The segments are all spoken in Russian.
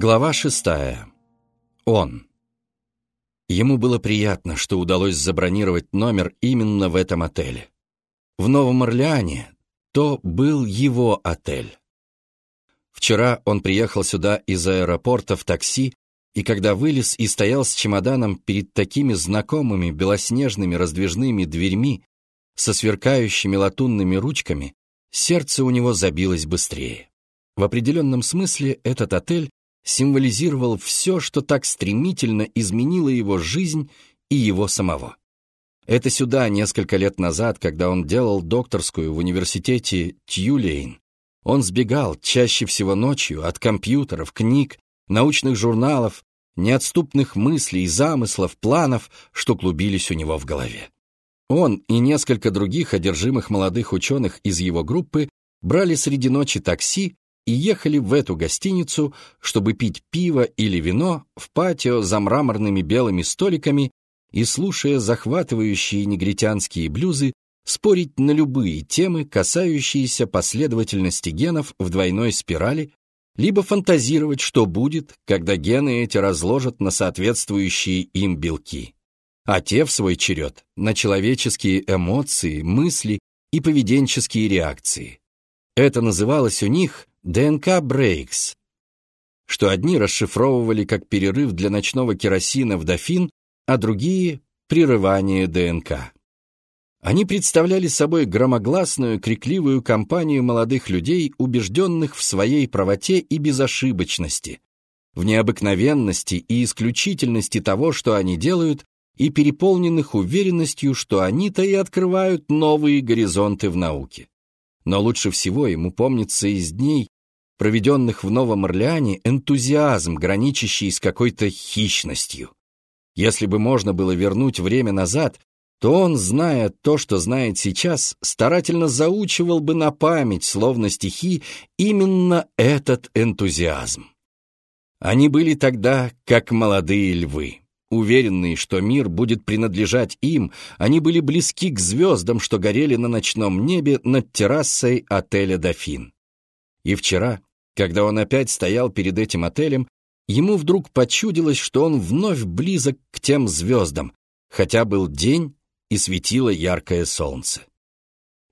Глава шестая. Он. Ему было приятно, что удалось забронировать номер именно в этом отеле. В Новом Орлеане то был его отель. Вчера он приехал сюда из аэропорта в такси, и когда вылез и стоял с чемоданом перед такими знакомыми белоснежными раздвижными дверьми со сверкающими латунными ручками, сердце у него забилось быстрее. В определенном смысле этот отель символизировал все, что так стремительно изменило его жизнь и его самого. Это сюда несколько лет назад, когда он делал докторскую в университете Тьюлейн, он сбегал чаще всего ночью от компьютеров, книг, научных журналов, неотступных мыслей, замыслов, планов, что клубились у него в голове. Он и несколько других одержимых молодых ученых из его группы брали среди ночи такси и ехали в эту гостиницу, чтобы пить пиво или вино в патио за мраморными белыми столиками и, слушая захватывающие негритянские блюзы, спорить на любые темы, касающиеся последовательности генов в двойной спирали, либо фантазировать, что будет, когда гены эти разложат на соответствующие им белки, а те, в свой черед, на человеческие эмоции, мысли и поведенческие реакции. Это называлось у них ДНК Брейкс, что одни расшифровывали как перерыв для ночного керосина в дофин, а другие — прерывание ДНК. Они представляли собой громогласную, крикливую компанию молодых людей, убежденных в своей правоте и безошибочности, в необыкновенности и исключительности того, что они делают, и переполненных уверенностью, что они-то и открывают новые горизонты в науке. Но лучше всего ему помнится из дней, проведенных в Новом Орлеане, энтузиазм, граничащий с какой-то хищностью. Если бы можно было вернуть время назад, то он, зная то, что знает сейчас, старательно заучивал бы на память, словно стихи, именно этот энтузиазм. Они были тогда как молодые львы. Уверенные, что мир будет принадлежать им, они были близки к звездам, что горели на ночном небе над террасой отеля «Дофин». И вчера, когда он опять стоял перед этим отелем, ему вдруг почудилось, что он вновь близок к тем звездам, хотя был день и светило яркое солнце.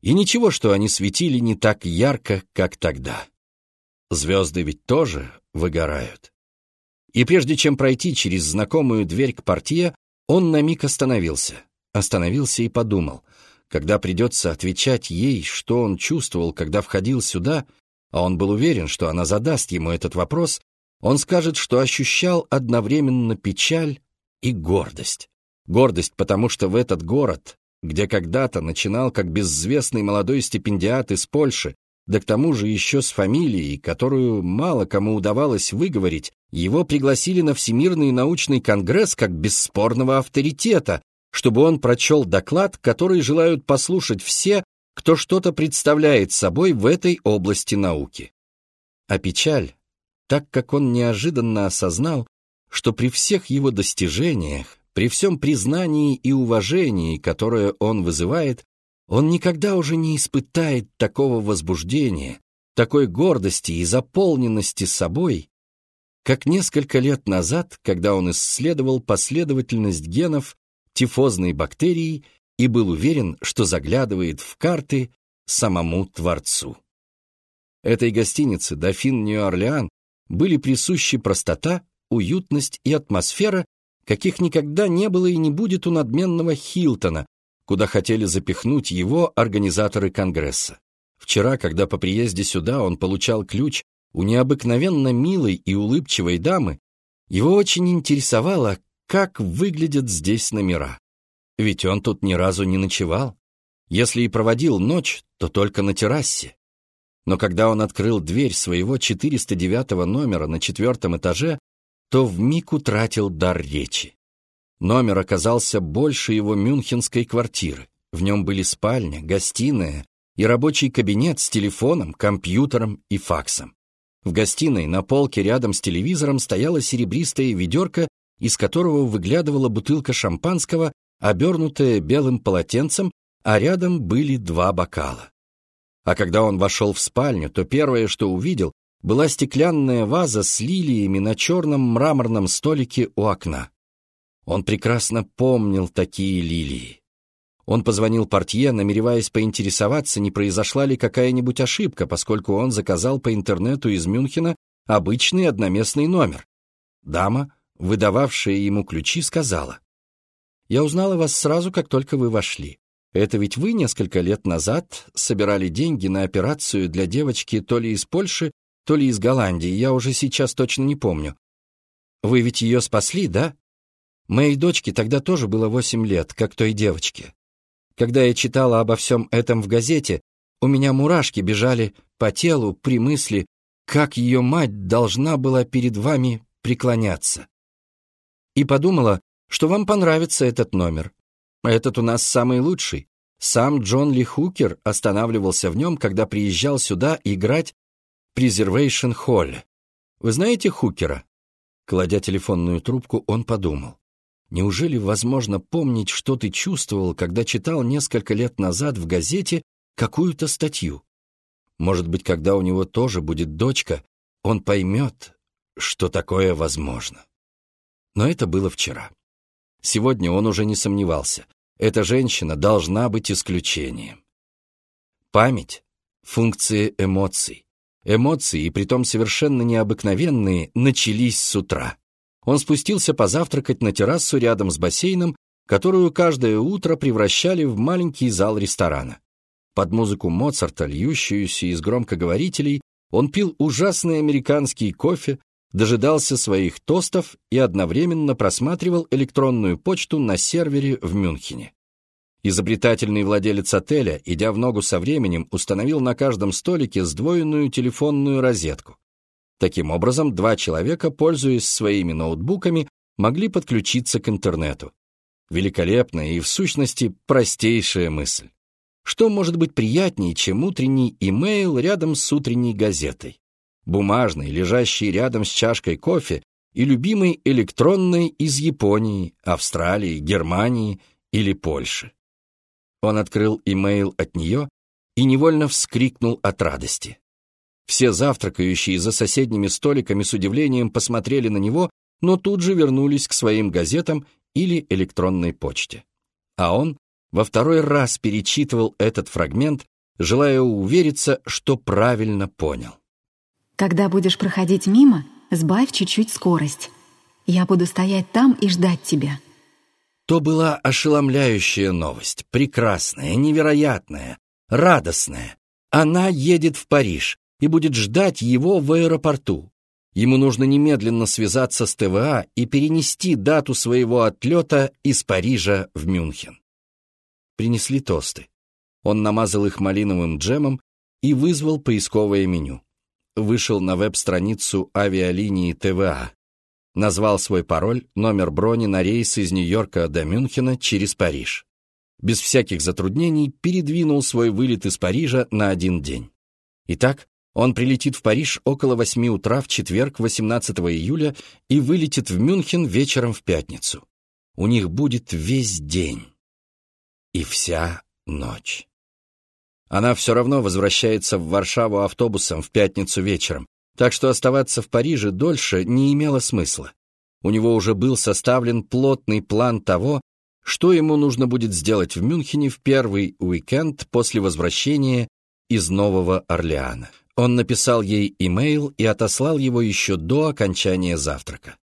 И ничего, что они светили не так ярко, как тогда. Звезды ведь тоже выгорают. И прежде чем пройти через знакомую дверь к портье, он на миг остановился. Остановился и подумал, когда придется отвечать ей, что он чувствовал, когда входил сюда, а он был уверен, что она задаст ему этот вопрос, он скажет, что ощущал одновременно печаль и гордость. Гордость, потому что в этот город, где когда-то начинал как безвестный молодой стипендиат из Польши, да к тому же еще с фамилией, которую мало кому удавалось выговорить, его пригласили на Всемирный научный конгресс как бесспорного авторитета, чтобы он прочел доклад, который желают послушать все, кто что-то представляет собой в этой области науки. А печаль, так как он неожиданно осознал, что при всех его достижениях, при всем признании и уважении, которое он вызывает, он никогда уже не испытает такого возбуждения, такой гордости и заполненности собой, как несколько лет назад, когда он исследовал последовательность генов тифозной бактерии и был уверен, что заглядывает в карты самому Творцу. Этой гостинице «Дофин Нью-Орлеан» были присущи простота, уютность и атмосфера, каких никогда не было и не будет у надменного Хилтона, куда хотели запихнуть его организаторы Конгресса. Вчера, когда по приезде сюда он получал ключ у необыкновенно милой и улыбчивой дамы, его очень интересовало, как выглядят здесь номера. Ведь он тут ни разу не ночевал. Если и проводил ночь, то только на террасе. Но когда он открыл дверь своего 409 номера на четвертом этаже, то вмиг утратил дар речи. Номер оказался больше его мюнхенской квартиры. В нем были спальня, гостиная и рабочий кабинет с телефоном, компьютером и факсом. В гостиной на полке рядом с телевизором стояла серебристая ведерко, из которого выглядывала бутылка шампанского, обернутая белым полотенцем, а рядом были два бокала. А когда он вошел в спальню, то первое, что увидел, была стеклянная ваза с лилиями на черном мраморном столике у окна. Он прекрасно помнил такие лилии. Он позвонил портье, намереваясь поинтересоваться, не произошла ли какая-нибудь ошибка, поскольку он заказал по интернету из Мюнхена обычный одноместный номер. Дама, выдававшая ему ключи, сказала, «Я узнала вас сразу, как только вы вошли. Это ведь вы несколько лет назад собирали деньги на операцию для девочки то ли из Польши, то ли из Голландии, я уже сейчас точно не помню. Вы ведь ее спасли, да? Моей дочке тогда тоже было восемь лет, как той девочке. Когда я читала обо всем этом в газете, у меня мурашки бежали по телу при мысли, как ее мать должна была перед вами преклоняться. И подумала, что вам понравится этот номер. Этот у нас самый лучший. Сам Джон Ли Хукер останавливался в нем, когда приезжал сюда играть в Hall. Вы знаете Хукера? Кладя телефонную трубку, он подумал. Неужели возможно помнить, что ты чувствовал, когда читал несколько лет назад в газете какую-то статью? Может быть, когда у него тоже будет дочка, он поймет, что такое возможно. Но это было вчера. Сегодня он уже не сомневался. Эта женщина должна быть исключением. Память — функции эмоций. Эмоции, и притом совершенно необыкновенные, начались с утра. Он спустился позавтракать на террасу рядом с бассейном, которую каждое утро превращали в маленький зал ресторана. Под музыку Моцарта, льющуюся из громкоговорителей, он пил ужасный американский кофе, дожидался своих тостов и одновременно просматривал электронную почту на сервере в Мюнхене. Изобретательный владелец отеля, идя в ногу со временем, установил на каждом столике сдвоенную телефонную розетку. Таким образом, два человека, пользуясь своими ноутбуками, могли подключиться к интернету. Великолепная и, в сущности, простейшая мысль. Что может быть приятнее, чем утренний имейл рядом с утренней газетой? Бумажный, лежащий рядом с чашкой кофе, и любимый электронный из Японии, Австралии, Германии или Польши. Он открыл имейл от нее и невольно вскрикнул от радости. Все завтракающие за соседними столиками с удивлением посмотрели на него, но тут же вернулись к своим газетам или электронной почте. А он во второй раз перечитывал этот фрагмент, желая увериться, что правильно понял. «Когда будешь проходить мимо, сбавь чуть-чуть скорость. Я буду стоять там и ждать тебя». То была ошеломляющая новость, прекрасная, невероятная, радостная. Она едет в Париж, и будет ждать его в аэропорту. Ему нужно немедленно связаться с ТВА и перенести дату своего отлета из Парижа в Мюнхен. Принесли тосты. Он намазал их малиновым джемом и вызвал поисковое меню. Вышел на веб-страницу авиалинии ТВА. Назвал свой пароль, номер брони на рейс из Нью-Йорка до Мюнхена через Париж. Без всяких затруднений передвинул свой вылет из Парижа на один день. Итак, он прилетит в Париж около 8 утра в четверг, 18 июля, и вылетит в Мюнхен вечером в пятницу. У них будет весь день и вся ночь. Она все равно возвращается в Варшаву автобусом в пятницу вечером, так что оставаться в Париже дольше не имело смысла. У него уже был составлен плотный план того, что ему нужно будет сделать в Мюнхене в первый уикенд после возвращения из Нового Орлеана. Он написал ей имейл и отослал его еще до окончания завтрака.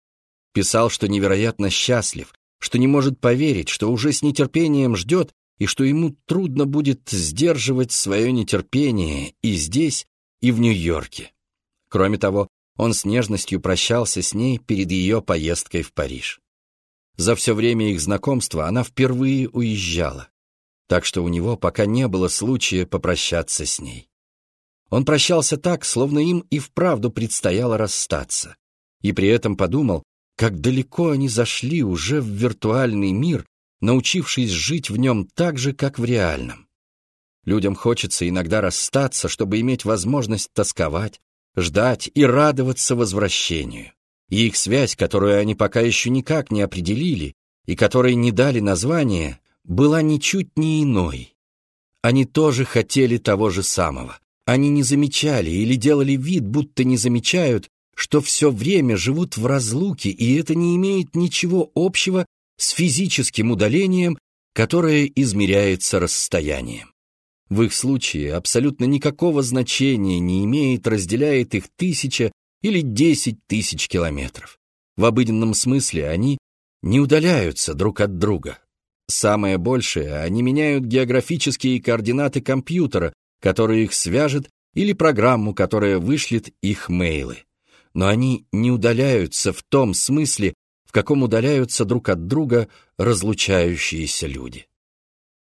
Писал, что невероятно счастлив, что не может поверить, что уже с нетерпением ждет и что ему трудно будет сдерживать свое нетерпение и здесь, и в Нью-Йорке. Кроме того, он с нежностью прощался с ней перед ее поездкой в Париж. За все время их знакомства она впервые уезжала, так что у него пока не было случая попрощаться с ней. Он прощался так, словно им и вправду предстояло расстаться. И при этом подумал, как далеко они зашли уже в виртуальный мир, научившись жить в нем так же, как в реальном. Людям хочется иногда расстаться, чтобы иметь возможность тосковать, ждать и радоваться возвращению. И их связь, которую они пока еще никак не определили и которой не дали название, была ничуть не иной. Они тоже хотели того же самого Они не замечали или делали вид, будто не замечают, что все время живут в разлуке, и это не имеет ничего общего с физическим удалением, которое измеряется расстоянием. В их случае абсолютно никакого значения не имеет, разделяет их тысяча или десять тысяч километров. В обыденном смысле они не удаляются друг от друга. Самое большее, они меняют географические координаты компьютера, который их свяжет, или программу, которая вышлет их мейлы. Но они не удаляются в том смысле, каком удаляются друг от друга разлучающиеся люди.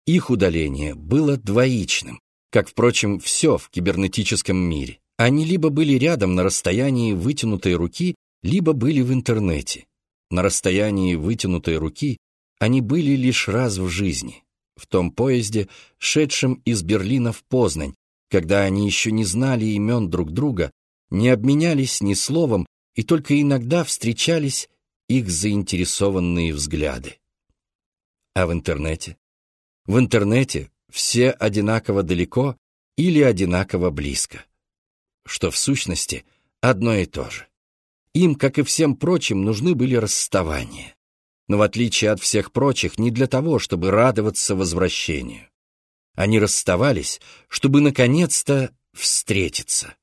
Их удаление было двоичным, как, впрочем, все в кибернетическом мире. Они либо были рядом на расстоянии вытянутой руки, либо были в интернете. На расстоянии вытянутой руки они были лишь раз в жизни, в том поезде, шедшем из Берлина в Познань, когда они еще не знали имен друг друга, не обменялись ни словом и только иногда встречались их заинтересованные взгляды. А в интернете? В интернете все одинаково далеко или одинаково близко что в сущности одно и то же. Им, как и всем прочим, нужны были расставания. Но в отличие от всех прочих, не для того, чтобы радоваться возвращению. Они расставались, чтобы наконец-то встретиться.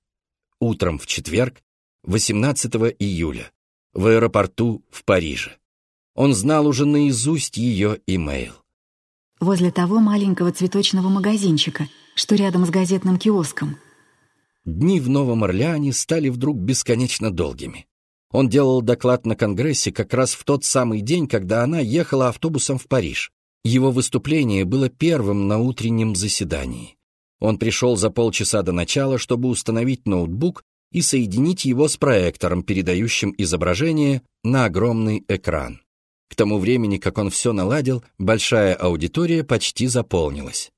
Утром в четверг, 18 июля, в аэропорту в Париже. Он знал уже наизусть ее имейл. Возле того маленького цветочного магазинчика, что рядом с газетным киоском — Дни в Новом Орлеане стали вдруг бесконечно долгими. Он делал доклад на Конгрессе как раз в тот самый день, когда она ехала автобусом в Париж. Его выступление было первым на утреннем заседании. Он пришел за полчаса до начала, чтобы установить ноутбук и соединить его с проектором, передающим изображение на огромный экран. К тому времени, как он все наладил, большая аудитория почти заполнилась.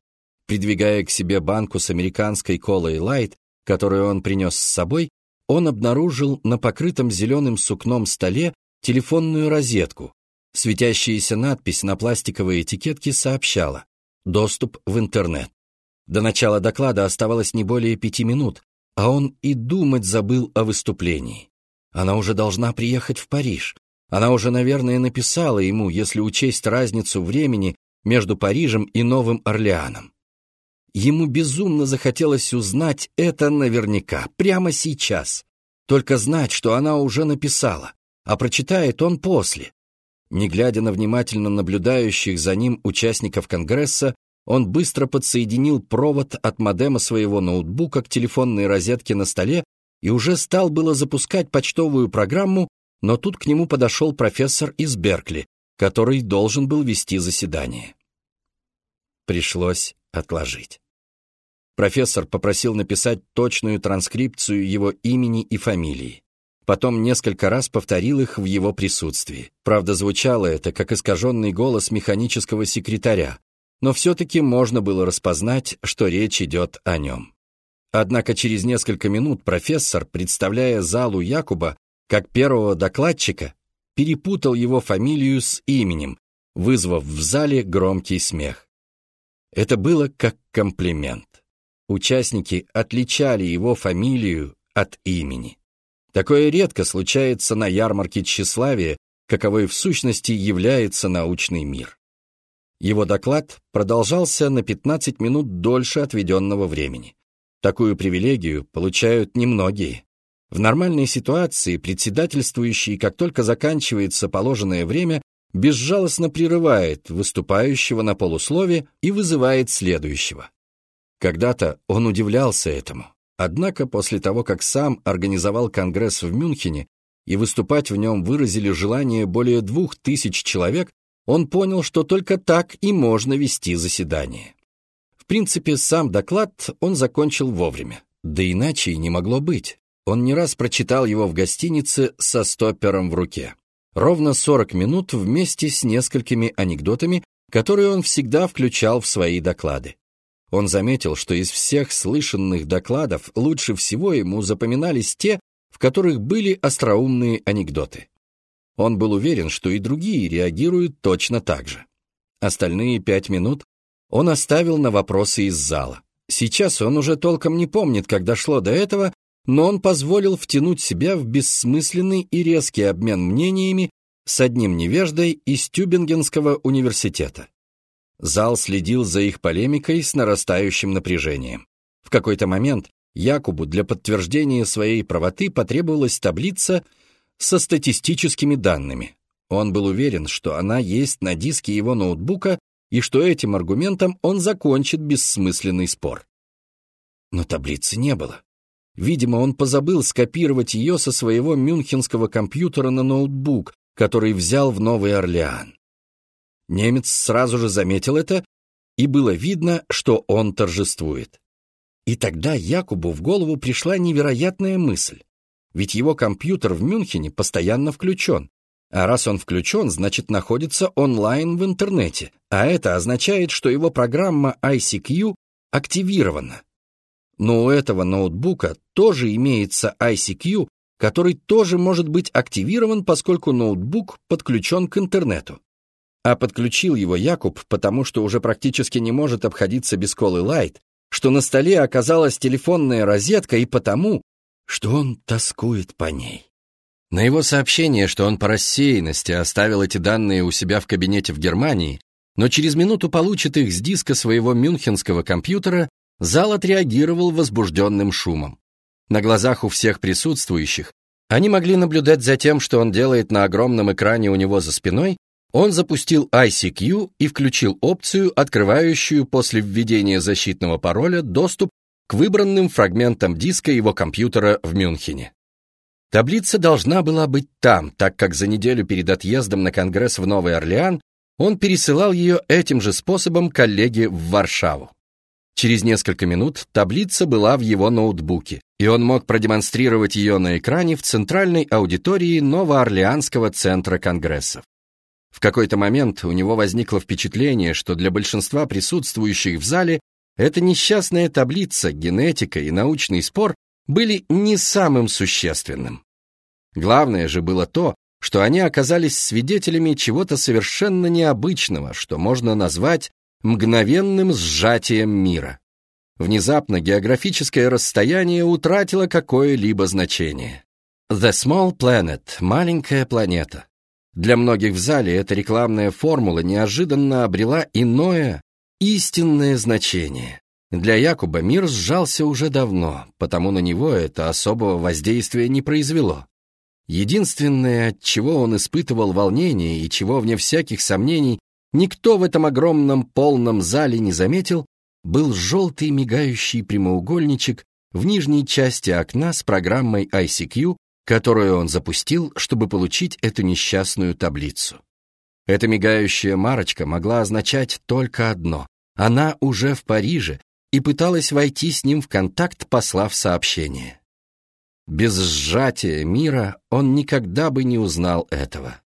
Придвигая к себе банку с американской колой Лайт, которую он принес с собой, он обнаружил на покрытом зеленым сукном столе телефонную розетку. Светящаяся надпись на пластиковой этикетке сообщала «Доступ в интернет». До начала доклада оставалось не более пяти минут, а он и думать забыл о выступлении. Она уже должна приехать в Париж. Она уже, наверное, написала ему, если учесть разницу времени между Парижем и Новым Орлеаном. Ему безумно захотелось узнать это наверняка, прямо сейчас. Только знать, что она уже написала, а прочитает он после. Не глядя на внимательно наблюдающих за ним участников Конгресса, он быстро подсоединил провод от модема своего ноутбука к телефонной розетке на столе и уже стал было запускать почтовую программу, но тут к нему подошел профессор из Беркли, который должен был вести заседание. Пришлось отложить. Профессор попросил написать точную транскрипцию его имени и фамилии. Потом несколько раз повторил их в его присутствии. Правда, звучало это, как искаженный голос механического секретаря, но все-таки можно было распознать, что речь идет о нем. Однако через несколько минут профессор, представляя залу Якуба как первого докладчика, перепутал его фамилию с именем, вызвав в зале громкий смех. Это было как комплимент. Участники отличали его фамилию от имени. Такое редко случается на ярмарке тщеславия, каковой в сущности является научный мир. Его доклад продолжался на 15 минут дольше отведенного времени. Такую привилегию получают немногие. В нормальной ситуации председательствующий, как только заканчивается положенное время, безжалостно прерывает выступающего на полуслове и вызывает следующего. Когда-то он удивлялся этому. Однако после того, как сам организовал конгресс в Мюнхене и выступать в нем выразили желание более двух тысяч человек, он понял, что только так и можно вести заседание. В принципе, сам доклад он закончил вовремя. Да иначе и не могло быть. Он не раз прочитал его в гостинице со стоппером в руке. Ровно 40 минут вместе с несколькими анекдотами, которые он всегда включал в свои доклады. Он заметил, что из всех слышанных докладов лучше всего ему запоминались те, в которых были остроумные анекдоты. Он был уверен, что и другие реагируют точно так же. Остальные пять минут он оставил на вопросы из зала. Сейчас он уже толком не помнит, как дошло до этого, но он позволил втянуть себя в бессмысленный и резкий обмен мнениями с одним невеждой из Тюбингенского университета. Зал следил за их полемикой с нарастающим напряжением. В какой-то момент Якубу для подтверждения своей правоты потребовалась таблица со статистическими данными. Он был уверен, что она есть на диске его ноутбука и что этим аргументом он закончит бессмысленный спор. Но таблицы не было. Видимо, он позабыл скопировать ее со своего мюнхенского компьютера на ноутбук, который взял в Новый Орлеан. Немец сразу же заметил это, и было видно, что он торжествует. И тогда Якубу в голову пришла невероятная мысль. Ведь его компьютер в Мюнхене постоянно включен. А раз он включен, значит находится онлайн в интернете. А это означает, что его программа ICQ активирована. Но у этого ноутбука тоже имеется ICQ, который тоже может быть активирован, поскольку ноутбук подключен к интернету. А подключил его Якуб, потому что уже практически не может обходиться без колы Лайт, что на столе оказалась телефонная розетка и потому, что он тоскует по ней. На его сообщение, что он по рассеянности оставил эти данные у себя в кабинете в Германии, но через минуту получит их с диска своего мюнхенского компьютера, Зал отреагировал возбужденным шумом. На глазах у всех присутствующих они могли наблюдать за тем, что он делает на огромном экране у него за спиной, он запустил ICQ и включил опцию, открывающую после введения защитного пароля доступ к выбранным фрагментам диска его компьютера в Мюнхене. Таблица должна была быть там, так как за неделю перед отъездом на Конгресс в Новый Орлеан он пересылал ее этим же способом коллеге в Варшаву. Через несколько минут таблица была в его ноутбуке, и он мог продемонстрировать ее на экране в центральной аудитории Новоорлеанского центра конгрессов. В какой-то момент у него возникло впечатление, что для большинства присутствующих в зале эта несчастная таблица, генетика и научный спор были не самым существенным. Главное же было то, что они оказались свидетелями чего-то совершенно необычного, что можно назвать мгновенным сжатием мира. Внезапно географическое расстояние утратило какое-либо значение. The Small Planet — маленькая планета. Для многих в зале эта рекламная формула неожиданно обрела иное, истинное значение. Для Якуба мир сжался уже давно, потому на него это особого воздействия не произвело. Единственное, от чего он испытывал волнение и чего, вне всяких сомнений, никто в этом огромном полном зале не заметил, был желтый мигающий прямоугольничек в нижней части окна с программой ICQ, которую он запустил, чтобы получить эту несчастную таблицу. Эта мигающая марочка могла означать только одно. Она уже в Париже и пыталась войти с ним в контакт, послав сообщение. Без сжатия мира он никогда бы не узнал этого.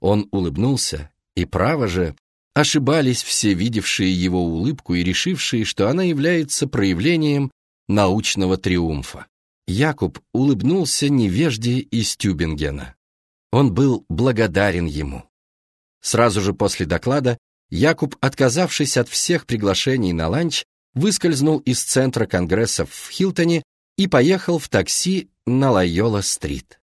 Он улыбнулся и право же, ошибались все видевшие его улыбку и решившие, что она является проявлением научного триумфа. Якуб улыбнулся невежде из Тюбингена. Он был благодарен ему. Сразу же после доклада Якуб, отказавшись от всех приглашений на ланч, выскользнул из центра конгрессов в Хилтоне и поехал в такси на Лайола-стрит.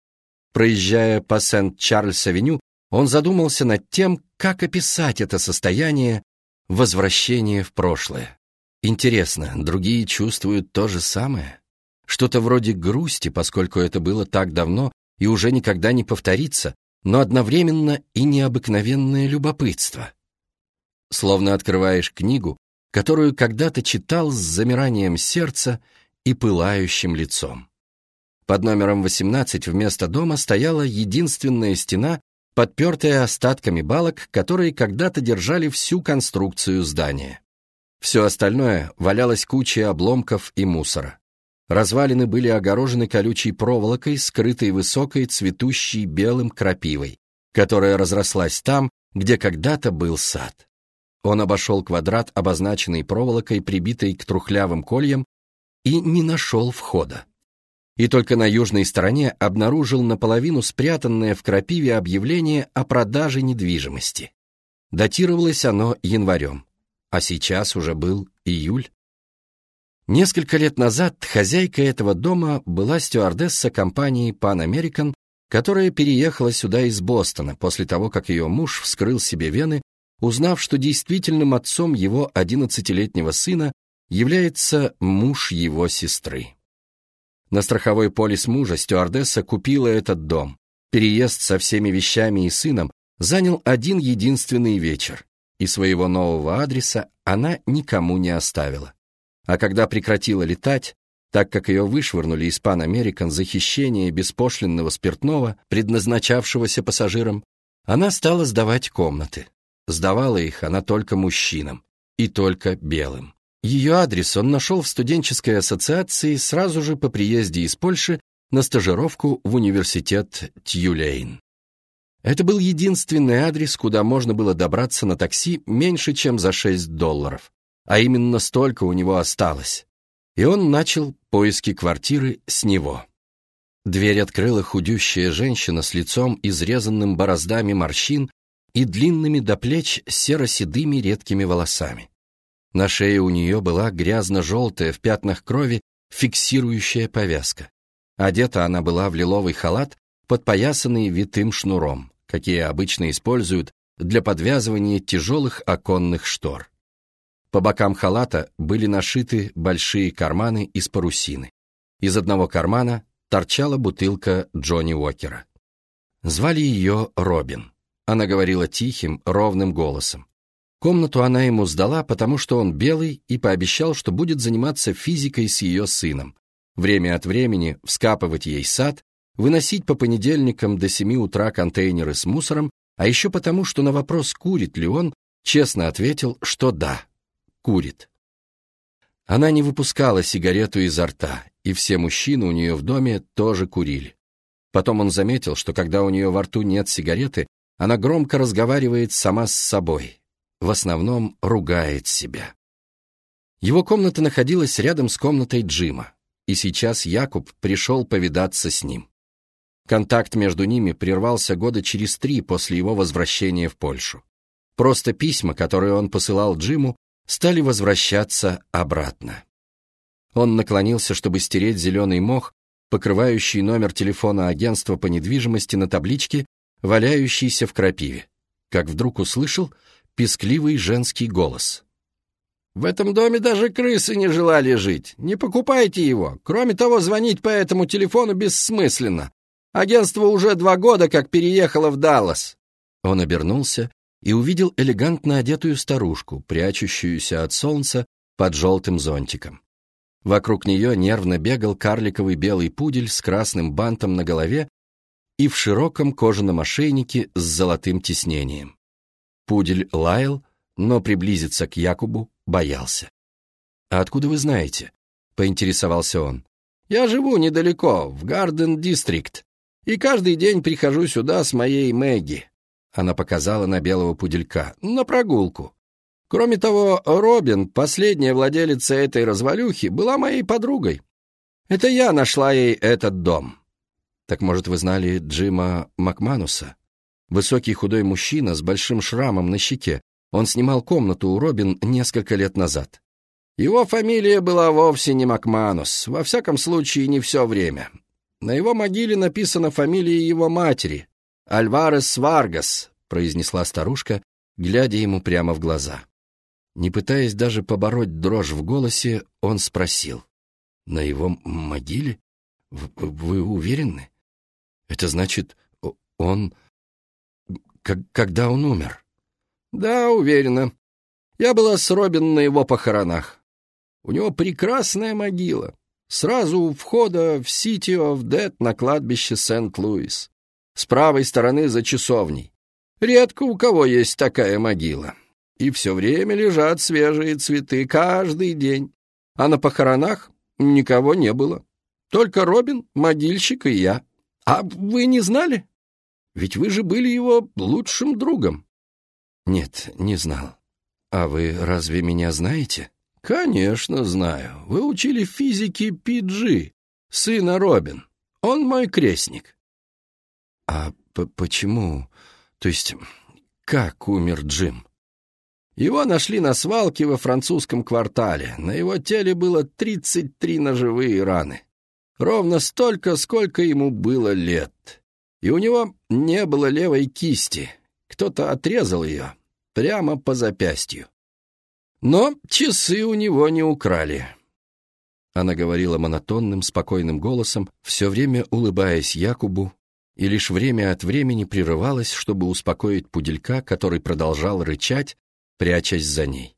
Проезжая по Сент-Чарльз-авеню, он задумался над тем, как описать это состояние возвращения в прошлое. Интересно, другие чувствуют то же самое? Что-то вроде грусти, поскольку это было так давно и уже никогда не повторится, но одновременно и необыкновенное любопытство. Словно открываешь книгу, которую когда-то читал с замиранием сердца и пылающим лицом. Под номером 18 вместо дома стояла единственная стена, подпертая остатками балок, которые когда-то держали всю конструкцию здания. Все остальное валялось кучей обломков и мусора. Развалины были огорожены колючей проволокой, скрытой высокой, цветущей белым крапивой, которая разрослась там, где когда-то был сад. Он обошел квадрат, обозначенный проволокой, прибитой к трухлявым кольям, и не нашел входа и только на южной стороне обнаружил наполовину спрятанное в крапиве объявление о продаже недвижимости. Датировалось оно январем, а сейчас уже был июль. Несколько лет назад хозяйкой этого дома была стюардесса компании Pan American, которая переехала сюда из Бостона после того, как ее муж вскрыл себе вены, узнав, что действительным отцом его 11-летнего сына является муж его сестры. На страховой полис мужа стюардесса купила этот дом. Переезд со всеми вещами и сыном занял один единственный вечер, и своего нового адреса она никому не оставила. А когда прекратила летать, так как ее вышвырнули из Pan American за хищение беспошлинного спиртного, предназначавшегося пассажирам, она стала сдавать комнаты. Сдавала их она только мужчинам, и только белым. Ее адрес он нашел в студенческой ассоциации сразу же по приезде из Польши на стажировку в университет Тьюлейн. Это был единственный адрес, куда можно было добраться на такси меньше, чем за 6 долларов а именно столько у него осталось. И он начал поиски квартиры с него. Дверь открыла худющая женщина с лицом, изрезанным бороздами морщин и длинными до плеч серо-седыми редкими волосами. На шее у нее была грязно-желтая в пятнах крови фиксирующая повязка. Одета она была в лиловый халат, подпоясанный витым шнуром, какие обычно используют для подвязывания тяжелых оконных штор. По бокам халата были нашиты большие карманы из парусины. Из одного кармана торчала бутылка Джонни Уокера. Звали ее Робин. Она говорила тихим, ровным голосом. Комнату она ему сдала, потому что он белый и пообещал, что будет заниматься физикой с ее сыном. Время от времени вскапывать ей сад, выносить по понедельникам до семи утра контейнеры с мусором, а еще потому, что на вопрос, курит ли он, честно ответил, что да, курит. Она не выпускала сигарету изо рта, и все мужчины у нее в доме тоже курили. Потом он заметил, что когда у нее во рту нет сигареты, она громко разговаривает сама с собой, в основном ругает себя. Его комната находилась рядом с комнатой Джима, и сейчас Якуб пришел повидаться с ним. Контакт между ними прервался года через три после его возвращения в Польшу. Просто письма, которые он посылал Джиму, стали возвращаться обратно. Он наклонился, чтобы стереть зеленый мох, покрывающий номер телефона агентства по недвижимости на табличке, валяющейся в крапиве, как вдруг услышал пескливый женский голос. «В этом доме даже крысы не желали жить. Не покупайте его. Кроме того, звонить по этому телефону бессмысленно. Агентство уже два года как переехало в Даллас». Он обернулся и увидел элегантно одетую старушку, прячущуюся от солнца под желтым зонтиком. Вокруг нее нервно бегал карликовый белый пудель с красным бантом на голове и в широком кожаном ошейнике с золотым тиснением. Пудель лаял, но приблизиться к Якубу боялся. «А откуда вы знаете?» — поинтересовался он. «Я живу недалеко, в Гарден-Дистрикт, и каждый день прихожу сюда с моей Мэгги. Она показала на белого пуделька. «На прогулку. Кроме того, Робин, последняя владелица этой развалюхи, была моей подругой. Это я нашла ей этот дом». «Так, может, вы знали Джима Макмануса?» Высокий худой мужчина с большим шрамом на щеке. Он снимал комнату у Робин несколько лет назад. Его фамилия была вовсе не Макманус, во всяком случае, не все время. На его могиле написана фамилия его матери, «Альварес Варгас», — произнесла старушка, глядя ему прямо в глаза. Не пытаясь даже побороть дрожь в голосе, он спросил. «На его могиле? Вы уверены? Это значит, он... Как когда он умер?» «Да, уверена. Я была с Робин на его похоронах. У него прекрасная могила. Сразу у входа в City of Dead на кладбище Сент-Луис с правой стороны за часовней. Редко у кого есть такая могила. И все время лежат свежие цветы, каждый день. А на похоронах никого не было. Только Робин, могильщик и я. А вы не знали? Ведь вы же были его лучшим другом. Нет, не знал. А вы разве меня знаете? Конечно, знаю. Вы учили физике Пиджи, сына Робин. Он мой крестник. «А почему? То есть, как умер Джим?» Его нашли на свалке во французском квартале. На его теле было 33 ножевые раны. Ровно столько, сколько ему было лет. И у него не было левой кисти. Кто-то отрезал ее прямо по запястью. Но часы у него не украли. Она говорила монотонным, спокойным голосом, все время улыбаясь Якубу, и лишь время от времени прерывалась, чтобы успокоить пуделька, который продолжал рычать, прячась за ней.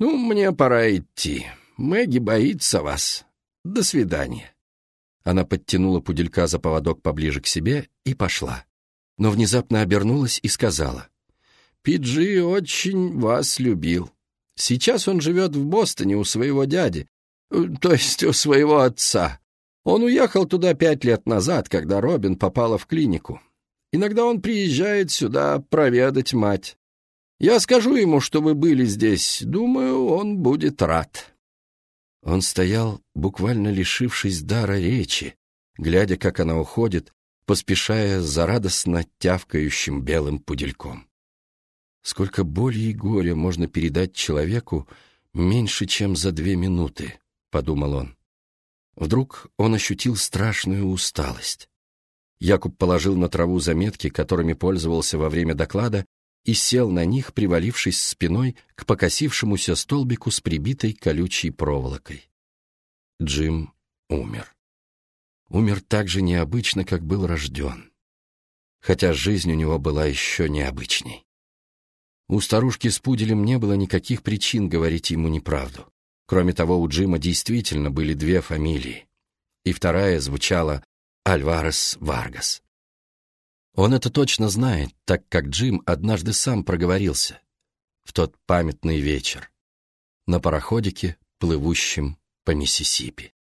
«Ну, мне пора идти. Мэгги боится вас. До свидания». Она подтянула пуделька за поводок поближе к себе и пошла. Но внезапно обернулась и сказала, «Пиджи очень вас любил. Сейчас он живет в Бостоне у своего дяди, э, то есть у своего отца. Он уехал туда пять лет назад, когда Робин попала в клинику. Иногда он приезжает сюда проведать мать. Я скажу ему, что вы были здесь. Думаю, он будет рад». Он стоял, буквально лишившись дара речи, глядя, как она уходит, поспешая за радостно тявкающим белым пудельком. Сколько боли и горя можно передать человеку меньше, чем за две минуты, — подумал он. Вдруг он ощутил страшную усталость. Якуб положил на траву заметки, которыми пользовался во время доклада, и сел на них, привалившись спиной к покосившемуся столбику с прибитой колючей проволокой. Джим умер. Умер так же необычно, как был рожден. Хотя жизнь у него была еще необычней. У старушки с пуделем не было никаких причин говорить ему неправду. Кроме того, у Джима действительно были две фамилии, и вторая звучала Альварес Варгас. Он это точно знает, так как Джим однажды сам проговорился в тот памятный вечер на пароходике, плывущем по Миссисипи.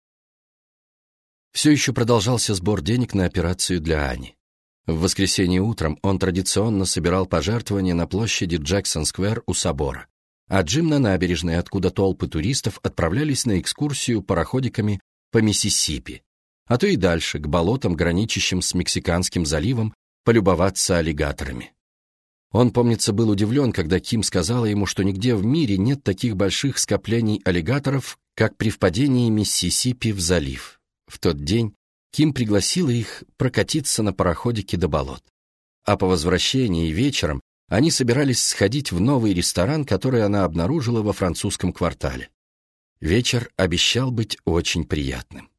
Все еще продолжался сбор денег на операцию для Ани. В воскресенье утром он традиционно собирал пожертвования на площади Джексон-сквер у собора, а Джим на набережной, откуда толпы туристов отправлялись на экскурсию пароходиками по Миссисипи, а то и дальше, к болотам, граничащим с Мексиканским заливом полюбоваться аллигаторами. Он, помнится, был удивлен, когда Ким сказала ему, что нигде в мире нет таких больших скоплений аллигаторов, как при впадении Миссисипи в залив. В тот день Ким пригласила их прокатиться на пароходике до болот. А по возвращении вечером они собирались сходить в новый ресторан, который она обнаружила во французском квартале. Вечер обещал быть очень приятным.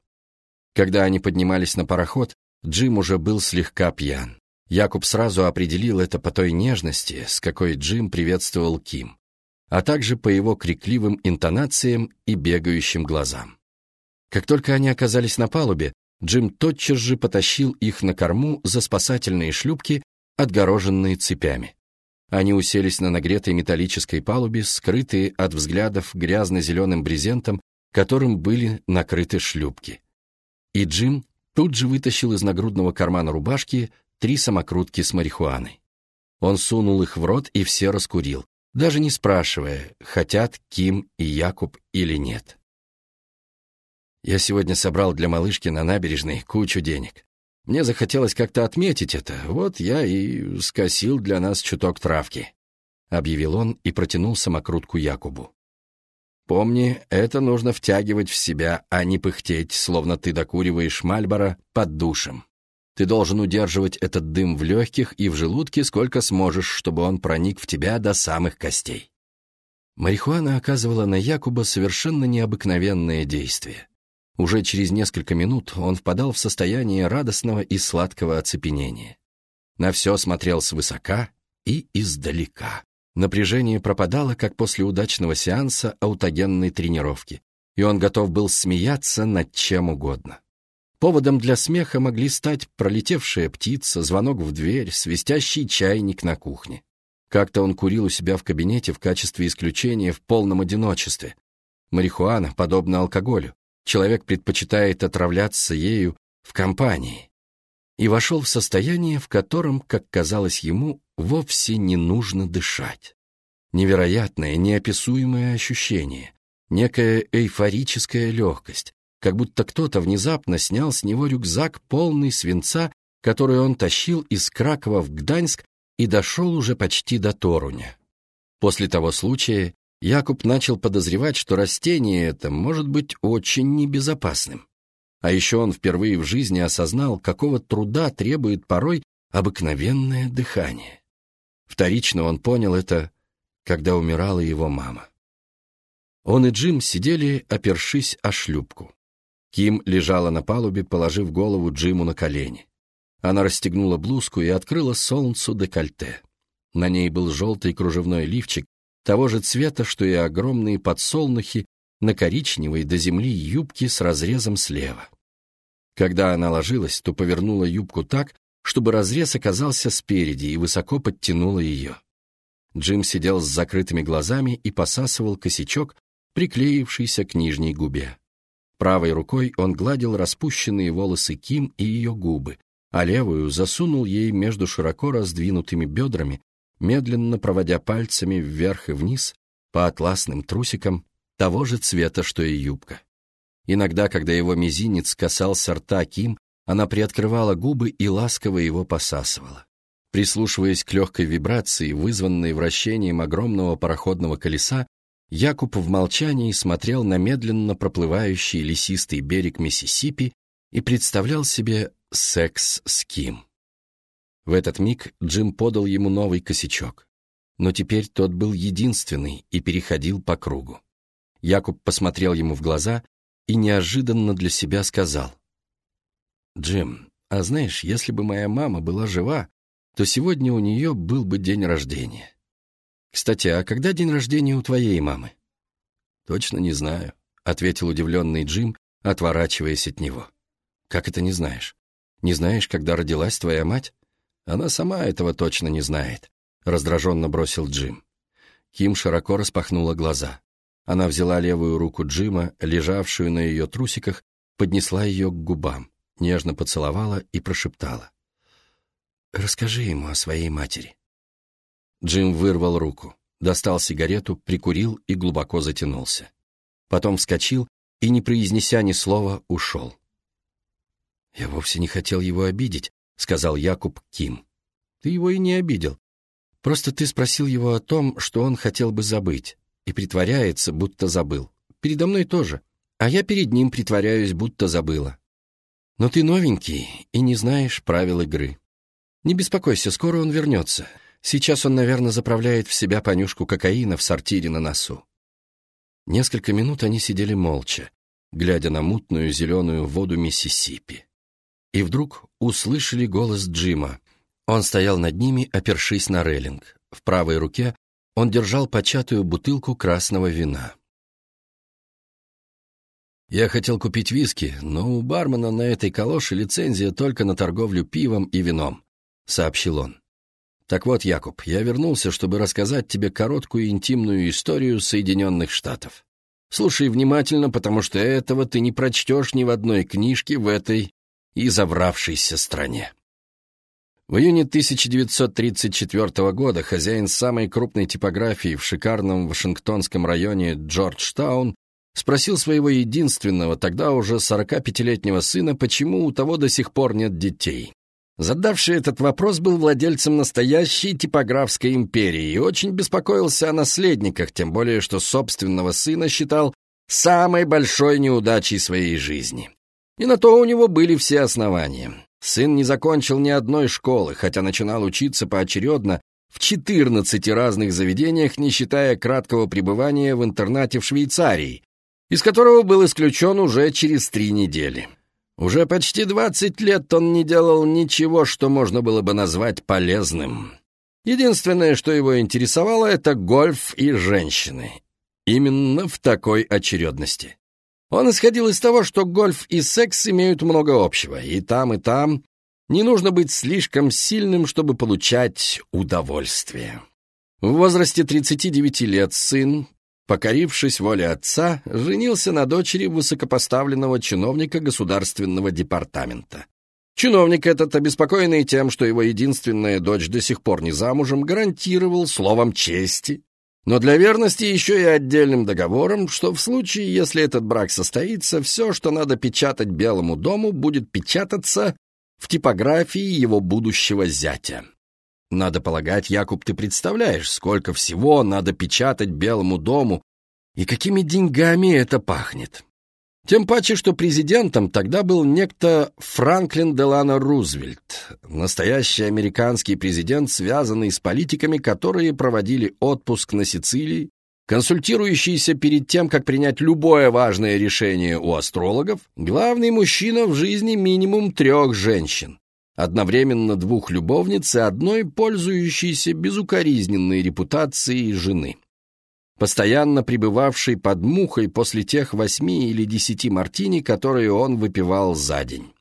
Когда они поднимались на пароход, Джим уже был слегка пьян. Якуб сразу определил это по той нежности, с какой Джим приветствовал Ким, а также по его крикливым интонациям и бегающим глазам. Как только они оказались на палубе, Джим тотчас же потащил их на корму за спасательные шлюпки, отгороженные цепями. Они уселись на нагретой металлической палубе, скрытые от взглядов грязно-зеленым брезентом, которым были накрыты шлюпки. И Джим тут же вытащил из нагрудного кармана рубашки три самокрутки с марихуаной. Он сунул их в рот и все раскурил, даже не спрашивая, хотят Ким и Якуб или нет. Я сегодня собрал для малышки на набережной кучу денег. Мне захотелось как-то отметить это, вот я и скосил для нас чуток травки», — объявил он и протянул самокрутку Якубу. «Помни, это нужно втягивать в себя, а не пыхтеть, словно ты докуриваешь Мальбора под душем. Ты должен удерживать этот дым в легких и в желудке сколько сможешь, чтобы он проник в тебя до самых костей. Марихуана оказывала на Якуба совершенно необыкновенное действие. Уже через несколько минут он впадал в состояние радостного и сладкого оцепенения. На все смотрел свысока и издалека. Напряжение пропадало, как после удачного сеанса аутогенной тренировки, и он готов был смеяться над чем угодно. Поводом для смеха могли стать пролетевшая птица, звонок в дверь, свистящий чайник на кухне. Как-то он курил у себя в кабинете в качестве исключения в полном одиночестве. Марихуана, подобно алкоголю, человек предпочитает отравляться ею в компании. И вошел в состояние, в котором, как казалось ему, вовсе не нужно дышать. Невероятное, неописуемое ощущение, некая эйфорическая легкость, как будто кто-то внезапно снял с него рюкзак, полный свинца, который он тащил из Кракова в Гданьск и дошел уже почти до Торуня. После того случая Якуб начал подозревать, что растение это может быть очень небезопасным. А еще он впервые в жизни осознал, какого труда требует порой обыкновенное дыхание. Вторично он понял это, когда умирала его мама. Он и Джим сидели, опершись о шлюпку. Ким лежала на палубе, положив голову Джиму на колени. Она расстегнула блузку и открыла солнцу декольте. На ней был желтый кружевной лифчик, того же цвета, что и огромные подсолнухи на коричневой до земли юбке с разрезом слева. Когда она ложилась, то повернула юбку так, чтобы разрез оказался спереди и высоко подтянула ее. Джим сидел с закрытыми глазами и посасывал косячок, приклеившийся к нижней губе. Правой рукой он гладил распущенные волосы Ким и ее губы, а левую засунул ей между широко раздвинутыми бедрами медленно проводя пальцами вверх и вниз по атласным трусикам того же цвета, что и юбка. Иногда, когда его мизинец касался рта Ким, она приоткрывала губы и ласково его посасывала. Прислушиваясь к легкой вибрации, вызванной вращением огромного пароходного колеса, Якуб в молчании смотрел на медленно проплывающий лесистый берег Миссисипи и представлял себе секс с Ким. В этот миг Джим подал ему новый косячок. Но теперь тот был единственный и переходил по кругу. Якуб посмотрел ему в глаза и неожиданно для себя сказал. «Джим, а знаешь, если бы моя мама была жива, то сегодня у нее был бы день рождения. Кстати, а когда день рождения у твоей мамы?» «Точно не знаю», — ответил удивленный Джим, отворачиваясь от него. «Как это не знаешь? Не знаешь, когда родилась твоя мать?» Она сама этого точно не знает», — раздраженно бросил Джим. Ким широко распахнула глаза. Она взяла левую руку Джима, лежавшую на ее трусиках, поднесла ее к губам, нежно поцеловала и прошептала. «Расскажи ему о своей матери». Джим вырвал руку, достал сигарету, прикурил и глубоко затянулся. Потом вскочил и, не произнеся ни слова, ушел. Я вовсе не хотел его обидеть, — сказал Якуб Ким. «Ты его и не обидел. Просто ты спросил его о том, что он хотел бы забыть, и притворяется, будто забыл. Передо мной тоже. А я перед ним притворяюсь, будто забыла. Но ты новенький и не знаешь правил игры. Не беспокойся, скоро он вернется. Сейчас он, наверное, заправляет в себя понюшку кокаина в сортире на носу». Несколько минут они сидели молча, глядя на мутную зеленую воду Миссисипи и вдруг услышали голос Джима. Он стоял над ними, опершись на рейлинг. В правой руке он держал початую бутылку красного вина. «Я хотел купить виски, но у бармена на этой калоше лицензия только на торговлю пивом и вином», — сообщил он. «Так вот, Якуб, я вернулся, чтобы рассказать тебе короткую интимную историю Соединенных Штатов. Слушай внимательно, потому что этого ты не прочтешь ни в одной книжке в этой и забравшейся стране. В июне 1934 года хозяин самой крупной типографии в шикарном вашингтонском районе Джорджтаун спросил своего единственного, тогда уже 45-летнего сына, почему у того до сих пор нет детей. Задавший этот вопрос был владельцем настоящей типографской империи и очень беспокоился о наследниках, тем более что собственного сына считал самой большой неудачей своей жизни. И на то у него были все основания. Сын не закончил ни одной школы, хотя начинал учиться поочередно в 14 разных заведениях, не считая краткого пребывания в интернате в Швейцарии, из которого был исключен уже через три недели. Уже почти 20 лет он не делал ничего, что можно было бы назвать полезным. Единственное, что его интересовало, это гольф и женщины. Именно в такой очередности. Он исходил из того, что гольф и секс имеют много общего, и там, и там не нужно быть слишком сильным, чтобы получать удовольствие. В возрасте 39 лет сын, покорившись воле отца, женился на дочери высокопоставленного чиновника государственного департамента. Чиновник этот, обеспокоенный тем, что его единственная дочь до сих пор не замужем, гарантировал словом чести но для верности еще и отдельным договором, что в случае, если этот брак состоится, все, что надо печатать Белому дому, будет печататься в типографии его будущего зятя. Надо полагать, Якуб, ты представляешь, сколько всего надо печатать Белому дому и какими деньгами это пахнет. Тем паче, что президентом тогда был некто Франклин Делано Рузвельт, настоящий американский президент, связанный с политиками, которые проводили отпуск на Сицилии, консультирующийся перед тем, как принять любое важное решение у астрологов, главный мужчина в жизни минимум трех женщин, одновременно двух любовниц и одной пользующейся безукоризненной репутацией жены постоянно пребывавший под мухой после тех восьми или десяти мартини, которые он выпивал за день.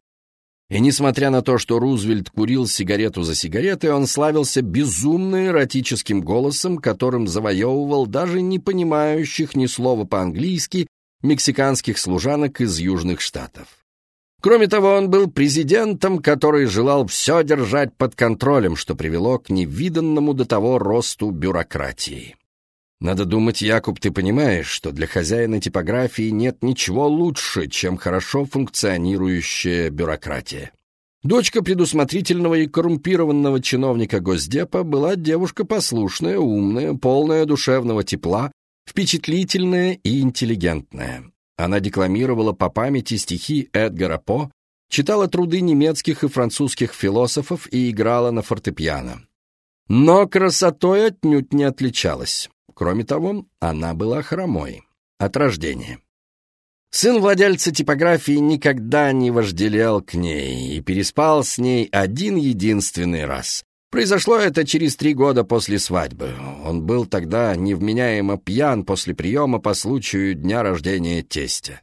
И несмотря на то, что Рузвельт курил сигарету за сигаретой, он славился безумно эротическим голосом, которым завоевывал даже не понимающих ни слова по-английски мексиканских служанок из Южных Штатов. Кроме того, он был президентом, который желал все держать под контролем, что привело к невиданному до того росту бюрократии. Надо думать, Якуб, ты понимаешь, что для хозяина типографии нет ничего лучше, чем хорошо функционирующая бюрократия. Дочка предусмотрительного и коррумпированного чиновника Госдепа была девушка послушная, умная, полная душевного тепла, впечатлительная и интеллигентная. Она декламировала по памяти стихи Эдгара По, читала труды немецких и французских философов и играла на фортепиано. Но красотой отнюдь не отличалась. Кроме того, она была хромой от рождения. Сын владельца типографии никогда не вожделел к ней и переспал с ней один единственный раз. Произошло это через три года после свадьбы. Он был тогда невменяемо пьян после приема по случаю дня рождения тестя.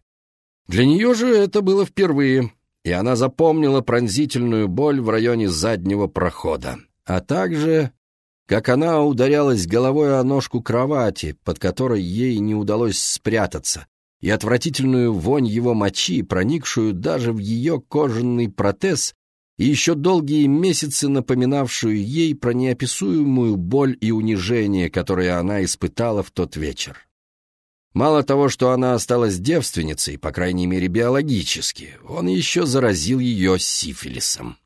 Для нее же это было впервые, и она запомнила пронзительную боль в районе заднего прохода, а также как она ударялась головой о ножку кровати, под которой ей не удалось спрятаться, и отвратительную вонь его мочи, проникшую даже в ее кожаный протез, и еще долгие месяцы напоминавшую ей про неописуемую боль и унижение, которые она испытала в тот вечер. Мало того, что она осталась девственницей, по крайней мере биологически, он еще заразил ее сифилисом.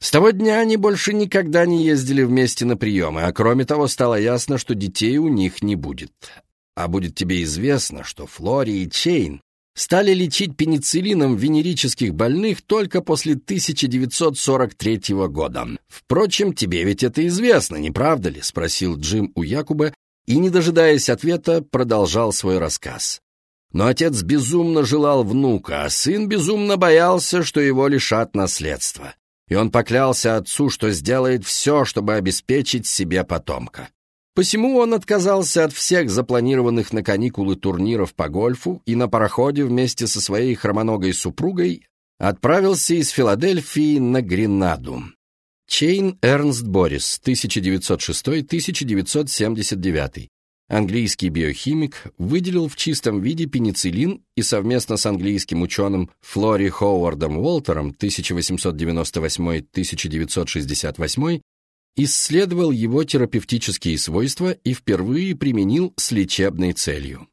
С того дня они больше никогда не ездили вместе на приемы, а кроме того стало ясно, что детей у них не будет. А будет тебе известно, что Флори и Чейн стали лечить пенициллином венерических больных только после 1943 года. «Впрочем, тебе ведь это известно, не правда ли?» — спросил Джим у Якуба и, не дожидаясь ответа, продолжал свой рассказ. Но отец безумно желал внука, а сын безумно боялся, что его лишат наследства и он поклялся отцу, что сделает все, чтобы обеспечить себе потомка. Посему он отказался от всех запланированных на каникулы турниров по гольфу и на пароходе вместе со своей хромоногой супругой отправился из Филадельфии на Гренаду. Чейн Эрнст Борис, 1906-1979 английский биохимик, выделил в чистом виде пенициллин и совместно с английским ученым Флори Ховардом Уолтером 1898-1968 исследовал его терапевтические свойства и впервые применил с лечебной целью.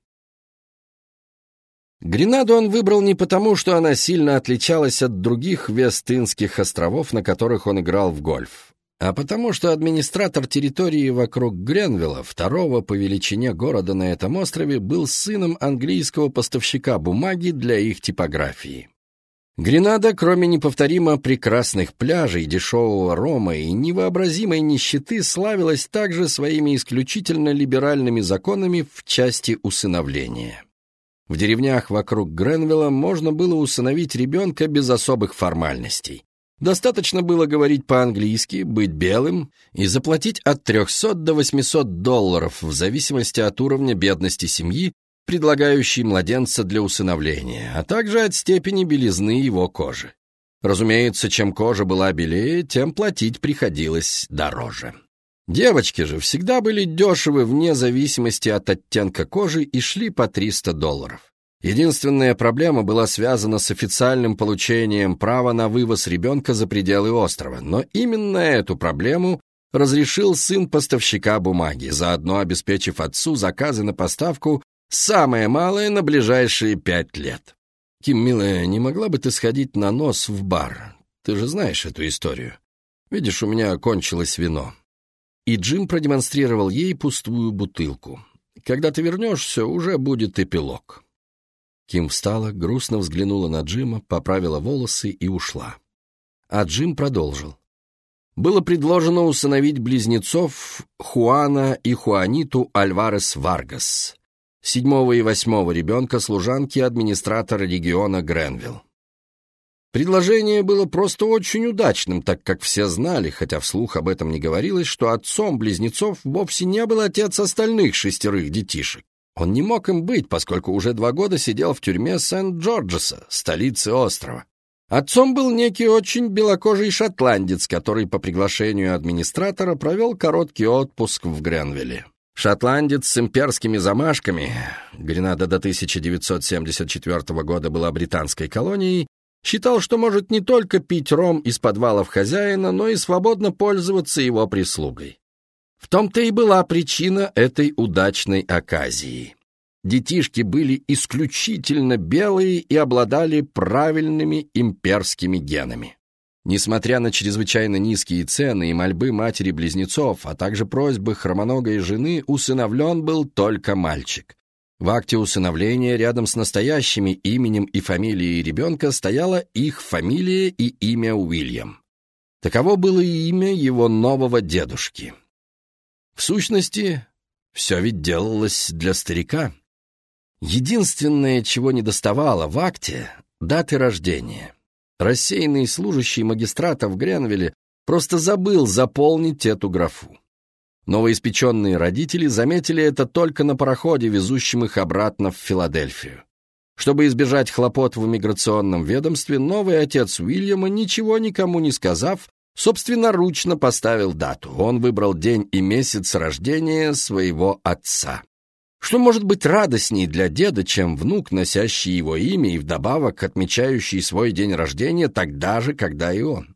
Гренаду он выбрал не потому, что она сильно отличалась от других Вест-Индских островов, на которых он играл в гольф а потому что администратор территории вокруг Гренвилла, второго по величине города на этом острове, был сыном английского поставщика бумаги для их типографии. Гренада, кроме неповторимо прекрасных пляжей, дешевого рома и невообразимой нищеты, славилась также своими исключительно либеральными законами в части усыновления. В деревнях вокруг Гренвилла можно было усыновить ребенка без особых формальностей. Достаточно было говорить по-английски, быть белым и заплатить от 300 до 800 долларов в зависимости от уровня бедности семьи, предлагающей младенца для усыновления, а также от степени белизны его кожи. Разумеется, чем кожа была белее, тем платить приходилось дороже. Девочки же всегда были дешевы вне зависимости от оттенка кожи и шли по 300 долларов. Единственная проблема была связана с официальным получением права на вывоз ребенка за пределы острова, но именно эту проблему разрешил сын поставщика бумаги, заодно обеспечив отцу заказы на поставку самое малое на ближайшие пять лет. «Ким, милая, не могла бы ты сходить на нос в бар? Ты же знаешь эту историю. Видишь, у меня кончилось вино». И Джим продемонстрировал ей пустую бутылку. «Когда ты вернешься, уже будет эпилог». Ким встала, грустно взглянула на Джима, поправила волосы и ушла. А Джим продолжил. Было предложено усыновить близнецов Хуана и Хуаниту Альварес Варгас, седьмого и восьмого ребенка служанки администратора региона Гренвилл. Предложение было просто очень удачным, так как все знали, хотя вслух об этом не говорилось, что отцом близнецов вовсе не был отец остальных шестерых детишек. Он не мог им быть, поскольку уже два года сидел в тюрьме Сент-Джорджеса, столицы острова. Отцом был некий очень белокожий шотландец, который по приглашению администратора провел короткий отпуск в Гренвилле. Шотландец с имперскими замашками, Гренада до 1974 года была британской колонией, считал, что может не только пить ром из подвалов хозяина, но и свободно пользоваться его прислугой. В том-то и была причина этой удачной оказии. Детишки были исключительно белые и обладали правильными имперскими генами. Несмотря на чрезвычайно низкие цены и мольбы матери-близнецов, а также просьбы хромоногой жены, усыновлен был только мальчик. В акте усыновления рядом с настоящими именем и фамилией ребенка стояла их фамилия и имя Уильям. Таково было и имя его нового дедушки. В сущности, все ведь делалось для старика. Единственное, чего не доставало в акте — даты рождения. Рассеянный служащий магистрата в Гренвилле просто забыл заполнить эту графу. Новоиспеченные родители заметили это только на пароходе, везущем их обратно в Филадельфию. Чтобы избежать хлопот в иммиграционном ведомстве, новый отец Уильяма, ничего никому не сказав, собственноручно поставил дату. Он выбрал день и месяц рождения своего отца. Что может быть радостней для деда, чем внук, носящий его имя и вдобавок отмечающий свой день рождения тогда же, когда и он?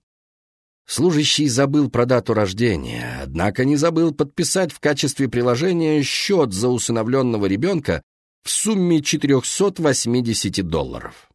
Служащий забыл про дату рождения, однако не забыл подписать в качестве приложения счет за усыновленного ребенка в сумме 480 долларов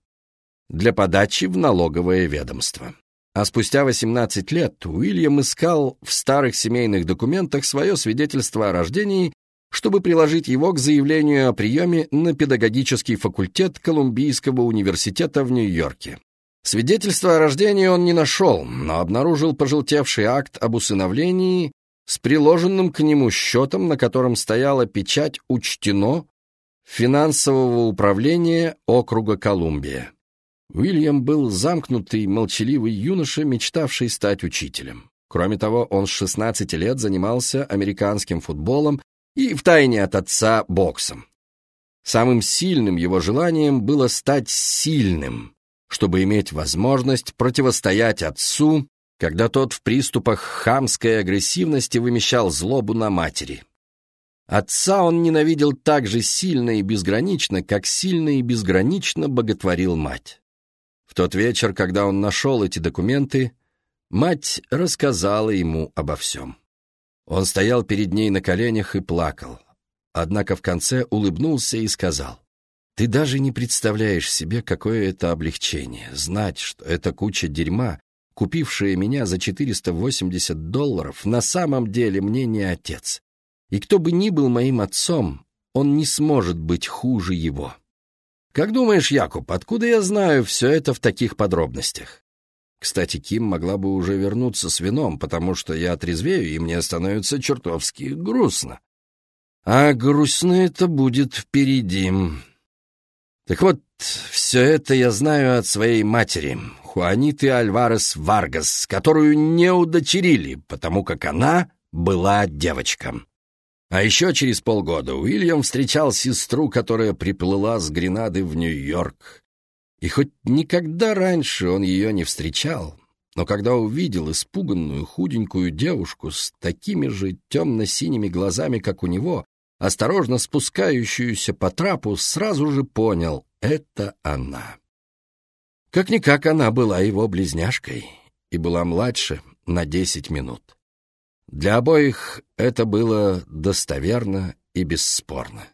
для подачи в налоговое ведомство. А спустя 18 лет Уильям искал в старых семейных документах свое свидетельство о рождении, чтобы приложить его к заявлению о приеме на педагогический факультет Колумбийского университета в Нью-Йорке. Свидетельство о рождении он не нашел, но обнаружил пожелтевший акт об усыновлении с приложенным к нему счетом, на котором стояла печать «Учтено» финансового управления округа Колумбия. Уильям был замкнутый, молчаливый юноша, мечтавший стать учителем. Кроме того, он с 16 лет занимался американским футболом и, втайне от отца, боксом. Самым сильным его желанием было стать сильным, чтобы иметь возможность противостоять отцу, когда тот в приступах хамской агрессивности вымещал злобу на матери. Отца он ненавидел так же сильно и безгранично, как сильно и безгранично боготворил мать. В тот вечер, когда он нашел эти документы, мать рассказала ему обо всем. Он стоял перед ней на коленях и плакал, однако в конце улыбнулся и сказал, «Ты даже не представляешь себе, какое это облегчение, знать, что эта куча дерьма, купившая меня за 480 долларов, на самом деле мне не отец. И кто бы ни был моим отцом, он не сможет быть хуже его». Как думаешь, Якуб, откуда я знаю все это в таких подробностях? Кстати, Ким могла бы уже вернуться с вином, потому что я отрезвею, и мне становится чертовски грустно. А грустно это будет впереди. Так вот, все это я знаю от своей матери, Хуаниты Альварес Варгас, которую не удочерили, потому как она была девочкой. А еще через полгода Уильям встречал сестру, которая приплыла с Гренады в Нью-Йорк. И хоть никогда раньше он ее не встречал, но когда увидел испуганную худенькую девушку с такими же темно-синими глазами, как у него, осторожно спускающуюся по трапу, сразу же понял — это она. Как-никак она была его близняшкой и была младше на десять минут. Для обоих это было достоверно и бесспорно.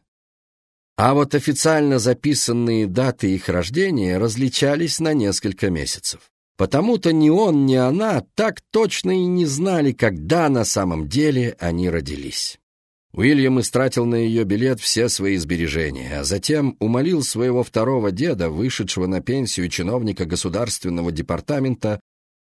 А вот официально записанные даты их рождения различались на несколько месяцев. Потому-то ни он, ни она так точно и не знали, когда на самом деле они родились. Уильям истратил на ее билет все свои сбережения, а затем умолил своего второго деда, вышедшего на пенсию чиновника государственного департамента,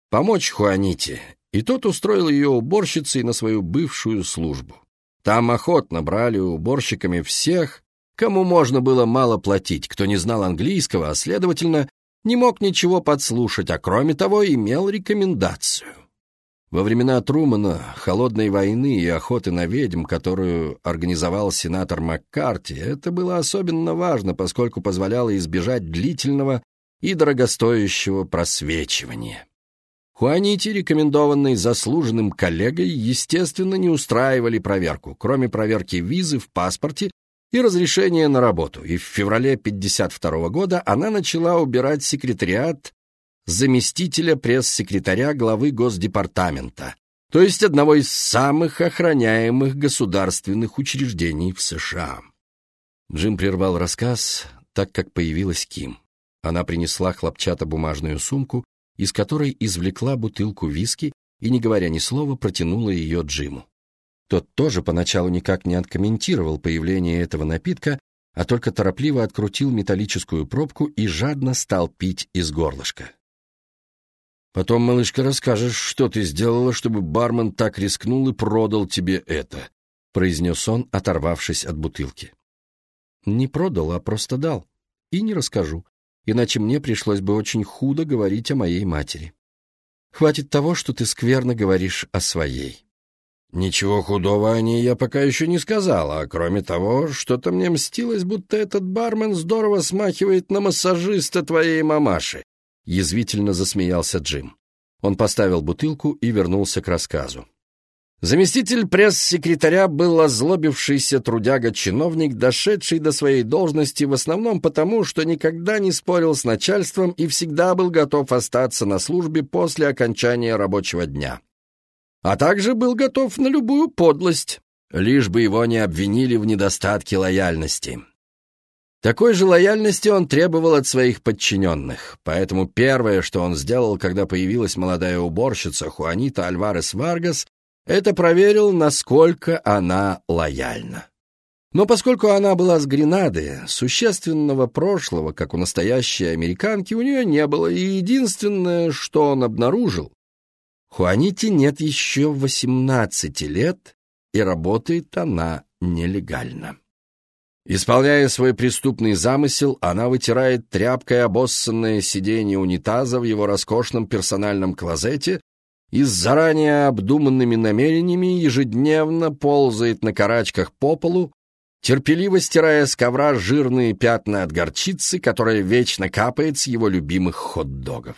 помочь Хуаните, и тот устроил ее уборщицей на свою бывшую службу. Там охотно брали уборщиками всех, кому можно было мало платить, кто не знал английского, а, следовательно, не мог ничего подслушать, а кроме того имел рекомендацию. Во времена Трумана, холодной войны и охоты на ведьм, которую организовал сенатор Маккарти, это было особенно важно, поскольку позволяло избежать длительного и дорогостоящего просвечивания. Хуанити, рекомендованный заслуженным коллегой, естественно, не устраивали проверку, кроме проверки визы в паспорте и разрешения на работу, и в феврале 1952 года она начала убирать секретариат заместителя пресс-секретаря главы Госдепартамента, то есть одного из самых охраняемых государственных учреждений в США. Джим прервал рассказ, так как появилась Ким. Она принесла хлопчатобумажную сумку, из которой извлекла бутылку виски и, не говоря ни слова, протянула ее Джиму. Тот тоже поначалу никак не откомментировал появление этого напитка, а только торопливо открутил металлическую пробку и жадно стал пить из горлышка. Потом, малышка, расскажешь, что ты сделала, чтобы бармен так рискнул и продал тебе это», — произнес он, оторвавшись от бутылки. «Не продал, а просто дал. И не расскажу, иначе мне пришлось бы очень худо говорить о моей матери. Хватит того, что ты скверно говоришь о своей». «Ничего худого о ней я пока еще не сказала, а кроме того, что-то мне мстилось, будто этот бармен здорово смахивает на массажиста твоей мамаши. Язвительно засмеялся Джим. Он поставил бутылку и вернулся к рассказу. Заместитель пресс-секретаря был озлобившийся трудяга-чиновник, дошедший до своей должности в основном потому, что никогда не спорил с начальством и всегда был готов остаться на службе после окончания рабочего дня. А также был готов на любую подлость, лишь бы его не обвинили в недостатке лояльности. Такой же лояльности он требовал от своих подчиненных, поэтому первое, что он сделал, когда появилась молодая уборщица Хуанита Альварес Варгас, это проверил, насколько она лояльна. Но поскольку она была с Гренады, существенного прошлого, как у настоящей американки, у нее не было, и единственное, что он обнаружил, Хуаните нет еще 18 лет, и работает она нелегально. Исполняя свой преступный замысел, она вытирает тряпкой обоссанное сиденье унитаза в его роскошном персональном клозете и с заранее обдуманными намерениями ежедневно ползает на карачках по полу, терпеливо стирая с ковра жирные пятна от горчицы, которая вечно капает с его любимых хот-догов.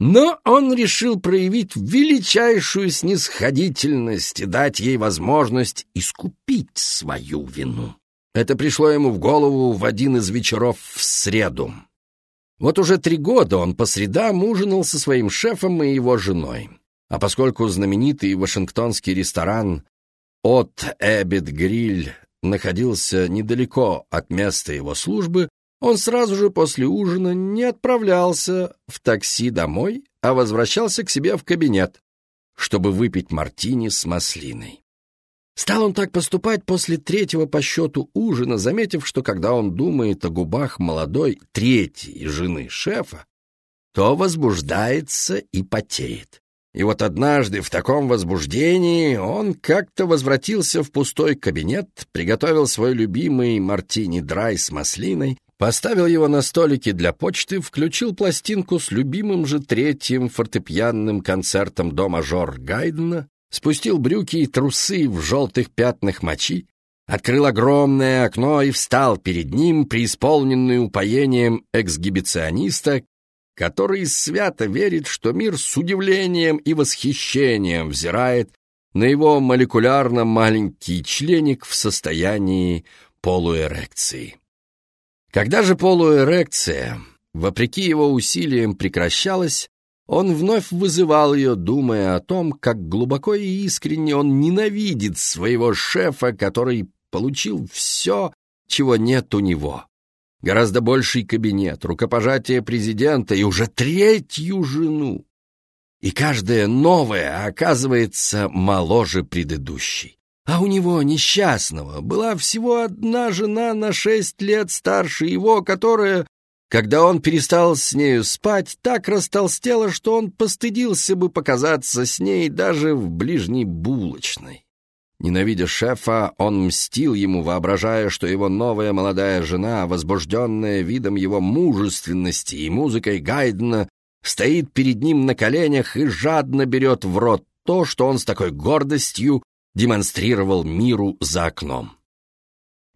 Но он решил проявить величайшую снисходительность и дать ей возможность искупить свою вину. Это пришло ему в голову в один из вечеров в среду. Вот уже три года он по средам ужинал со своим шефом и его женой. А поскольку знаменитый вашингтонский ресторан от Эббит Гриль находился недалеко от места его службы, он сразу же после ужина не отправлялся в такси домой, а возвращался к себе в кабинет, чтобы выпить мартини с маслиной. Стал он так поступать после третьего по счету ужина, заметив, что когда он думает о губах молодой третьей жены шефа, то возбуждается и потеет. И вот однажды в таком возбуждении он как-то возвратился в пустой кабинет, приготовил свой любимый мартини-драй с маслиной, поставил его на столике для почты, включил пластинку с любимым же третьим фортепианным концертом до мажор Гайдена, спустил брюки и трусы в желтых пятнах мочи, открыл огромное окно и встал перед ним, преисполненный упоением эксгибициониста, который свято верит, что мир с удивлением и восхищением взирает на его молекулярно маленький членик в состоянии полуэрекции. Когда же полуэрекция, вопреки его усилиям, прекращалась, он вновь вызывал ее, думая о том, как глубоко и искренне он ненавидит своего шефа, который получил все, чего нет у него. Гораздо больший кабинет, рукопожатие президента и уже третью жену. и каждая новая оказывается моложе предыдущей. А у него, несчастного, была всего одна жена на шесть лет старше его, которая, когда он перестал с нею спать, так растолстела, что он постыдился бы показаться с ней даже в ближней булочной. Ненавидя шефа, он мстил ему, воображая, что его новая молодая жена, возбужденная видом его мужественности и музыкой Гайдена, стоит перед ним на коленях и жадно берет в рот то, что он с такой гордостью демонстрировал миру за окном.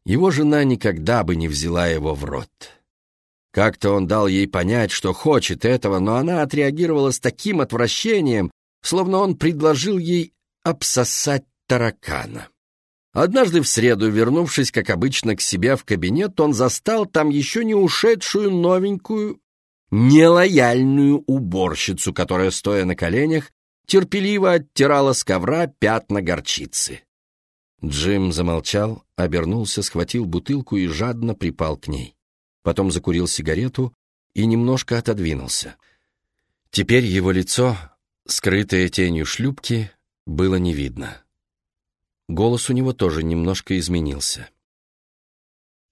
Его жена никогда бы не взяла его в рот. Как-то он дал ей понять, что хочет этого, но она отреагировала с таким отвращением, словно он предложил ей обсосать таракана. Однажды в среду, вернувшись, как обычно, к себе в кабинет, он застал там еще не ушедшую новенькую нелояльную уборщицу, которая, стоя на коленях, терпеливо оттирала с ковра пятна горчицы. Джим замолчал, обернулся, схватил бутылку и жадно припал к ней. Потом закурил сигарету и немножко отодвинулся. Теперь его лицо, скрытое тенью шлюпки, было не видно. Голос у него тоже немножко изменился.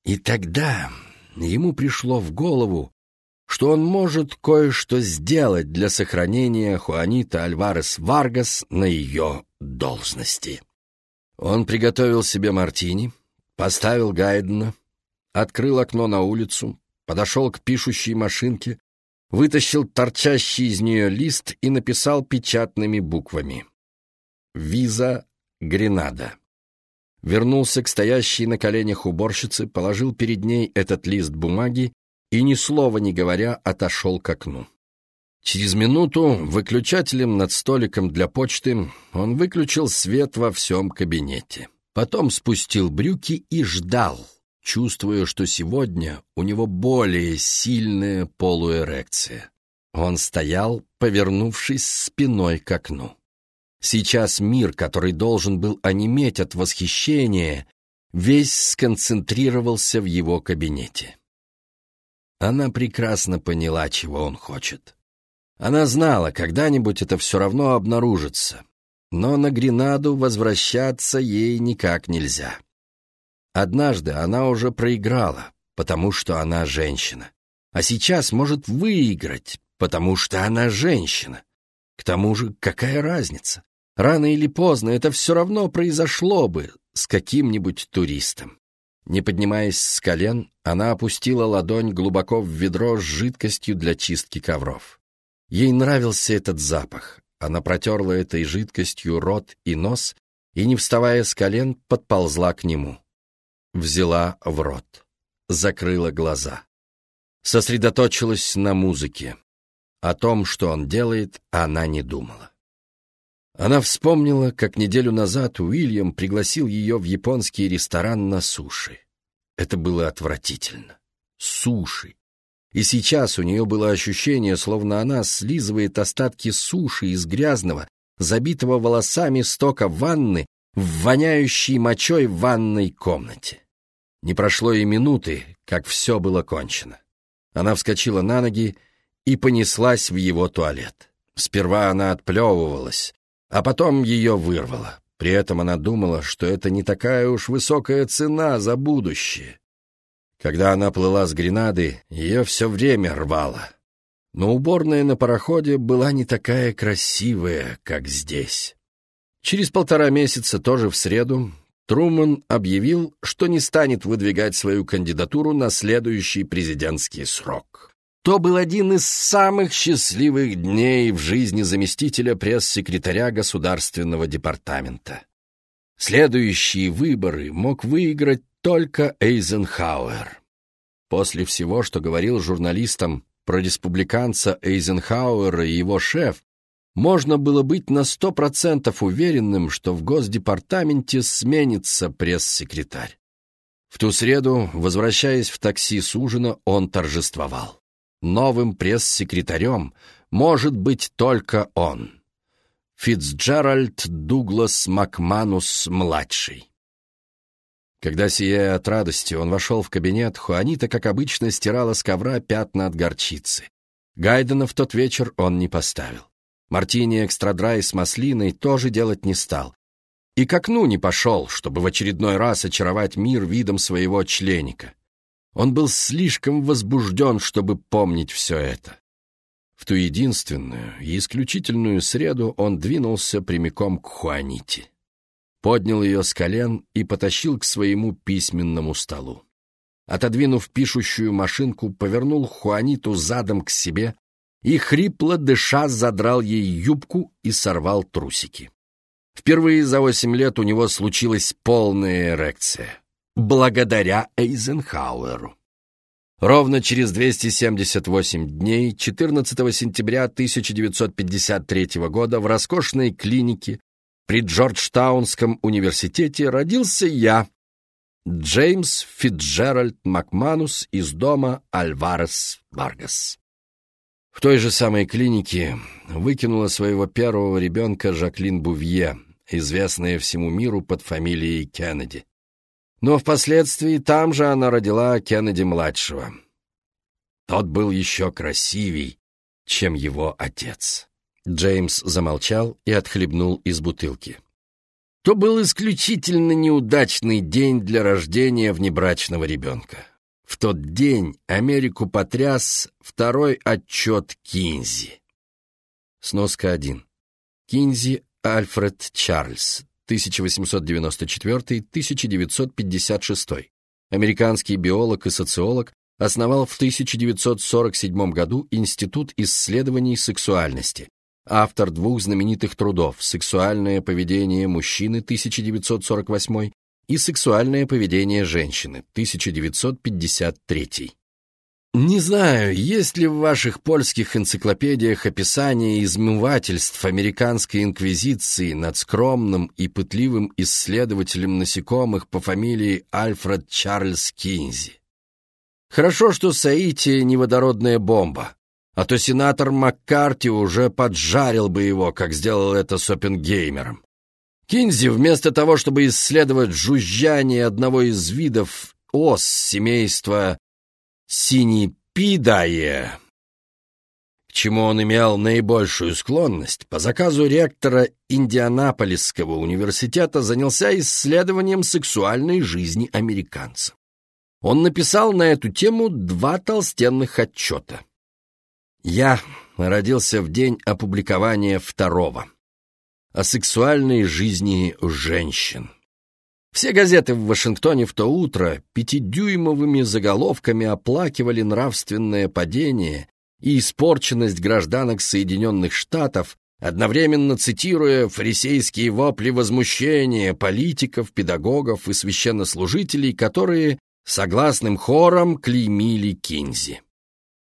И тогда ему пришло в голову, что он может кое-что сделать для сохранения Хуанита Альварес Варгас на ее должности. Он приготовил себе мартини, поставил Гайдена, открыл окно на улицу, подошел к пишущей машинке, вытащил торчащий из нее лист и написал печатными буквами «Виза Гренада». Вернулся к стоящей на коленях уборщице, положил перед ней этот лист бумаги и, ни слова не говоря, отошел к окну. Через минуту выключателем над столиком для почты он выключил свет во всем кабинете. Потом спустил брюки и ждал, чувствуя, что сегодня у него более сильная полуэрекция. Он стоял, повернувшись спиной к окну. Сейчас мир, который должен был онеметь от восхищения, весь сконцентрировался в его кабинете. Она прекрасно поняла, чего он хочет. Она знала, когда-нибудь это все равно обнаружится, но на Гренаду возвращаться ей никак нельзя. Однажды она уже проиграла, потому что она женщина, а сейчас может выиграть, потому что она женщина. К тому же, какая разница? Рано или поздно это все равно произошло бы с каким-нибудь туристом. Не поднимаясь с колен, она опустила ладонь глубоко в ведро с жидкостью для чистки ковров. Ей нравился этот запах. Она протерла этой жидкостью рот и нос и, не вставая с колен, подползла к нему. Взяла в рот. Закрыла глаза. Сосредоточилась на музыке. О том, что он делает, она не думала. Она вспомнила, как неделю назад Уильям пригласил ее в японский ресторан на суши. Это было отвратительно. Суши. И сейчас у нее было ощущение, словно она слизывает остатки суши из грязного, забитого волосами стока ванны в воняющей мочой ванной комнате. Не прошло и минуты, как все было кончено. Она вскочила на ноги и понеслась в его туалет. Сперва она отплевывалась, а потом ее вырвало. При этом она думала, что это не такая уж высокая цена за будущее. Когда она плыла с Гренады, ее все время рвало. Но уборная на пароходе была не такая красивая, как здесь. Через полтора месяца, тоже в среду, Труман объявил, что не станет выдвигать свою кандидатуру на следующий президентский срок. То был один из самых счастливых дней в жизни заместителя пресс-секретаря Государственного департамента. Следующие выборы мог выиграть только Эйзенхауэр. После всего, что говорил журналистам про республиканца Эйзенхауэра и его шеф, можно было быть на сто процентов уверенным, что в Госдепартаменте сменится пресс-секретарь. В ту среду, возвращаясь в такси с ужина, он торжествовал. Новым пресс-секретарем может быть только он. Фицджеральд Дуглас Макманус-младший. Когда, сияя от радости, он вошел в кабинет, Хуанита, как обычно, стирала с ковра пятна от горчицы. Гайдена в тот вечер он не поставил. Мартини экстрадрай с маслиной тоже делать не стал. И к окну не пошел, чтобы в очередной раз очаровать мир видом своего членика. Он был слишком возбужден, чтобы помнить все это. В ту единственную и исключительную среду он двинулся прямиком к Хуаните. Поднял ее с колен и потащил к своему письменному столу. Отодвинув пишущую машинку, повернул Хуаниту задом к себе и, хрипло дыша, задрал ей юбку и сорвал трусики. Впервые за восемь лет у него случилась полная эрекция. Благодаря Эйзенхауэру. Ровно через 278 дней, 14 сентября 1953 года, в роскошной клинике при Джорджтаунском университете родился я, Джеймс Фитджеральд Макманус из дома Альварес Варгас. В той же самой клинике выкинула своего первого ребенка Жаклин Бувье, известная всему миру под фамилией Кеннеди. Но впоследствии там же она родила Кеннеди-младшего. Тот был еще красивей, чем его отец. Джеймс замолчал и отхлебнул из бутылки. То был исключительно неудачный день для рождения внебрачного ребенка. В тот день Америку потряс второй отчет Кинзи. Сноска 1. Кинзи Альфред Чарльз, 1894-1956. Американский биолог и социолог, основал в 1947 году Институт исследований сексуальности. Автор двух знаменитых трудов «Сексуальное поведение мужчины» 1948 и «Сексуальное поведение женщины» 1953. Не знаю, есть ли в ваших польских энциклопедиях описание измывательств американской инквизиции над скромным и пытливым исследователем насекомых по фамилии Альфред Чарльз Кинзи. Хорошо, что Саити не водородная бомба, а то сенатор Маккарти уже поджарил бы его, как сделал это с Оппенгеймером. Кинзи, вместо того, чтобы исследовать жужжание одного из видов ос семейства Синипидае, к чему он имел наибольшую склонность, по заказу ректора Индианаполисского университета занялся исследованием сексуальной жизни американцев. Он написал на эту тему два толстенных отчета. «Я родился в день опубликования второго» о сексуальной жизни женщин. Все газеты в Вашингтоне в то утро пятидюймовыми заголовками оплакивали нравственное падение и испорченность гражданок Соединенных Штатов, одновременно цитируя фарисейские вопли возмущения политиков, педагогов и священнослужителей, которые согласным хором клеймили Кинзи.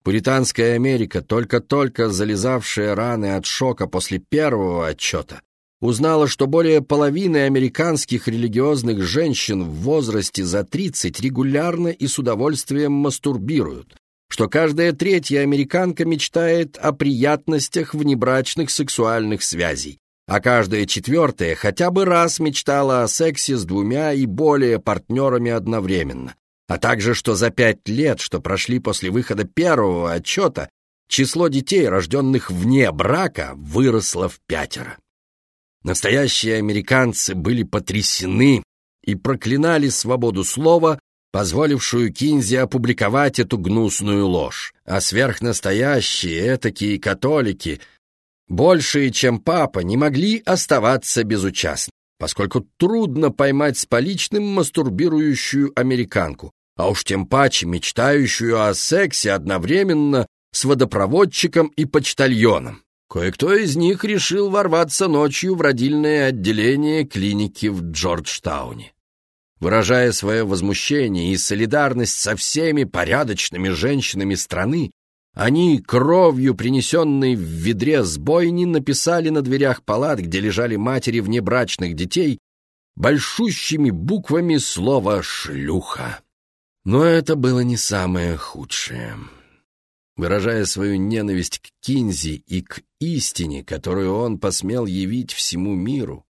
Пуританская Америка, только-только залезавшая раны от шока после первого отчета, узнала, что более половины американских религиозных женщин в возрасте за 30 регулярно и с удовольствием мастурбируют, что каждая третья американка мечтает о приятностях внебрачных сексуальных связей, а каждая четвертая хотя бы раз мечтала о сексе с двумя и более партнерами одновременно, а также что за пять лет, что прошли после выхода первого отчета, число детей, рожденных вне брака, выросло в пятеро. Настоящие американцы были потрясены и проклинали свободу слова, позволившую Кинзи опубликовать эту гнусную ложь. А сверхнастоящие, этакие католики, большие, чем папа, не могли оставаться безучастны, поскольку трудно поймать с поличным мастурбирующую американку, а уж тем паче мечтающую о сексе одновременно с водопроводчиком и почтальоном. Кое-кто из них решил ворваться ночью в родильное отделение клиники в Джорджтауне. Выражая свое возмущение и солидарность со всеми порядочными женщинами страны, они, кровью, принесенной в ведре с бойни, написали на дверях палат, где лежали матери внебрачных детей, большущими буквами слово «шлюха». Но это было не самое худшее выражая свою ненависть к Кинзи и к истине, которую он посмел явить всему миру.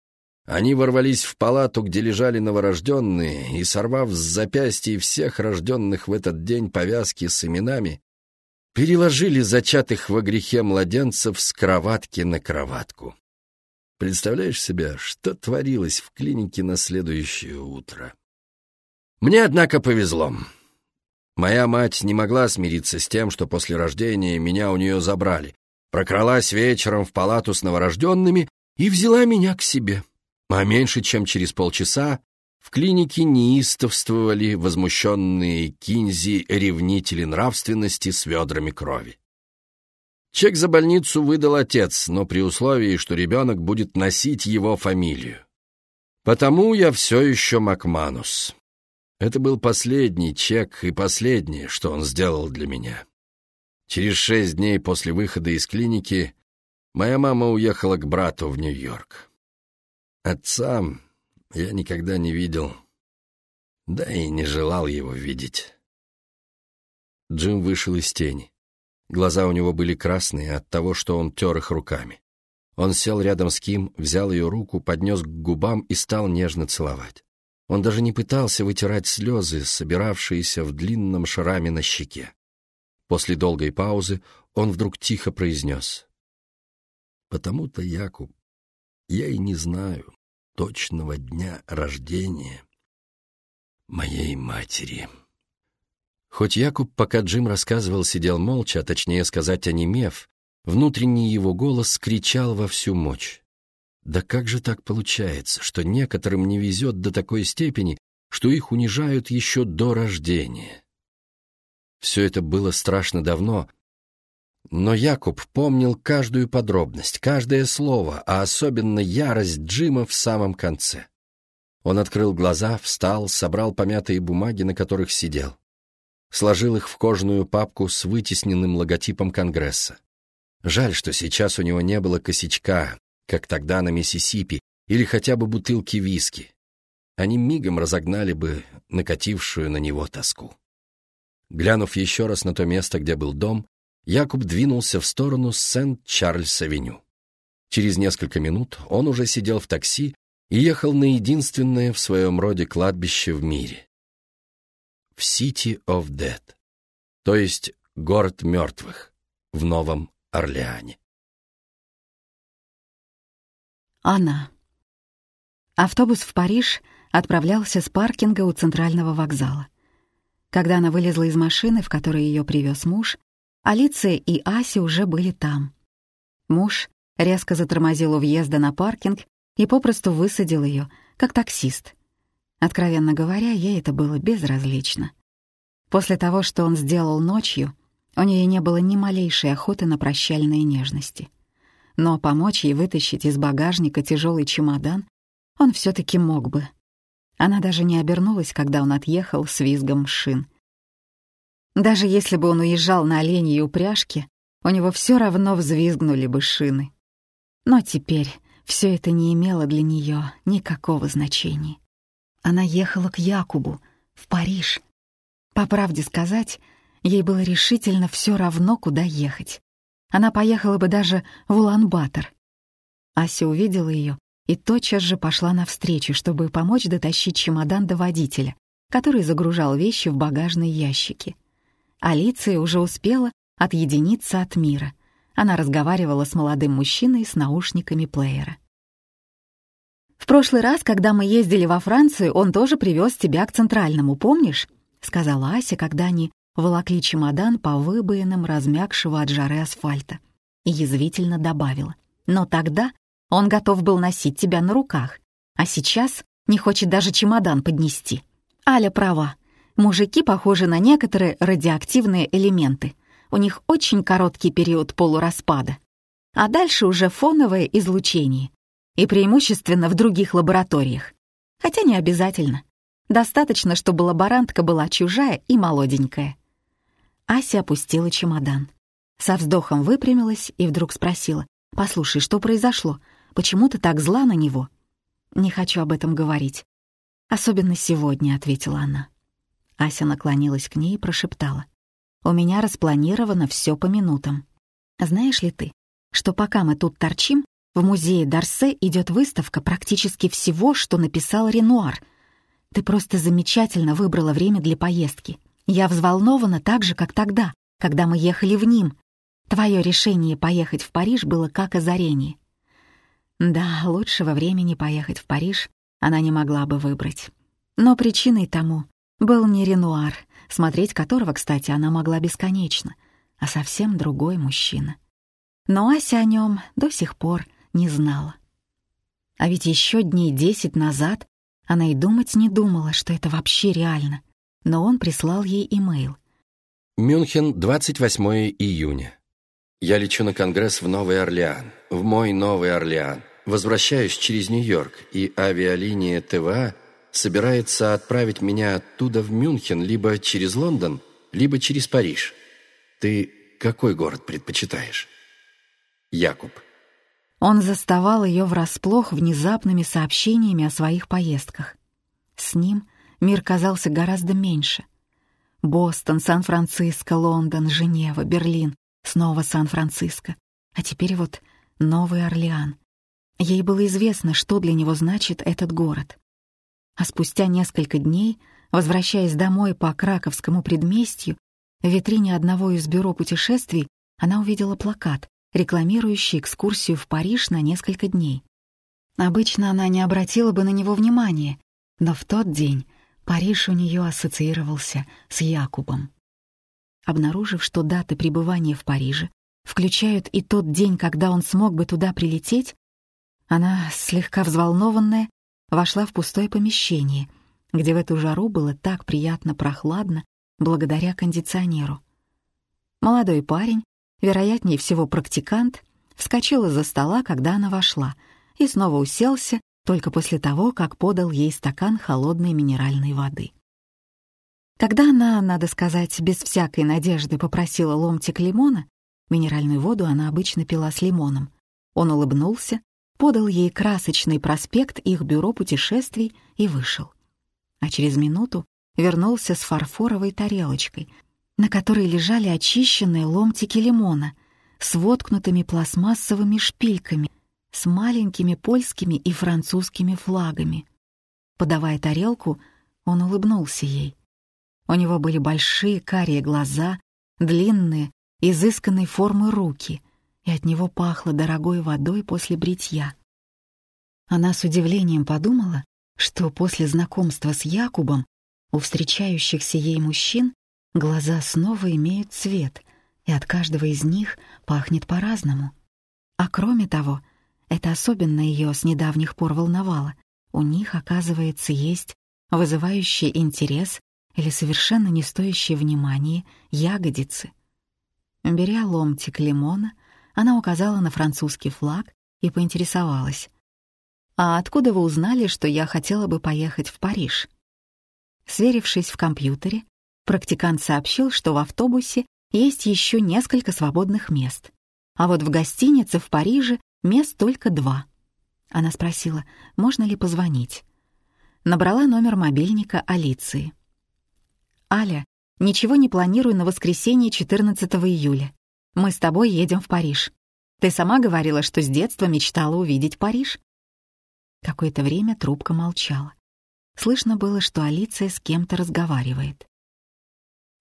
Они ворвались в палату, где лежали новорожденные, и, сорвав с запястья всех рожденных в этот день повязки с именами, переложили зачатых во грехе младенцев с кроватки на кроватку. Представляешь себе, что творилось в клинике на следующее утро? Мне, однако, повезло. Моя мать не могла смириться с тем, что после рождения меня у нее забрали. Прокралась вечером в палату с новорожденными и взяла меня к себе. А меньше чем через полчаса в клинике неистовствовали возмущенные кинзи-ревнители нравственности с ведрами крови. Чек за больницу выдал отец, но при условии, что ребенок будет носить его фамилию. Потому я все еще Макманус. Это был последний чек и последнее, что он сделал для меня. Через шесть дней после выхода из клиники моя мама уехала к брату в Нью-Йорк. Отца я никогда не видел, да и не желал его видеть. Джим вышел из тени. Глаза у него были красные от того, что он тер их руками. Он сел рядом с Ким, взял ее руку, поднес к губам и стал нежно целовать. Он даже не пытался вытирать слезы, собиравшиеся в длинном шраме на щеке. После долгой паузы он вдруг тихо произнес. «Потому-то, Якуб, я и не знаю точного дня рождения моей матери». Хоть Якуб, пока Джим рассказывал, сидел молча, а точнее сказать, онемев, внутренний его голос кричал во всю мощь. Да как же так получается, что некоторым не везет до такой степени, что их унижают еще до рождения? Все это было страшно давно, но Якуб помнил каждую подробность, каждое слово, а особенно ярость Джима в самом конце. Он открыл глаза, встал, собрал помятые бумаги, на которых сидел. Сложил их в кожаную папку с вытесненным логотипом Конгресса. Жаль, что сейчас у него не было косячка, как тогда на Миссисипи, или хотя бы бутылки виски. Они мигом разогнали бы накатившую на него тоску. Глянув еще раз на то место, где был дом, Якуб двинулся в сторону Сент-Чарльз-авеню. Через несколько минут он уже сидел в такси и ехал на единственное в своем роде кладбище в мире. В City of Dead, то есть город мертвых в Новом Орлеане. Она. Автобус в Париж отправлялся с паркинга у центрального вокзала. Когда она вылезла из машины, в которой ее привез муж, Алиция и Ася уже были там. Муж резко затормозил у въезда на паркинг и попросту высадил ее, как таксист. Откровенно говоря, ей это было безразлично. После того, что он сделал ночью, у нее не было ни малейшей охоты на прощальные нежности. Но помочь ей вытащить из багажника тяжелый чемодан он все таки мог бы. Она даже не обернулась, когда он отъехал с визгом шин. Даже если бы он уезжал на оленьей упряжке, у него все равно взвизгнули бы шины. Но теперь все это не имело для нее никакого значения. Она ехала к Якубу, в Париж. По правде сказать, ей было решительно все равно, куда ехать. Она поехала бы даже в Улан-Батор. Ася увидела ее и тотчас же пошла навстречу, чтобы помочь дотащить чемодан до водителя, который загружал вещи в багажные ящики. Алиция уже успела отъединиться от мира. Она разговаривала с молодым мужчиной с наушниками плеера. «В прошлый раз, когда мы ездили во Францию, он тоже привез тебя к Центральному, помнишь?» — сказала Ася, когда они волокли чемодан по выбоинам размягшего от жары асфальта. И язвительно добавила. «Но тогда он готов был носить тебя на руках, а сейчас не хочет даже чемодан поднести. Аля права. Мужики похожи на некоторые радиоактивные элементы. У них очень короткий период полураспада. А дальше уже фоновое излучение. И преимущественно в других лабораториях. Хотя не обязательно. Достаточно, чтобы лаборантка была чужая и молоденькая. Ася опустила чемодан. Со вздохом выпрямилась и вдруг спросила. «Послушай, что произошло? Почему ты так зла на него?» «Не хочу об этом говорить. Особенно сегодня», — ответила она. Ася наклонилась к ней и прошептала. «У меня распланировано все по минутам. Знаешь ли ты, что пока мы тут торчим, в музее Дарсе идет выставка практически всего, что написал Ренуар. Ты просто замечательно выбрала время для поездки. Я взволнована так же, как тогда, когда мы ехали в Ним. Твое решение поехать в Париж было как озарение. Да, лучшего времени поехать в Париж она не могла бы выбрать. Но причиной тому был не Ренуар, смотреть которого, кстати, она могла бесконечно, а совсем другой мужчина. Но Ася о нем до сих пор не знала. А ведь еще дней десять назад она и думать не думала, что это вообще реально. Но он прислал ей имейл. Мюнхен, 28 июня. Я лечу на конгресс в Новый Орлеан, в мой Новый Орлеан. Возвращаюсь через Нью-Йорк, и авиалиния ТВА собирается отправить меня оттуда в Мюнхен либо через Лондон, либо через Париж. Ты какой город предпочитаешь? Якуб. Он заставал ее врасплох внезапными сообщениями о своих поездках. С ним мир казался гораздо меньше. Бостон, Сан-Франциско, Лондон, Женева, Берлин, снова Сан-Франциско. А теперь вот Новый Орлеан. Ей было известно, что для него значит этот город. А спустя несколько дней, возвращаясь домой по Краковскому предместью, в витрине одного из бюро путешествий она увидела плакат, рекламирующий экскурсию в Париж на несколько дней. Обычно она не обратила бы на него внимания, но в тот день Париж у нее ассоциировался с Якубом. Обнаружив, что даты пребывания в Париже включают и тот день, когда он смог бы туда прилететь, она, слегка взволнованная, вошла в пустое помещение, где в эту жару было так приятно прохладно благодаря кондиционеру. Молодой парень вероятнее всего практикант, вскочил из-за стола, когда она вошла, и снова уселся только после того, как подал ей стакан холодной минеральной воды. Когда она, надо сказать, без всякой надежды попросила ломтик лимона, минеральную воду она обычно пила с лимоном, он улыбнулся, подал ей красочный проспект их бюро путешествий и вышел. А через минуту вернулся с фарфоровой тарелочкой, на которой лежали очищенные ломтики лимона с воткнутыми пластмассовыми шпильками, с маленькими польскими и французскими флагами. Подавая тарелку, он улыбнулся ей. У него были большие карие глаза, длинные, изысканной формы руки, и от него пахло дорогой водой после бритья. Она с удивлением подумала, что после знакомства с Якубом у встречающихся ей мужчин Глаза снова имеют цвет, и от каждого из них пахнет по-разному. А кроме того, это особенно ее с недавних пор волновало. У них, оказывается, есть вызывающий интерес или совершенно не стоящие внимания ягодицы. Беря ломтик лимона, она указала на французский флаг и поинтересовалась. «А откуда вы узнали, что я хотела бы поехать в Париж?» Сверившись в компьютере, Практикант сообщил, что в автобусе есть еще несколько свободных мест. А вот в гостинице в Париже мест только два. Она спросила, можно ли позвонить. Набрала номер мобильника Алиции. «Аля, ничего не планирую на воскресенье 14 июля. Мы с тобой едем в Париж. Ты сама говорила, что с детства мечтала увидеть Париж». Какое-то время трубка молчала. Слышно было, что Алиция с кем-то разговаривает.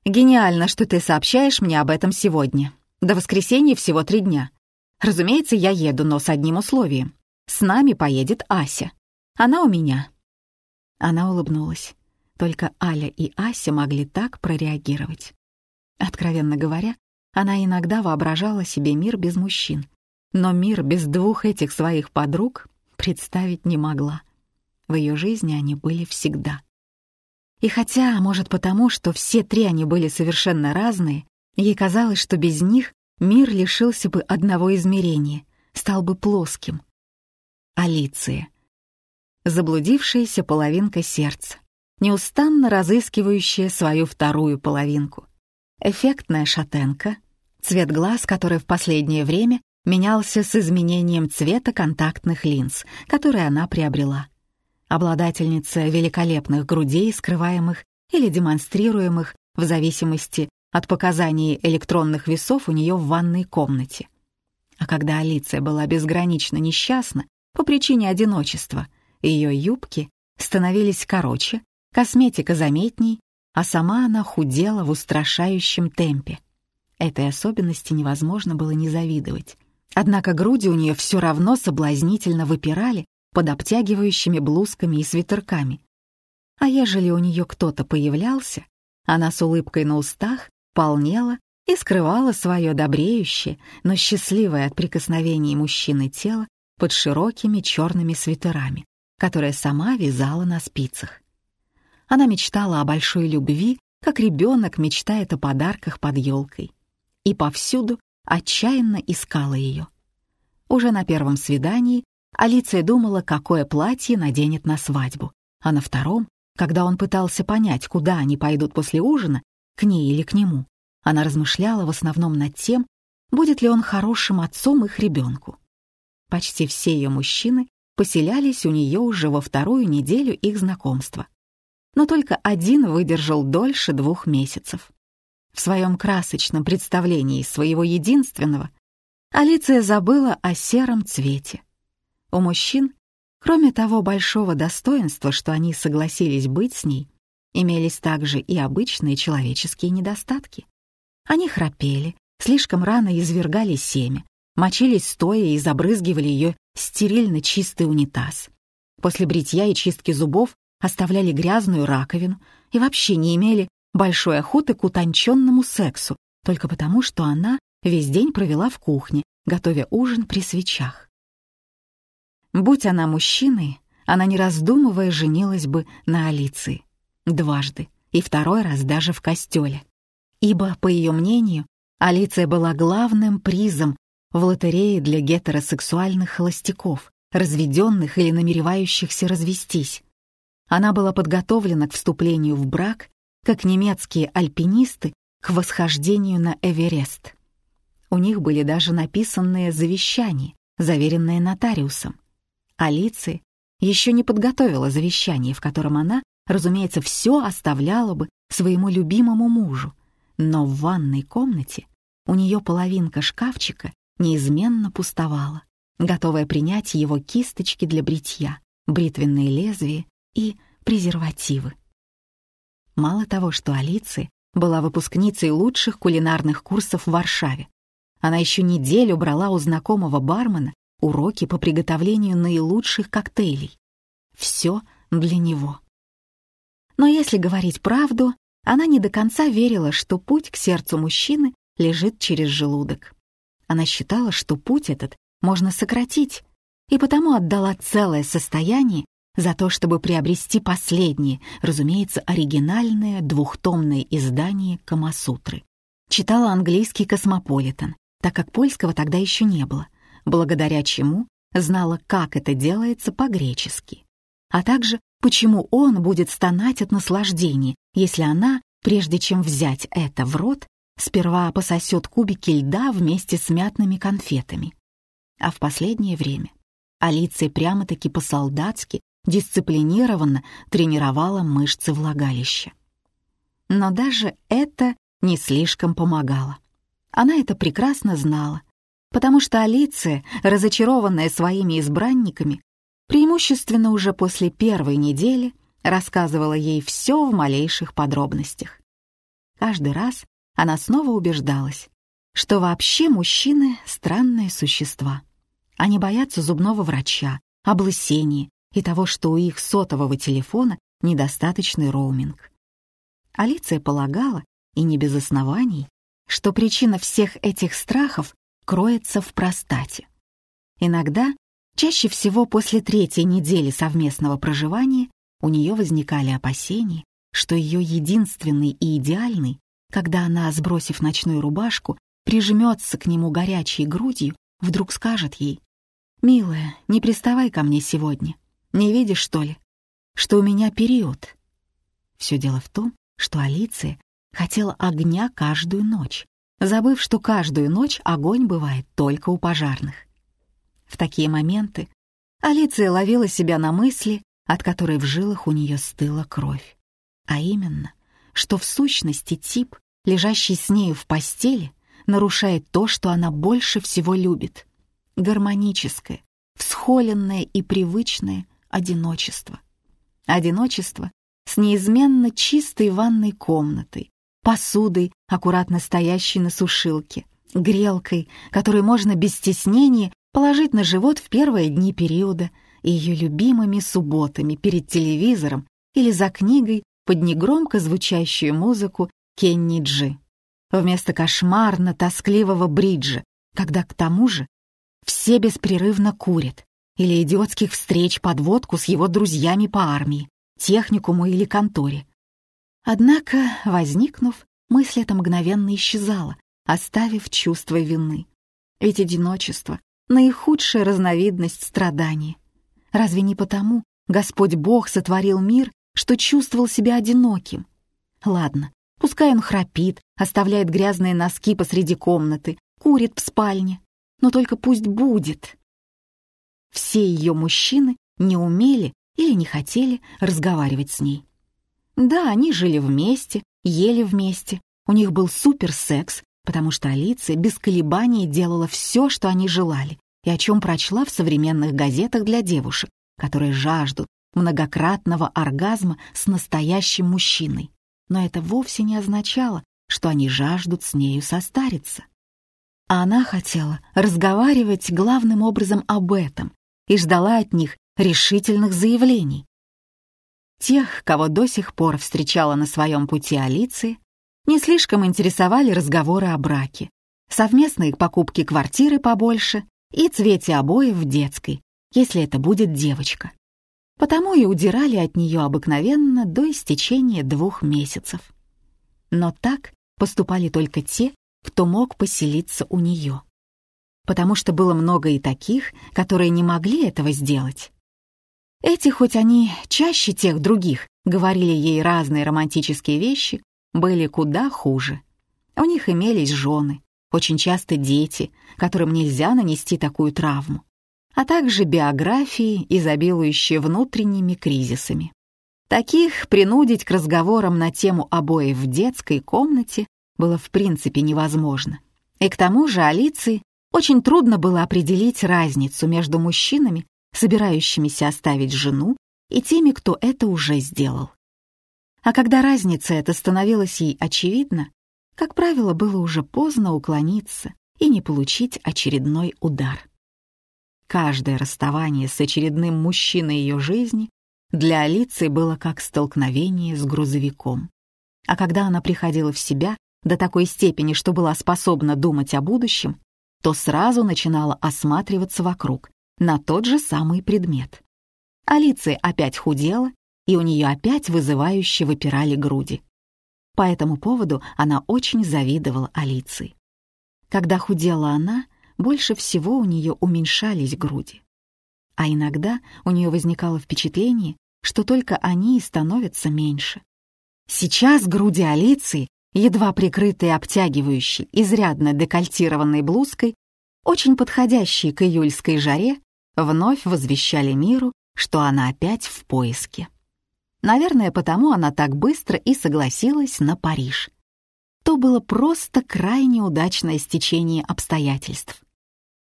Гениально, что ты сообщаешь мне об этом сегодня. До воскресенья всего три дня. Разумеется, я еду, но с одним условием. С нами поедет Ася. Она у меня». Она улыбнулась. Только Аля и Ася могли так прореагировать. Откровенно говоря, она иногда воображала себе мир без мужчин. Но мир без двух этих своих подруг представить не могла. В ее жизни они были всегда. И хотя, может потому, что все три они были совершенно разные, ей казалось, что без них мир лишился бы одного измерения, стал бы плоским. Алиция. Заблудившаяся половинка сердца, неустанно разыскивающая свою вторую половинку. Эффектная шатенка, цвет глаз, который в последнее время менялся с изменением цвета контактных линз, которые она приобрела обладательница великолепных грудей, скрываемых или демонстрируемых в зависимости от показаний электронных весов у нее в ванной комнате. А когда Алиция была безгранично несчастна по причине одиночества, ее юбки становились короче, косметика заметней, а сама она худела в устрашающем темпе. Этой особенности невозможно было не завидовать. Однако груди у нее все равно соблазнительно выпирали под обтягивающими блузками и свитерками. А ежели у нее кто-то появлялся, она с улыбкой на устах полнела и скрывала свое добреющее, но счастливое от прикосновений мужчины тело под широкими черными свитерами, которые сама вязала на спицах. Она мечтала о большой любви, как ребенок мечтает о подарках под елкой, и повсюду отчаянно искала ее. Уже на первом свидании Алиция думала, какое платье наденет на свадьбу, а на втором, когда он пытался понять, куда они пойдут после ужина, к ней или к нему, она размышляла в основном над тем, будет ли он хорошим отцом их ребенку. Почти все ее мужчины поселялись у нее уже во вторую неделю их знакомства. Но только один выдержал дольше двух месяцев. В своем красочном представлении своего единственного Алиция забыла о сером цвете. У мужчин, кроме того большого достоинства, что они согласились быть с ней, имелись также и обычные человеческие недостатки. Они храпели, слишком рано извергали семя, мочились стоя и забрызгивали ее стерильно чистый унитаз. После бритья и чистки зубов оставляли грязную раковину и вообще не имели большой охоты к утонченному сексу, только потому, что она весь день провела в кухне, готовя ужин при свечах. Будь она мужчиной, она, не раздумывая, женилась бы на Алиции. Дважды, и второй раз даже в костеле ибо, по ее мнению, Алиция была главным призом в лотерее для гетеросексуальных холостяков, разведенных или намеревающихся развестись. Она была подготовлена к вступлению в брак, как немецкие альпинисты к восхождению на Эверест. У них были даже написанные завещания, заверенные нотариусом. Алиция еще не подготовила завещание, в котором она, разумеется, все оставляла бы своему любимому мужу, но в ванной комнате у нее половинка шкафчика неизменно пустовала, готовая принять его кисточки для бритья, бритвенные лезвия и презервативы. Мало того, что Алиция была выпускницей лучших кулинарных курсов в Варшаве, она еще неделю брала у знакомого бармена уроки по приготовлению наилучших коктейлей. Все для него. Но если говорить правду, она не до конца верила, что путь к сердцу мужчины лежит через желудок. Она считала, что путь этот можно сократить, и потому отдала целое состояние за то, чтобы приобрести последнее, разумеется, оригинальное двухтомное издание Камасутры. Читала английский «Космополитен», так как польского тогда еще не было, благодаря чему знала, как это делается по-гречески, а также почему он будет стонать от наслаждения, если она, прежде чем взять это в рот, сперва пососет кубики льда вместе с мятными конфетами. А в последнее время Алиция прямо-таки по-солдатски дисциплинированно тренировала мышцы влагалища. Но даже это не слишком помогало. Она это прекрасно знала, потому что Алиция, разочарованная своими избранниками, преимущественно уже после первой недели рассказывала ей все в малейших подробностях. Каждый раз она снова убеждалась, что вообще мужчины — странные существа. Они боятся зубного врача, облысения и того, что у их сотового телефона недостаточный роуминг. Алиция полагала, и не без оснований, что причина всех этих страхов кроется в простате. Иногда, чаще всего после третьей недели совместного проживания, у нее возникали опасения, что ее единственный и идеальный, когда она, сбросив ночную рубашку, прижмется к нему горячей грудью, вдруг скажет ей, «Милая, не приставай ко мне сегодня. Не видишь, что ли, что у меня период?» Все дело в том, что Алиция хотела огня каждую ночь, забыв, что каждую ночь огонь бывает только у пожарных. В такие моменты Алиция ловила себя на мысли, от которой в жилах у нее стыла кровь. А именно, что в сущности тип, лежащий с нею в постели, нарушает то, что она больше всего любит — гармоническое, всхоленное и привычное одиночество. Одиночество с неизменно чистой ванной комнатой, посудой, аккуратно стоящей на сушилке, грелкой, которую можно без стеснения положить на живот в первые дни периода, и ее любимыми субботами перед телевизором или за книгой под негромко звучащую музыку Кенни Джи. Вместо кошмарно-тоскливого бриджа, когда к тому же все беспрерывно курят, или идиотских встреч под водку с его друзьями по армии, техникуму или конторе. Однако, возникнув, мысль эта мгновенно исчезала, оставив чувство вины. Ведь одиночество — наихудшая разновидность страдания. Разве не потому Господь Бог сотворил мир, что чувствовал себя одиноким? Ладно, пускай он храпит, оставляет грязные носки посреди комнаты, курит в спальне, но только пусть будет. Все ее мужчины не умели или не хотели разговаривать с ней. Да, они жили вместе, ели вместе, у них был суперсекс, потому что Алиция без колебаний делала все, что они желали, и о чем прочла в современных газетах для девушек, которые жаждут многократного оргазма с настоящим мужчиной. Но это вовсе не означало, что они жаждут с нею состариться. А она хотела разговаривать главным образом об этом и ждала от них решительных заявлений. Тех, кого до сих пор встречала на своем пути Алиции, не слишком интересовали разговоры о браке, совместные покупки квартиры побольше и цвете обоев в детской, если это будет девочка. Потому и удирали от нее обыкновенно до истечения двух месяцев. Но так поступали только те, кто мог поселиться у нее. Потому что было много и таких, которые не могли этого сделать. Эти, хоть они чаще тех других, говорили ей разные романтические вещи, были куда хуже. У них имелись жены, очень часто дети, которым нельзя нанести такую травму, а также биографии, изобилующие внутренними кризисами. Таких принудить к разговорам на тему обоев в детской комнате было в принципе невозможно. И к тому же Алиции очень трудно было определить разницу между мужчинами, собирающимися оставить жену, и теми, кто это уже сделал. А когда разница эта становилась ей очевидна, как правило, было уже поздно уклониться и не получить очередной удар. Каждое расставание с очередным мужчиной ее жизни для Алиции было как столкновение с грузовиком. А когда она приходила в себя до такой степени, что была способна думать о будущем, то сразу начинала осматриваться вокруг на тот же самый предмет. Алиция опять худела, и у нее опять вызывающе выпирали груди. По этому поводу она очень завидовала Алиции. Когда худела она, больше всего у нее уменьшались груди. А иногда у нее возникало впечатление, что только они и становятся меньше. Сейчас груди Алиции едва прикрытые обтягивающей, изрядно декольтированной блузкой, очень подходящей к июльской жаре, вновь возвещали миру, что она опять в поиске. Наверное, потому она так быстро и согласилась на Париж. То было просто крайне удачное стечение обстоятельств.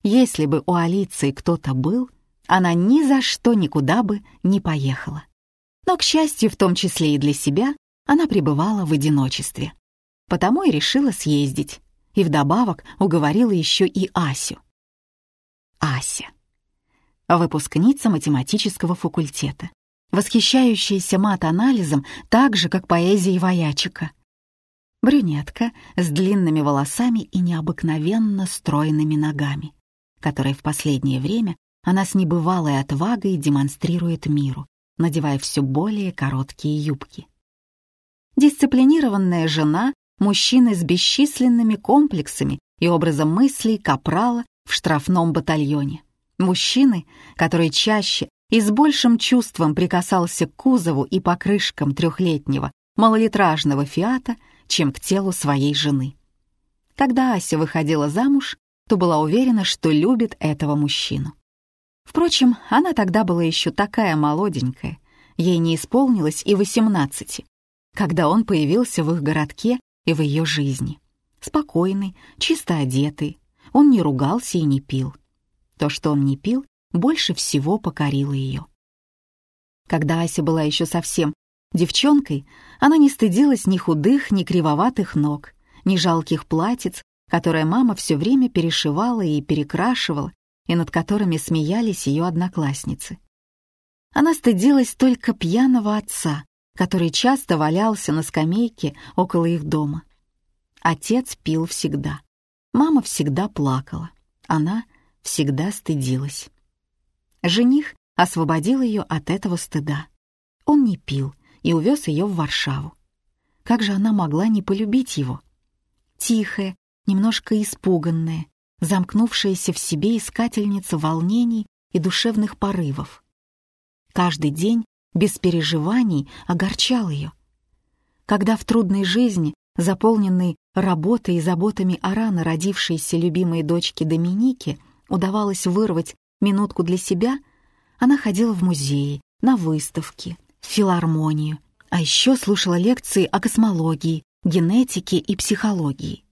Если бы у Алиции кто-то был, она ни за что никуда бы не поехала. Но, к счастью, в том числе и для себя, она пребывала в одиночестве потому и решила съездить. И вдобавок уговорила еще и Асю. Ася. Выпускница математического факультета, восхищающаяся мат-анализом так же, как поэзией воячика. Брюнетка с длинными волосами и необыкновенно стройными ногами, которые в последнее время она с небывалой отвагой демонстрирует миру, надевая все более короткие юбки. Дисциплинированная жена мужчины с бесчисленными комплексами и образом мыслей капрала в штрафном батальоне. Мужчины, который чаще и с большим чувством прикасался к кузову и покрышкам трехлетнего малолитражного «Фиата», чем к телу своей жены. Когда Ася выходила замуж, то была уверена, что любит этого мужчину. Впрочем, она тогда была еще такая молоденькая, ей не исполнилось и восемнадцати, когда он появился в их городке и в ее жизни. Спокойный, чисто одетый, он не ругался и не пил. То, что он не пил, больше всего покорило ее. Когда Ася была еще совсем Девчонкой она не стыдилась ни худых, ни кривоватых ног, ни жалких платьиц, которые мама все время перешивала и перекрашивала, и над которыми смеялись ее одноклассницы. Она стыдилась только пьяного отца, который часто валялся на скамейке около их дома. Отец пил всегда. Мама всегда плакала. Она всегда стыдилась. Жених освободил ее от этого стыда. Он не пил и увез ее в Варшаву. Как же она могла не полюбить его? Тихая, немножко испуганная, замкнувшаяся в себе искательница волнений и душевных порывов. Каждый день без переживаний огорчал ее. Когда в трудной жизни, заполненной работой и заботами о рано родившейся любимой дочке Доминики, удавалось вырвать минутку для себя, она ходила в музеи, на выставки, в филармонию, а еще слушала лекции о космологии, генетике и психологии.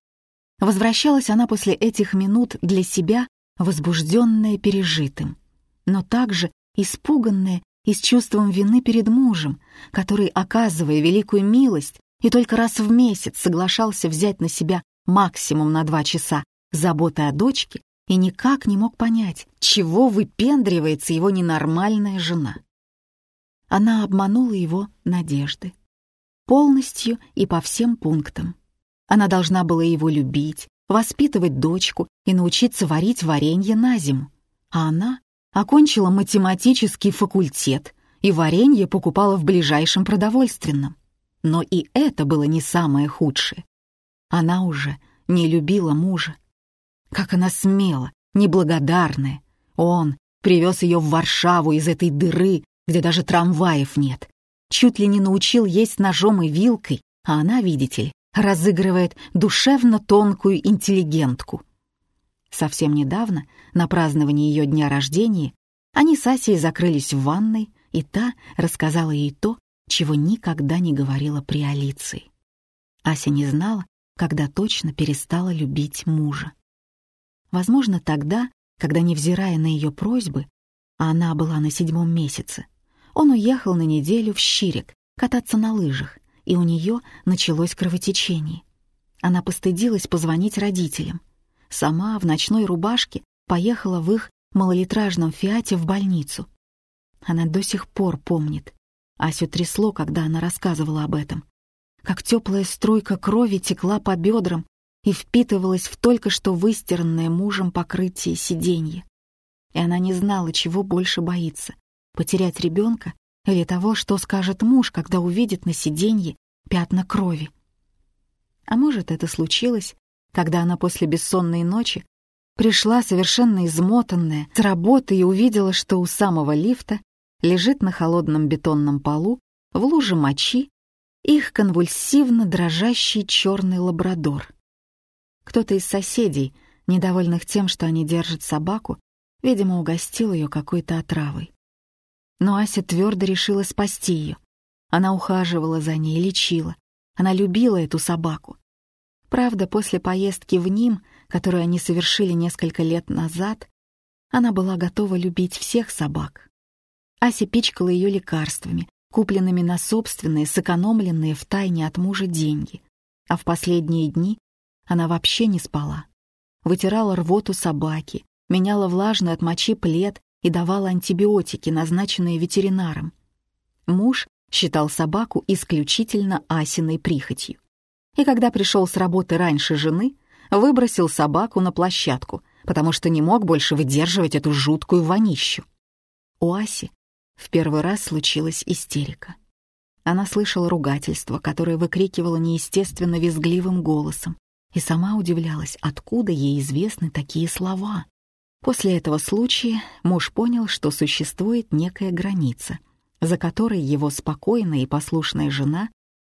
Возвращалась она после этих минут для себя, возбужденная пережитым, но также испуганная и с чувством вины перед мужем, который, оказывая великую милость, и только раз в месяц соглашался взять на себя максимум на два часа заботы о дочке и никак не мог понять, чего выпендривается его ненормальная жена. Она обманула его надежды. Полностью и по всем пунктам. Она должна была его любить, воспитывать дочку и научиться варить варенье на зиму. А она окончила математический факультет и варенье покупала в ближайшем продовольственном. Но и это было не самое худшее. Она уже не любила мужа. Как она смела, неблагодарная. Он привез ее в Варшаву из этой дыры, где даже трамваев нет. Чуть ли не научил есть ножом и вилкой, а она, видите ли, разыгрывает душевно тонкую интеллигентку. Совсем недавно, на праздновании ее дня рождения, они с Асей закрылись в ванной, и та рассказала ей то, чего никогда не говорила при Алиции. Ася не знала, когда точно перестала любить мужа. Возможно, тогда, когда, невзирая на ее просьбы, а она была на седьмом месяце, он уехал на неделю в Щирик кататься на лыжах, и у нее началось кровотечение. Она постыдилась позвонить родителям. Сама в ночной рубашке поехала в их малолитражном «Фиате» в больницу. Она до сих пор помнит. Асю трясло, когда она рассказывала об этом. Как теплая струйка крови текла по бедрам и впитывалась в только что выстиранное мужем покрытие сиденья. И она не знала, чего больше боится — потерять ребенка или того, что скажет муж, когда увидит на сиденье пятна крови. А может, это случилось, когда она после бессонной ночи пришла совершенно измотанная с работы и увидела, что у самого лифта лежит на холодном бетонном полу в луже мочи их конвульсивно дрожащий черный лабрадор. Кто-то из соседей, недовольных тем, что они держат собаку, видимо, угостил ее какой-то отравой. Но Ася твердо решила спасти ее. Она ухаживала за ней, лечила. Она любила эту собаку. Правда, после поездки в Ним, которую они совершили несколько лет назад, она была готова любить всех собак. Ася пичкала ее лекарствами, купленными на собственные, сэкономленные в тайне от мужа деньги. А в последние дни она вообще не спала. Вытирала рвоту собаки, меняла влажный от мочи плед и давала антибиотики, назначенные ветеринаром. Муж считал собаку исключительно Асиной прихотью. И когда пришел с работы раньше жены, выбросил собаку на площадку, потому что не мог больше выдерживать эту жуткую вонищу. У Аси в первый раз случилась истерика. Она слышала ругательство, которое выкрикивала неестественно визгливым голосом, и сама удивлялась, откуда ей известны такие слова. После этого случая муж понял, что существует некая граница, за которой его спокойная и послушная жена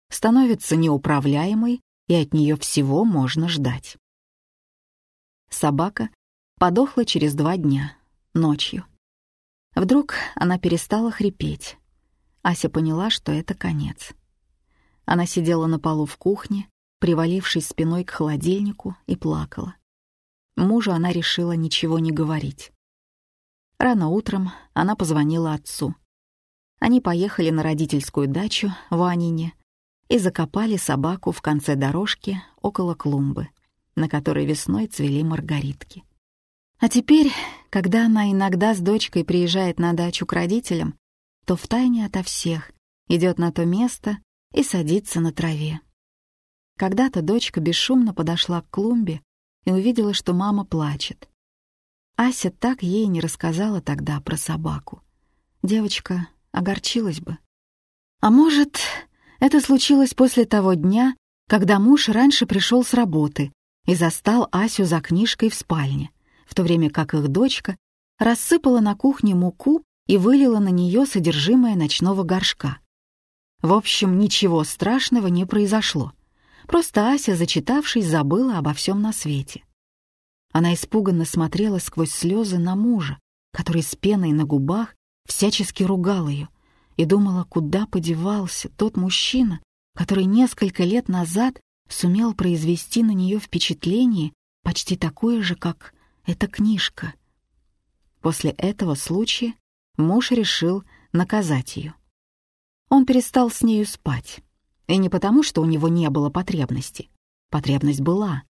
становится неуправляемой, и от нее всего можно ждать. Собака подохла через два дня, ночью. Вдруг она перестала хрипеть. Ася поняла, что это конец. Она сидела на полу в кухне, привалившись спиной к холодильнику, и плакала. Мужу она решила ничего не говорить. Рано утром она позвонила отцу. они поехали на родительскую дачу в Анине и закопали собаку в конце дорожки около клумбы, на которой весной цвели маргаритки. А теперь, когда она иногда с дочкой приезжает на дачу к родителям, то втайне ото всех идет на то место и садится на траве. Когда-то дочка бесшумно подошла к клумбе и увидела, что мама плачет. Ася так ей не рассказала тогда про собаку. Девочка огорчилась бы. А может, это случилось после того дня, когда муж раньше пришел с работы и застал Асю за книжкой в спальне, в то время как их дочка рассыпала на кухне муку и вылила на нее содержимое ночного горшка. В общем, ничего страшного не произошло. Просто Ася, зачитавшись, забыла обо всем на свете. Она испуганно смотрела сквозь слезы на мужа, который с пеной на губах всячески ругал ее, и думала, куда подевался тот мужчина, который несколько лет назад сумел произвести на нее впечатление почти такое же, как эта книжка. После этого случая муж решил наказать ее. Он перестал с нею спать. И не потому, что у него не было потребности. Потребность была.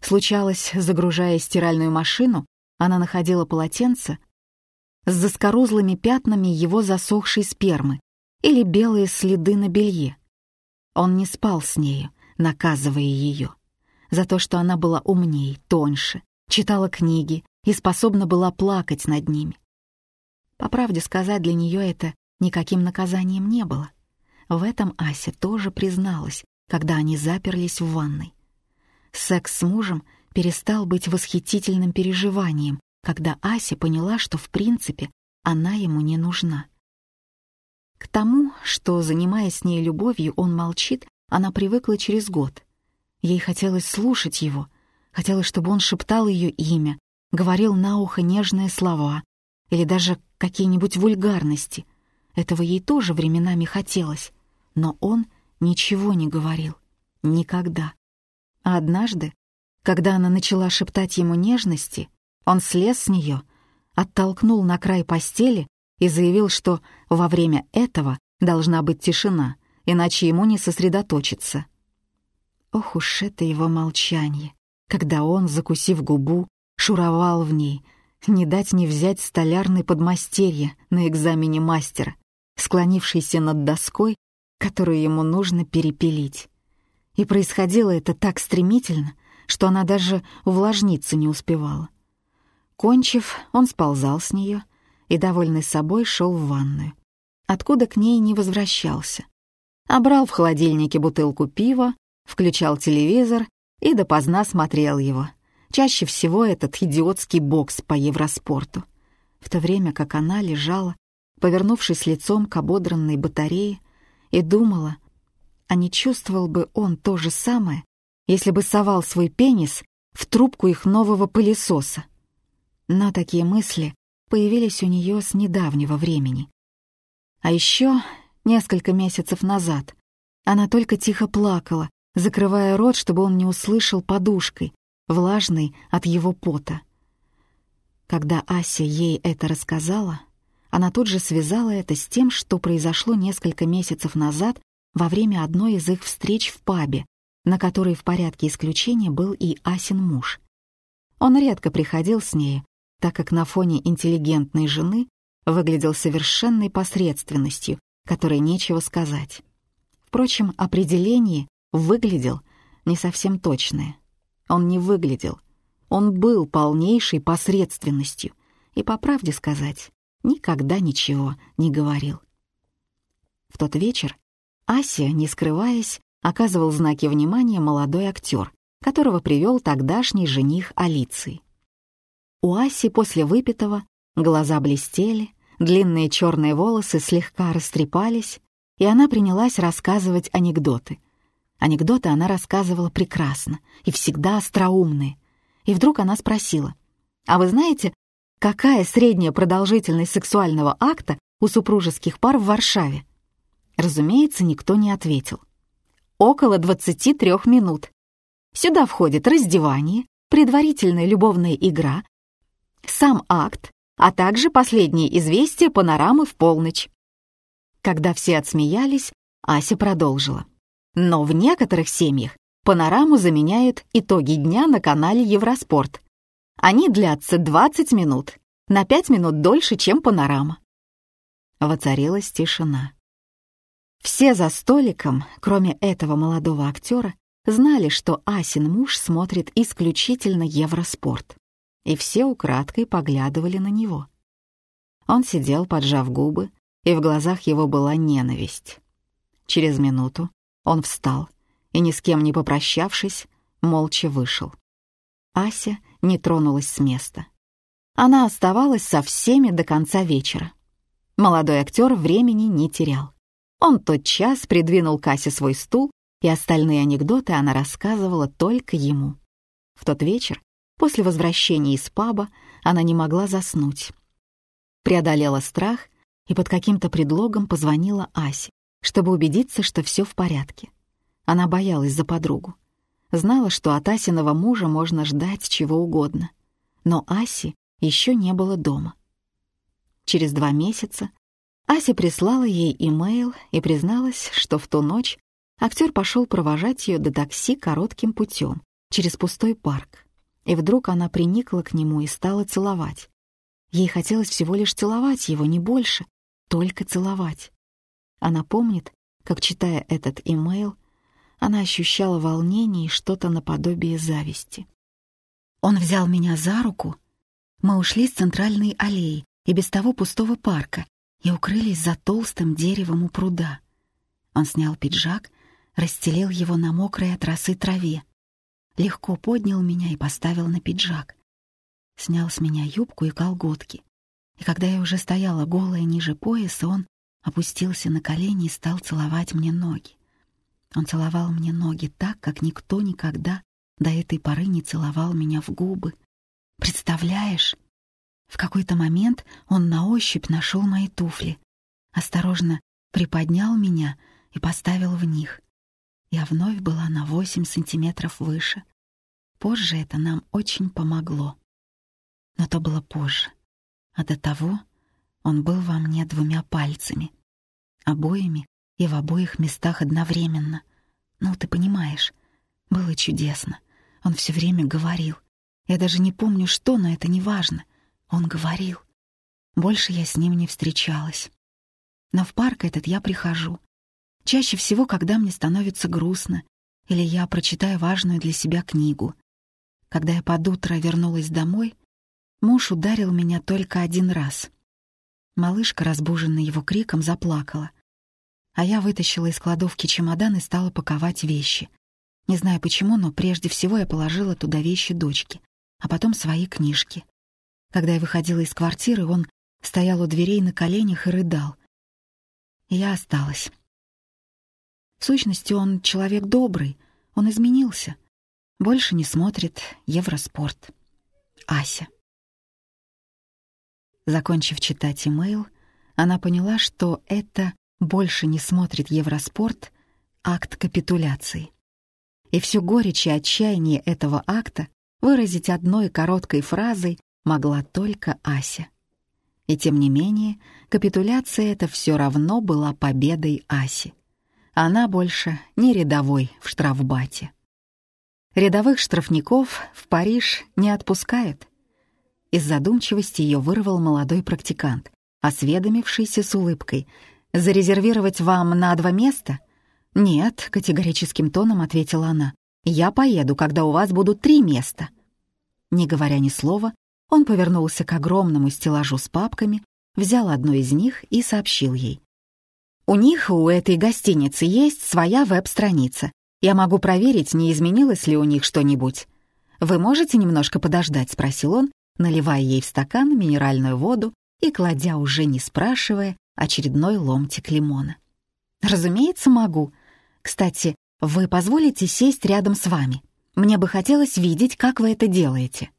Случалось, загружая стиральную машину, она находила полотенце с заскорузлыми пятнами его засохшей спермы или белые следы на белье. Он не спал с нею, наказывая ее, за то, что она была умней, тоньше, читала книги и способна была плакать над ними. По правде сказать, для нее это никаким наказанием не было. В этом Ася тоже призналась, когда они заперлись в ванной. Секс с мужем перестал быть восхитительным переживанием, когда Ася поняла, что в принципе она ему не нужна. К тому, что, занимаясь с ней любовью, он молчит, она привыкла через год. Ей хотелось слушать его, хотелось, чтобы он шептал ее имя, говорил на ухо нежные слова или даже какие-нибудь вульгарности. Этого ей тоже временами хотелось, но он ничего не говорил. Никогда. А однажды, когда она начала шептать ему нежности, он слез с нее, оттолкнул на край постели и заявил, что во время этого должна быть тишина, иначе ему не сосредоточиться. Ох уж это его молчание, когда он, закусив губу, шуровал в ней, не дать не взять столярный подмастерье на экзамене мастера, склонившийся над доской, которую ему нужно перепилить. И происходило это так стремительно, что она даже увлажниться не успевала. Кончив, он сползал с нее и, довольный собой, шел в ванную, откуда к ней не возвращался. Обрал в холодильнике бутылку пива, включал телевизор и допоздна смотрел его. Чаще всего этот идиотский бокс по Евроспорту. В то время как она лежала, повернувшись лицом к ободранной батарее, и думала, а не чувствовал бы он то же самое, если бы совал свой пенис в трубку их нового пылесоса. Но такие мысли появились у нее с недавнего времени. А еще несколько месяцев назад она только тихо плакала, закрывая рот, чтобы он не услышал подушкой, влажной от его пота. Когда Ася ей это рассказала, она тут же связала это с тем, что произошло несколько месяцев назад во время одной из их встреч в пабе, на которой в порядке исключения был и Асин муж. Он редко приходил с ней, так как на фоне интеллигентной жены выглядел совершенной посредственностью, которой нечего сказать. Впрочем, определение «выглядел» не совсем точное. Он не выглядел. Он был полнейшей посредственностью. И, по правде сказать, никогда ничего не говорил. В тот вечер Ася, не скрываясь, оказывал знаки внимания молодой актер, которого привел тогдашний жених Алиции. У Аси после выпитого глаза блестели, длинные черные волосы слегка растрепались, и она принялась рассказывать анекдоты. Анекдоты она рассказывала прекрасно и всегда остроумные. И вдруг она спросила, «А вы знаете, какая средняя продолжительность сексуального акта у супружеских пар в Варшаве?» Разумеется, никто не ответил. Около 23 минут. Сюда входит раздевание, предварительная любовная игра, сам акт, а также последнее известие панорамы в полночь. Когда все отсмеялись, Ася продолжила. Но в некоторых семьях панораму заменяют итоги дня на канале Евроспорт. Они длятся 20 минут, на 5 минут дольше, чем панорама. Воцарилась тишина. Все за столиком, кроме этого молодого актера, знали, что Асин муж смотрит исключительно Евроспорт. И все украдкой поглядывали на него. Он сидел, поджав губы, и в глазах его была ненависть. Через минуту он встал и, ни с кем не попрощавшись, молча вышел. Ася не тронулась с места. Она оставалась со всеми до конца вечера. Молодой актер времени не терял. Он тотчас придвинул к Асе свой стул, и остальные анекдоты она рассказывала только ему. В тот вечер, после возвращения из паба, она не могла заснуть. Преодолела страх и под каким-то предлогом позвонила Асе, чтобы убедиться, что все в порядке. Она боялась за подругу. Знала, что от Асиного мужа можно ждать чего угодно. Но Аси еще не было дома. Через два месяца Ася прислала ей имейл и призналась, что в ту ночь актер пошел провожать ее до такси коротким путем через пустой парк. И вдруг она приникла к нему и стала целовать. Ей хотелось всего лишь целовать его, не больше, только целовать. Она помнит, как, читая этот имейл, она ощущала волнение и что-то наподобие зависти. Он взял меня за руку. Мы ушли с центральной аллеи и без того пустого парка и укрылись за толстым деревом у пруда. Он снял пиджак, расстелил его на мокрой от росы траве, легко поднял меня и поставил на пиджак. Снял с меня юбку и колготки. И когда я уже стояла голая ниже пояса, он опустился на колени и стал целовать мне ноги. Он целовал мне ноги так, как никто никогда до этой поры не целовал меня в губы. Представляешь? В какой-то момент он на ощупь нашел мои туфли, осторожно приподнял меня и поставил в них. Я вновь была на восемь сантиметров выше. Позже это нам очень помогло. Но то было позже. А до того он был во мне двумя пальцами, обоими и в обоих местах одновременно. Ну, ты понимаешь, было чудесно. Он все время говорил. Я даже не помню, что, но это не важно. Он говорил. Больше я с ним не встречалась. Но в парк этот я прихожу. Чаще всего, когда мне становится грустно, или я прочитаю важную для себя книгу. Когда я под утро вернулась домой, муж ударил меня только один раз — Малышка, разбуженная его криком, заплакала. А я вытащила из кладовки чемодан и стала паковать вещи. Не знаю почему, но прежде всего я положила туда вещи дочки, а потом свои книжки. Когда я выходила из квартиры, он стоял у дверей на коленях и рыдал. Я осталась. В сущности, он человек добрый, он изменился. Больше не смотрит Евроспорт. Ася. Закончив читать имейл, она поняла, что это больше не смотрит Евроспорт акт капитуляции. И всю горечь и отчаяние этого акта выразить одной короткой фразой могла только Ася. И тем не менее, капитуляция это все равно была победой Аси. Она больше не рядовой в штрафбате. Рядовых штрафников в Париж не отпускают. Из задумчивости ее вырвал молодой практикант, осведомившийся с улыбкой. «Зарезервировать вам на два места?» «Нет», — категорическим тоном ответила она. «Я поеду, когда у вас будут три места». Не говоря ни слова, он повернулся к огромному стеллажу с папками, взял одну из них и сообщил ей. «У них, у этой гостиницы, есть своя веб-страница. Я могу проверить, не изменилось ли у них что-нибудь. Вы можете немножко подождать?» — спросил он, наливая ей в стакан минеральную воду и кладя, уже не спрашивая, очередной ломтик лимона. «Разумеется, могу. Кстати, вы позволите сесть рядом с вами? Мне бы хотелось видеть, как вы это делаете».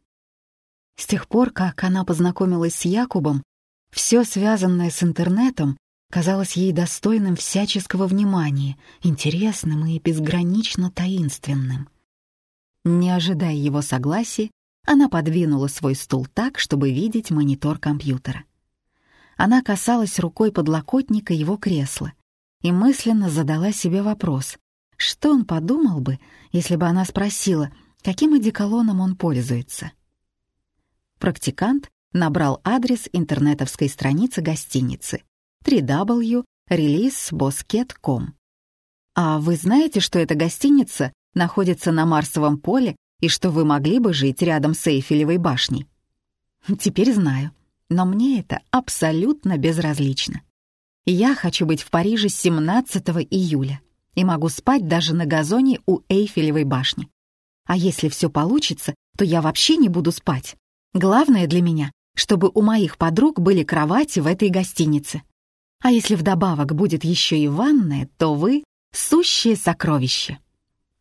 С тех пор, как она познакомилась с Якубом, все связанное с интернетом казалось ей достойным всяческого внимания, интересным и безгранично таинственным. Не ожидая его согласия, она подвинула свой стул так, чтобы видеть монитор компьютера. Она касалась рукой подлокотника его кресла и мысленно задала себе вопрос, что он подумал бы, если бы она спросила, каким одеколоном он пользуется. Практикант набрал адрес интернетовской страницы гостиницы www.releasebosket.com. «А вы знаете, что эта гостиница находится на Марсовом поле и что вы могли бы жить рядом с Эйфелевой башней?» «Теперь знаю, но мне это абсолютно безразлично. Я хочу быть в Париже 17 июля и могу спать даже на газоне у Эйфелевой башни. А если все получится, то я вообще не буду спать. Главное для меня, чтобы у моих подруг были кровати в этой гостинице. А если вдобавок будет еще и ванная, то вы — сущее сокровище.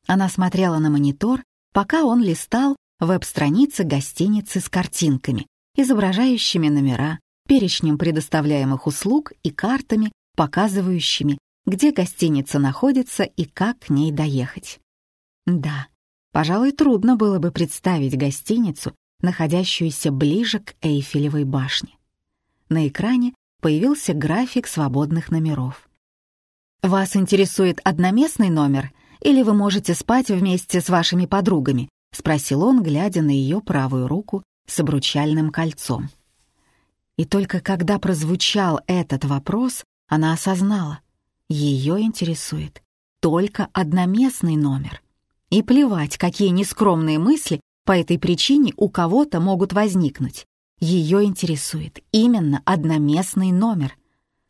Она смотрела на монитор, пока он листал веб-страницы гостиницы с картинками, изображающими номера, перечнем предоставляемых услуг и картами, показывающими, где гостиница находится и как к ней доехать. Да, пожалуй, трудно было бы представить гостиницу, находящуюся ближе к Эйфелевой башне. На экране появился график свободных номеров. «Вас интересует одноместный номер, или вы можете спать вместе с вашими подругами?» — спросил он, глядя на ее правую руку с обручальным кольцом. И только когда прозвучал этот вопрос, она осознала, ее интересует только одноместный номер. И плевать, какие нескромные мысли по этой причине у кого-то могут возникнуть. Ее интересует именно одноместный номер.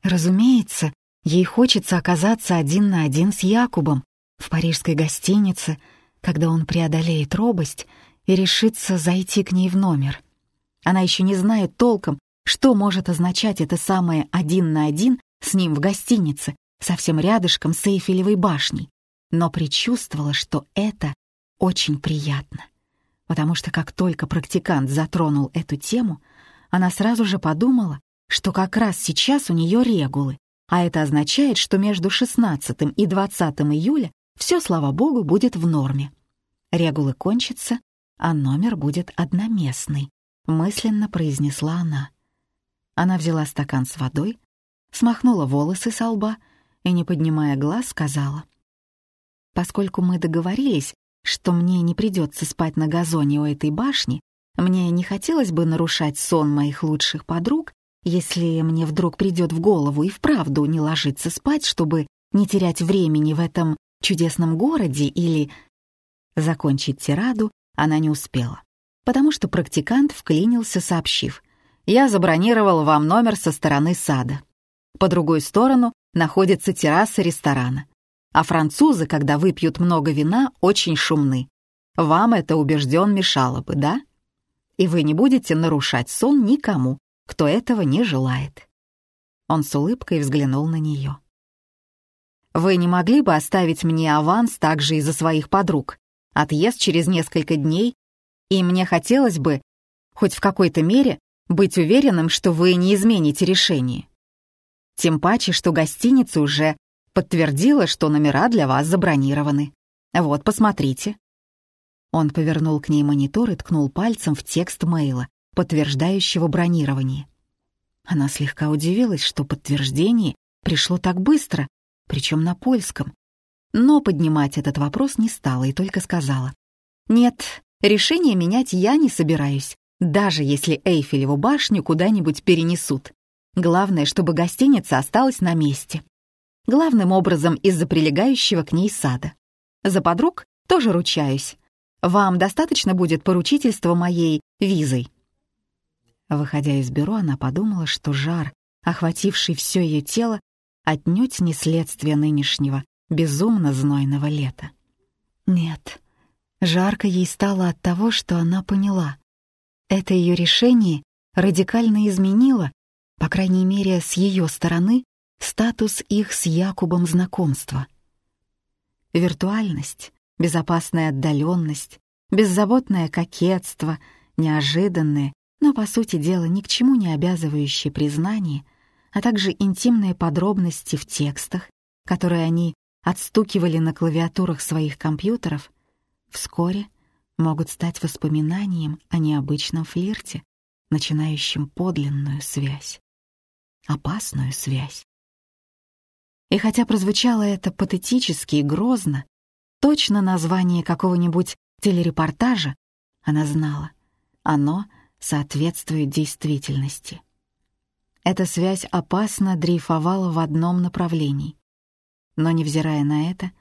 Разумеется, ей хочется оказаться один на один с Якубом в парижской гостинице, когда он преодолеет робость и решится зайти к ней в номер. Она еще не знает толком, что может означать это самое «один на один» с ним в гостинице, совсем рядышком с Эйфелевой башней, но предчувствовала, что это очень приятно. Потому что как только практикант затронул эту тему, она сразу же подумала, что как раз сейчас у нее регулы, а это означает, что между 16 и 20 июля все, слава богу, будет в норме. Регулы кончатся, а номер будет одноместный, мысленно произнесла она. Она взяла стакан с водой, смахнула волосы со лба и, не поднимая глаз, сказала. «Поскольку мы договорились, что мне не придется спать на газоне у этой башни, мне не хотелось бы нарушать сон моих лучших подруг, если мне вдруг придет в голову и вправду не ложиться спать, чтобы не терять времени в этом чудесном городе или...» Закончить тираду она не успела, потому что практикант вклинился, сообщив — я забронировал вам номер со стороны сада. По другой сторону находится терраса ресторана. А французы, когда выпьют много вина, очень шумны. Вам это, убежден, мешало бы, да? И вы не будете нарушать сон никому, кто этого не желает. Он с улыбкой взглянул на нее. «Вы не могли бы оставить мне аванс также из-за своих подруг? Отъезд через несколько дней, и мне хотелось бы, хоть в какой-то мере, быть уверенным, что вы не измените решение. Тем паче, что гостиница уже подтвердила, что номера для вас забронированы. Вот, посмотрите. Он повернул к ней монитор и ткнул пальцем в текст мейла, подтверждающего бронирование. Она слегка удивилась, что подтверждение пришло так быстро, причем на польском. Но поднимать этот вопрос не стала и только сказала. «Нет, решение менять я не собираюсь даже если Эйфелеву башню куда-нибудь перенесут. Главное, чтобы гостиница осталась на месте. Главным образом из-за прилегающего к ней сада. За подруг тоже ручаюсь. Вам достаточно будет поручительства моей визой. Выходя из бюро, она подумала, что жар, охвативший все ее тело, отнюдь не следствие нынешнего, безумно знойного лета. Нет, жарко ей стало от того, что она поняла. Это ее решение радикально изменило, по крайней мере, с ее стороны, статус их с Якубом знакомства. Виртуальность, безопасная отдаленность, беззаботное кокетство, неожиданное, но, по сути дела, ни к чему не обязывающие признание, а также интимные подробности в текстах, которые они отстукивали на клавиатурах своих компьютеров, вскоре могут стать воспоминанием о необычном флирте, начинающем подлинную связь. опасную связь. И хотя прозвучало это патетически и грозно, точно название какого-нибудь телерепортажа, она знала, оно соответствует действительности. Эта связь опасно дрейфовала в одном направлении. Но, невзирая на это,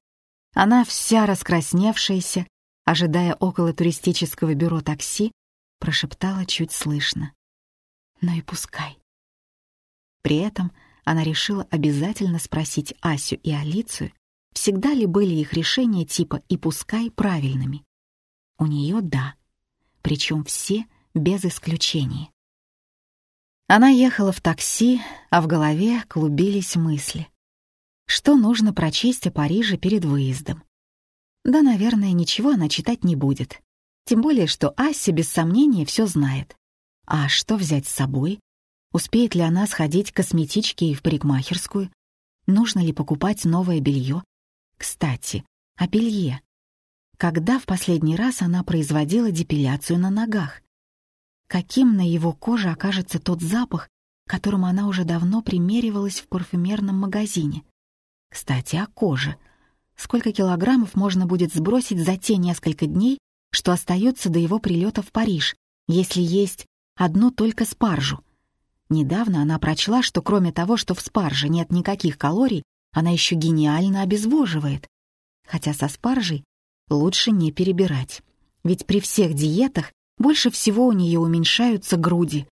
она вся раскрасневшаяся, ожидая около туристического бюро такси, прошептала чуть слышно. «Ну и пускай». При этом она решила обязательно спросить Асю и Алицию, всегда ли были их решения типа «и пускай» правильными. У нее «да», причем все без исключения. Она ехала в такси, а в голове клубились мысли. Что нужно прочесть о Париже перед выездом? Да, наверное, ничего она читать не будет. Тем более, что Ася без сомнения все знает. А что взять с собой? Успеет ли она сходить к косметичке и в парикмахерскую? Нужно ли покупать новое белье? Кстати, о белье. Когда в последний раз она производила депиляцию на ногах? Каким на его коже окажется тот запах, которому она уже давно примеривалась в парфюмерном магазине? Кстати, о коже. Сколько килограммов можно будет сбросить за те несколько дней, что остается до его прилета в Париж, если есть одно только спаржу — Недавно она прочла, что кроме того, что в спарже нет никаких калорий, она еще гениально обезвоживает. Хотя со спаржей лучше не перебирать. Ведь при всех диетах больше всего у нее уменьшаются груди.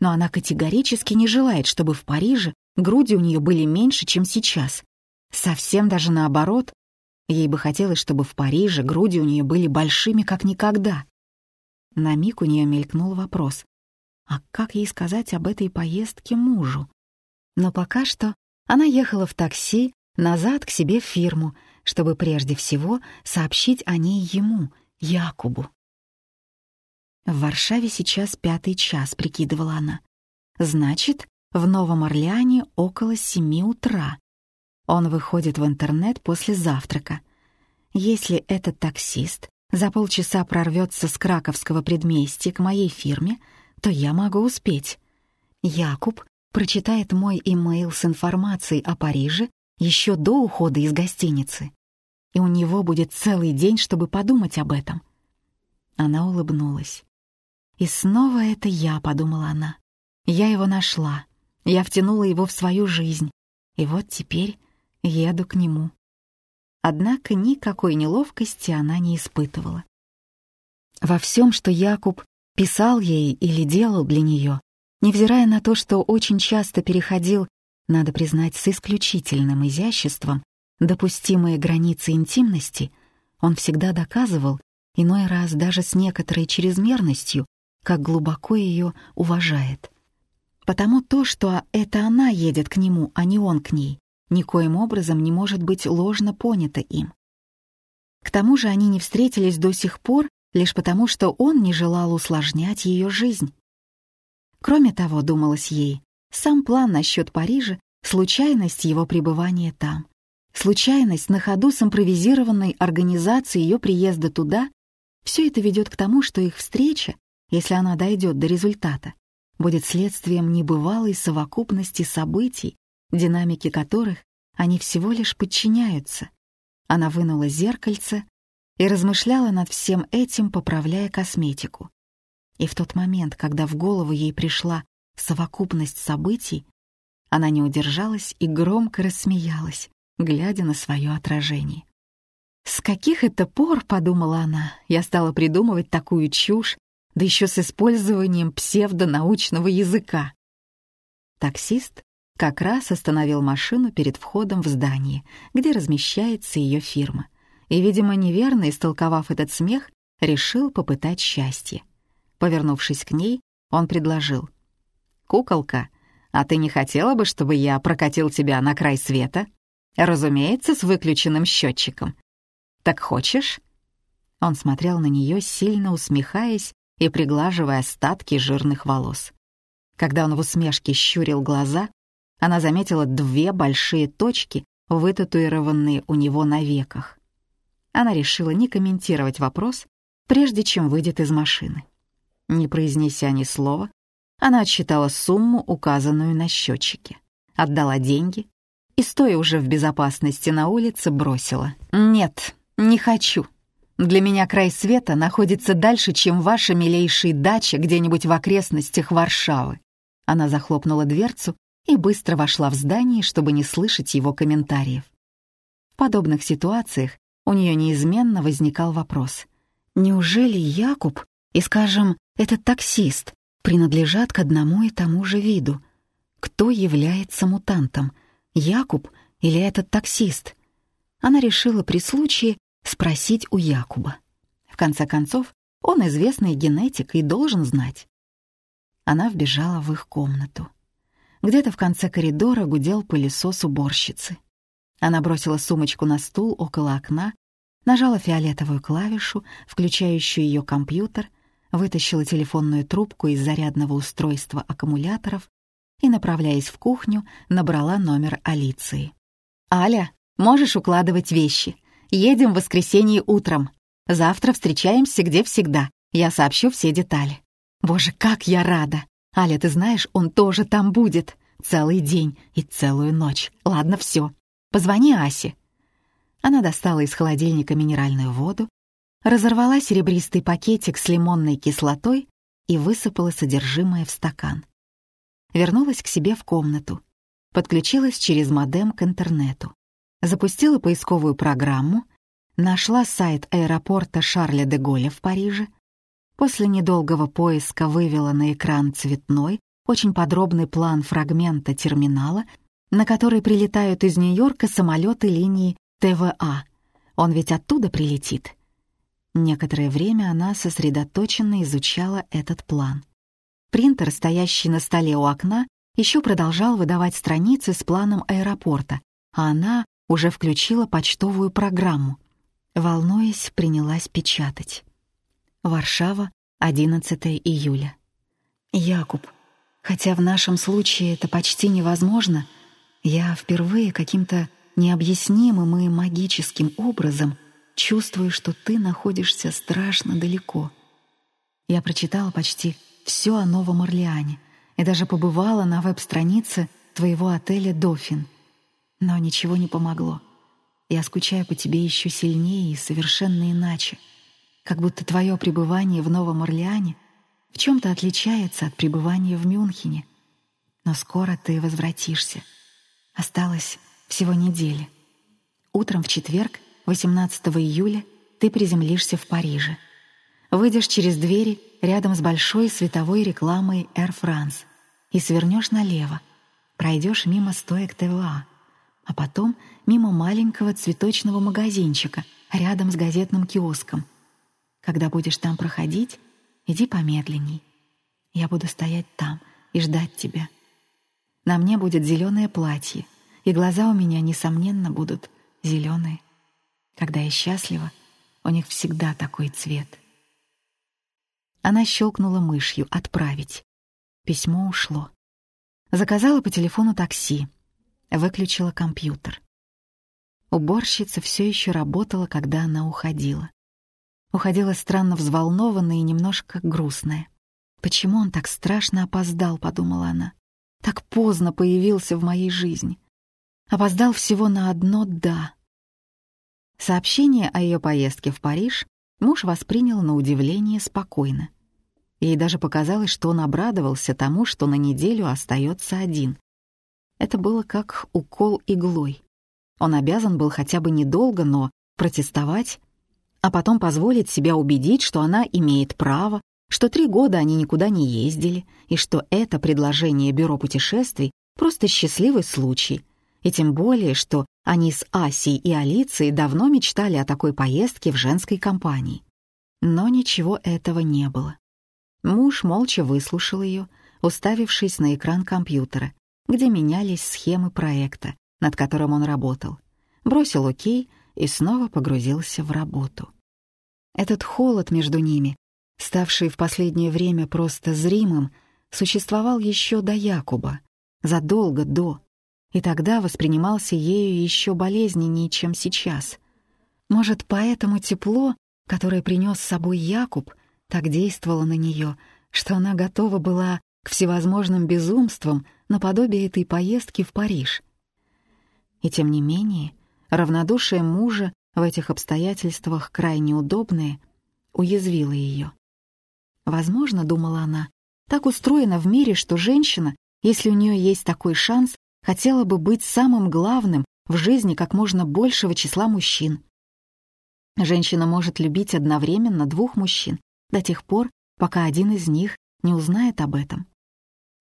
Но она категорически не желает, чтобы в Париже груди у нее были меньше, чем сейчас. Совсем даже наоборот. Ей бы хотелось, чтобы в Париже груди у нее были большими, как никогда. На миг у нее мелькнул вопрос. А как ей сказать об этой поездке мужу? Но пока что она ехала в такси назад к себе в фирму, чтобы прежде всего сообщить о ней ему, Якубу. В Варшаве сейчас пятый час, прикидывала она. Значит, в Новом Орлеане около семи утра. Он выходит в интернет после завтрака. Если этот таксист за полчаса прорвется с краковского предместья к моей фирме — то я могу успеть. Якуб прочитает мой имейл с информацией о Париже еще до ухода из гостиницы. И у него будет целый день, чтобы подумать об этом. Она улыбнулась. «И снова это я», — подумала она. «Я его нашла. Я втянула его в свою жизнь. И вот теперь еду к нему». Однако никакой неловкости она не испытывала. Во всем, что Якуб писал ей или делал для нее, невзирая на то, что очень часто переходил, надо признать, с исключительным изяществом, допустимые границы интимности, он всегда доказывал, иной раз даже с некоторой чрезмерностью, как глубоко ее уважает. Потому то, что это она едет к нему, а не он к ней, никоим образом не может быть ложно понято им. К тому же они не встретились до сих пор лишь потому, что он не желал усложнять ее жизнь. Кроме того, думалось ей, сам план насчет Парижа — случайность его пребывания там. Случайность на ходу с импровизированной организацией ее приезда туда — все это ведет к тому, что их встреча, если она дойдет до результата, будет следствием небывалой совокупности событий, динамики которых они всего лишь подчиняются. Она вынула зеркальце и размышляла над всем этим, поправляя косметику. И в тот момент, когда в голову ей пришла совокупность событий, она не удержалась и громко рассмеялась, глядя на свое отражение. «С каких это пор, — подумала она, — я стала придумывать такую чушь, да еще с использованием псевдонаучного языка?» Таксист как раз остановил машину перед входом в здание, где размещается ее фирма — и, видимо, неверно истолковав этот смех, решил попытать счастье. Повернувшись к ней, он предложил. «Куколка, а ты не хотела бы, чтобы я прокатил тебя на край света? Разумеется, с выключенным счетчиком. Так хочешь?» Он смотрел на нее, сильно усмехаясь и приглаживая остатки жирных волос. Когда он в усмешке щурил глаза, она заметила две большие точки, вытатуированные у него на веках она решила не комментировать вопрос, прежде чем выйдет из машины. Не произнеся ни слова, Она отсчитала сумму, указанную на счетчике, отдала деньги и, стоя уже в безопасности на улице, бросила. «Нет, не хочу. Для меня край света находится дальше, чем ваша милейшая дача где-нибудь в окрестностях Варшавы». Она захлопнула дверцу и быстро вошла в здание, чтобы не слышать его комментариев. В подобных ситуациях у нее неизменно возникал вопрос. Неужели Якуб и, скажем, этот таксист принадлежат к одному и тому же виду? Кто является мутантом, Якуб или этот таксист? Она решила при случае спросить у Якуба. В конце концов, он известный генетик и должен знать. Она вбежала в их комнату. Где-то в конце коридора гудел пылесос уборщицы. Она бросила сумочку на стул около окна нажала фиолетовую клавишу, включающую ее компьютер, вытащила телефонную трубку из зарядного устройства аккумуляторов и, направляясь в кухню, набрала номер Алиции. «Аля, можешь укладывать вещи? Едем в воскресенье утром. Завтра встречаемся где всегда. Я сообщу все детали. Боже, как я рада! Аля, ты знаешь, он тоже там будет. Целый день и целую ночь. Ладно, все. Позвони Асе. Она достала из холодильника минеральную воду, разорвала серебристый пакетик с лимонной кислотой и высыпала содержимое в стакан. Вернулась к себе в комнату, подключилась через модем к интернету, запустила поисковую программу, нашла сайт аэропорта Шарля де Голля в Париже, после недолгого поиска вывела на экран цветной, очень подробный план фрагмента терминала, на который прилетают из Нью-Йорка самолеты линии ТВА. Он ведь оттуда прилетит. Некоторое время она сосредоточенно изучала этот план. Принтер, стоящий на столе у окна, еще продолжал выдавать страницы с планом аэропорта, а она уже включила почтовую программу. Волнуясь, принялась печатать. Варшава, 11 июля. Якуб, хотя в нашем случае это почти невозможно, я впервые каким-то необъяснимым и магическим образом чувствую, что ты находишься страшно далеко. Я прочитала почти все о Новом Орлеане и даже побывала на веб-странице твоего отеля «Дофин». Но ничего не помогло. Я скучаю по тебе еще сильнее и совершенно иначе, как будто твое пребывание в Новом Орлеане в чем-то отличается от пребывания в Мюнхене. Но скоро ты возвратишься. Осталось всего недели. Утром в четверг, 18 июля, ты приземлишься в Париже. Выйдешь через двери рядом с большой световой рекламой Air France и свернешь налево, пройдешь мимо стоек ТВА, а потом мимо маленького цветочного магазинчика рядом с газетным киоском. Когда будешь там проходить, иди помедленней. Я буду стоять там и ждать тебя. На мне будет зеленое платье — и глаза у меня, несомненно, будут зеленые. Когда я счастлива, у них всегда такой цвет. Она щелкнула мышью «Отправить». Письмо ушло. Заказала по телефону такси. Выключила компьютер. Уборщица все еще работала, когда она уходила. Уходила странно взволнованная и немножко грустная. «Почему он так страшно опоздал?» — подумала она. «Так поздно появился в моей жизни. Опоздал всего на одно «да». Сообщение о ее поездке в Париж муж воспринял на удивление спокойно. Ей даже показалось, что он обрадовался тому, что на неделю остается один. Это было как укол иглой. Он обязан был хотя бы недолго, но протестовать, а потом позволить себя убедить, что она имеет право, что три года они никуда не ездили, и что это предложение бюро путешествий — просто счастливый случай, и тем более, что они с Асей и Алицией давно мечтали о такой поездке в женской компании. Но ничего этого не было. Муж молча выслушал ее, уставившись на экран компьютера, где менялись схемы проекта, над которым он работал. Бросил «Окей» и снова погрузился в работу. Этот холод между ними, ставший в последнее время просто зримым, существовал еще до Якуба, задолго до, и тогда воспринимался ею еще болезненнее, чем сейчас. Может, поэтому тепло, которое принес с собой Якуб, так действовало на нее, что она готова была к всевозможным безумствам наподобие этой поездки в Париж. И тем не менее, равнодушие мужа в этих обстоятельствах крайне удобное уязвило ее. Возможно, думала она, так устроена в мире, что женщина, если у нее есть такой шанс, хотела бы быть самым главным в жизни как можно большего числа мужчин. Женщина может любить одновременно двух мужчин до тех пор, пока один из них не узнает об этом.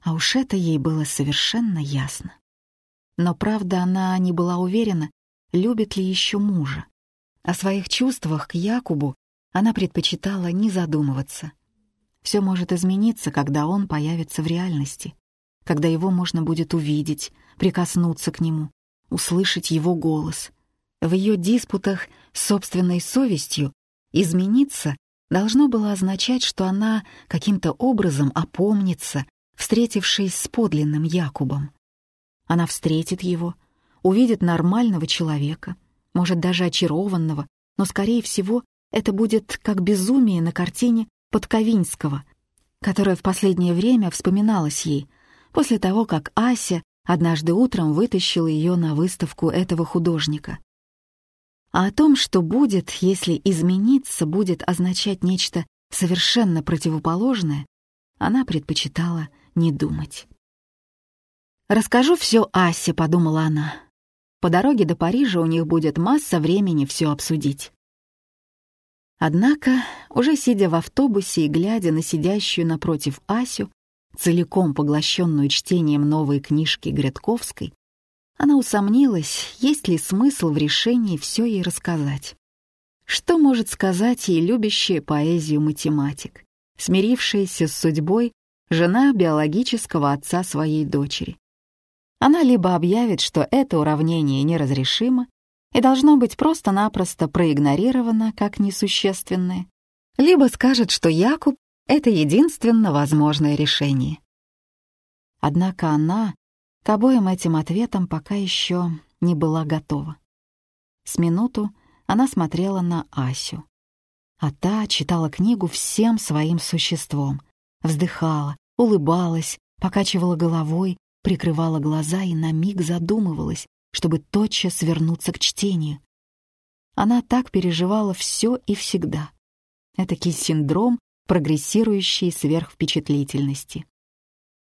А уж это ей было совершенно ясно. Но правда, она не была уверена, любит ли еще мужа. О своих чувствах к Якубу она предпочитала не задумываться. Все может измениться, когда он появится в реальности, когда его можно будет увидеть, прикоснуться к нему, услышать его голос. В ее диспутах с собственной совестью измениться должно было означать, что она каким-то образом опомнится, встретившись с подлинным Якубом. Она встретит его, увидит нормального человека, может, даже очарованного, но, скорее всего, это будет как безумие на картине Подковинского, которая в последнее время вспоминалась ей, после того, как Ася однажды утром вытащила ее на выставку этого художника. А о том, что будет, если измениться, будет означать нечто совершенно противоположное, она предпочитала не думать. «Расскажу все Асе», — подумала она. «По дороге до Парижа у них будет масса времени все обсудить». Однако, уже сидя в автобусе и глядя на сидящую напротив Асю, целиком поглощенную чтением новой книжки Грядковской, она усомнилась, есть ли смысл в решении все ей рассказать. Что может сказать ей любящая поэзию математик, смирившаяся с судьбой жена биологического отца своей дочери? Она либо объявит, что это уравнение неразрешимо, и должно быть просто-напросто проигнорировано как несущественное, либо скажет, что Якуб — это единственно возможное решение. Однако она к обоим этим ответам пока еще не была готова. С минуту она смотрела на Асю, а та читала книгу всем своим существом, вздыхала, улыбалась, покачивала головой, прикрывала глаза и на миг задумывалась, чтобы тотчас вернуться к чтению. Она так переживала все и всегда. Этакий синдром прогрессирующей сверхвпечатлительности.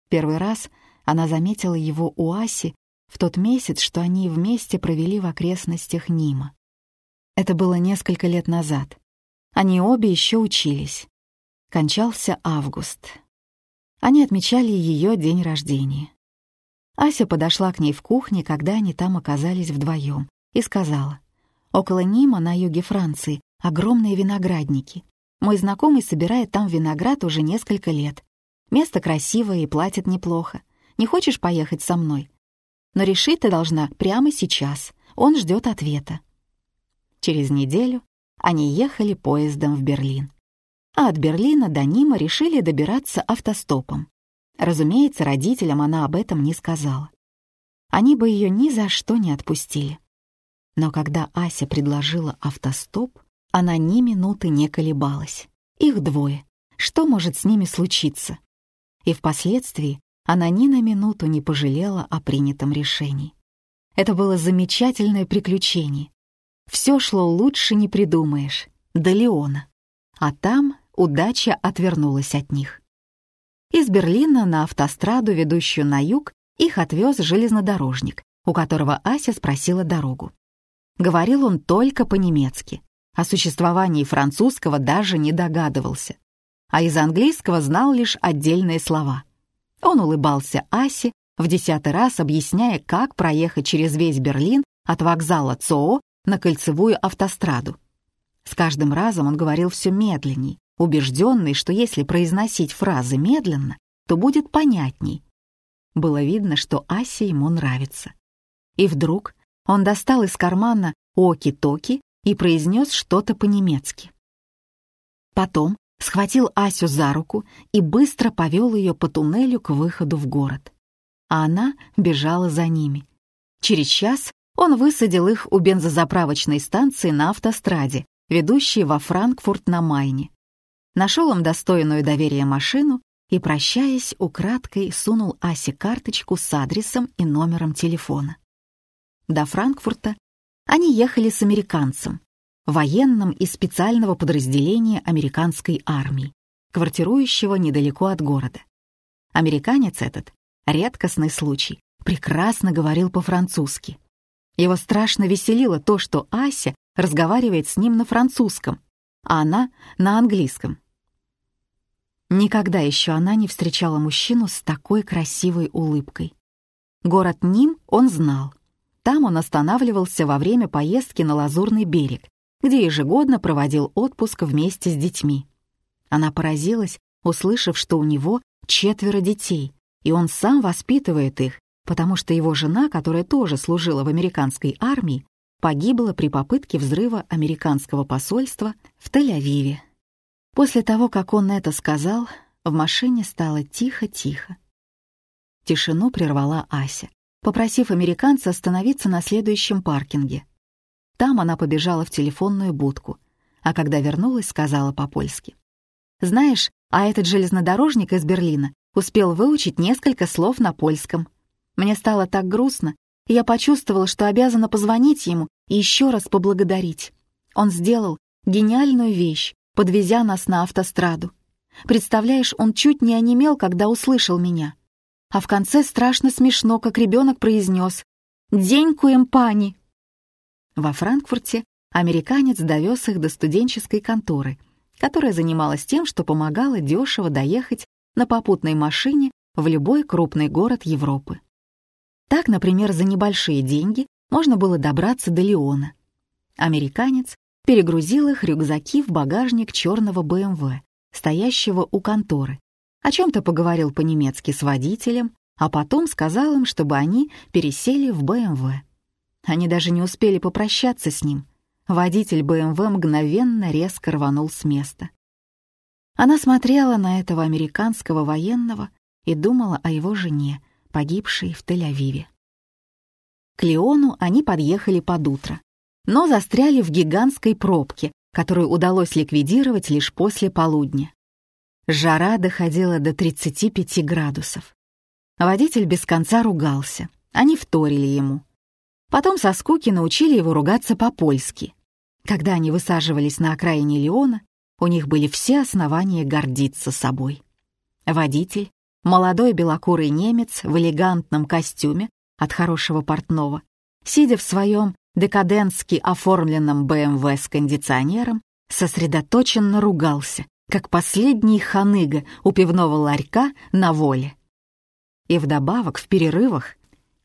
Первый раз она заметила его у Аси в тот месяц, что они вместе провели в окрестностях Нима. Это было несколько лет назад. Они обе еще учились. Кончался август. Они отмечали ее день рождения. Ася подошла к ней в кухне, когда они там оказались вдвоем, и сказала, «Около Нима, на юге Франции, огромные виноградники. Мой знакомый собирает там виноград уже несколько лет. Место красивое и платит неплохо. Не хочешь поехать со мной? Но решить ты должна прямо сейчас. Он ждет ответа». Через неделю они ехали поездом в Берлин. А от Берлина до Нима решили добираться автостопом. Разумеется, родителям она об этом не сказала. Они бы ее ни за что не отпустили. Но когда Ася предложила автостоп, она ни минуты не колебалась. Их двое. Что может с ними случиться? И впоследствии она ни на минуту не пожалела о принятом решении. Это было замечательное приключение. Все шло лучше не придумаешь, до Леона. А там удача отвернулась от них. Из Берлина на автостраду, ведущую на юг, их отвез железнодорожник, у которого Ася спросила дорогу. Говорил он только по-немецки. О существовании французского даже не догадывался. А из английского знал лишь отдельные слова. Он улыбался Асе, в десятый раз объясняя, как проехать через весь Берлин от вокзала ЦОО на кольцевую автостраду. С каждым разом он говорил все медленней, убежденный, что если произносить фразы медленно, то будет понятней. Было видно, что Асе ему нравится. И вдруг он достал из кармана оки-токи и произнес что-то по-немецки. Потом схватил Асю за руку и быстро повел ее по туннелю к выходу в город. А она бежала за ними. Через час он высадил их у бензозаправочной станции на автостраде, ведущей во Франкфурт на Майне нашел им достойную доверия машину и, прощаясь, украдкой сунул Асе карточку с адресом и номером телефона. До Франкфурта они ехали с американцем, военным из специального подразделения американской армии, квартирующего недалеко от города. Американец этот, редкостный случай, прекрасно говорил по-французски. Его страшно веселило то, что Ася разговаривает с ним на французском, а она — на английском. Никогда еще она не встречала мужчину с такой красивой улыбкой. Город Ним он знал. Там он останавливался во время поездки на Лазурный берег, где ежегодно проводил отпуск вместе с детьми. Она поразилась, услышав, что у него четверо детей, и он сам воспитывает их, потому что его жена, которая тоже служила в американской армии, погибла при попытке взрыва американского посольства в Тель-Авиве. После того, как он это сказал, в машине стало тихо-тихо. Тишину прервала Ася, попросив американца остановиться на следующем паркинге. Там она побежала в телефонную будку, а когда вернулась, сказала по-польски. «Знаешь, а этот железнодорожник из Берлина успел выучить несколько слов на польском. Мне стало так грустно, и я почувствовала, что обязана позвонить ему и еще раз поблагодарить. Он сделал гениальную вещь, подвезя нас на автостраду. Представляешь, он чуть не онемел, когда услышал меня. А в конце страшно смешно, как ребенок произнес «Денькуем, пани!». Во Франкфурте американец довез их до студенческой конторы, которая занималась тем, что помогала дешево доехать на попутной машине в любой крупный город Европы. Так, например, за небольшие деньги можно было добраться до Лиона. Американец перегрузил их рюкзаки в багажник черного БМВ, стоящего у конторы, о чем-то поговорил по-немецки с водителем, а потом сказал им, чтобы они пересели в БМВ. Они даже не успели попрощаться с ним. Водитель БМВ мгновенно резко рванул с места. Она смотрела на этого американского военного и думала о его жене, погибшей в Тель-Авиве. К Леону они подъехали под утро, но застряли в гигантской пробке, которую удалось ликвидировать лишь после полудня. Жара доходила до 35 градусов. Водитель без конца ругался, они вторили ему. Потом со скуки научили его ругаться по-польски. Когда они высаживались на окраине Леона, у них были все основания гордиться собой. Водитель, молодой белокурый немец в элегантном костюме от хорошего портного, сидя в своем декадентски оформленном БМВ с кондиционером, сосредоточенно ругался, как последний ханыга у пивного ларька на воле. И вдобавок в перерывах,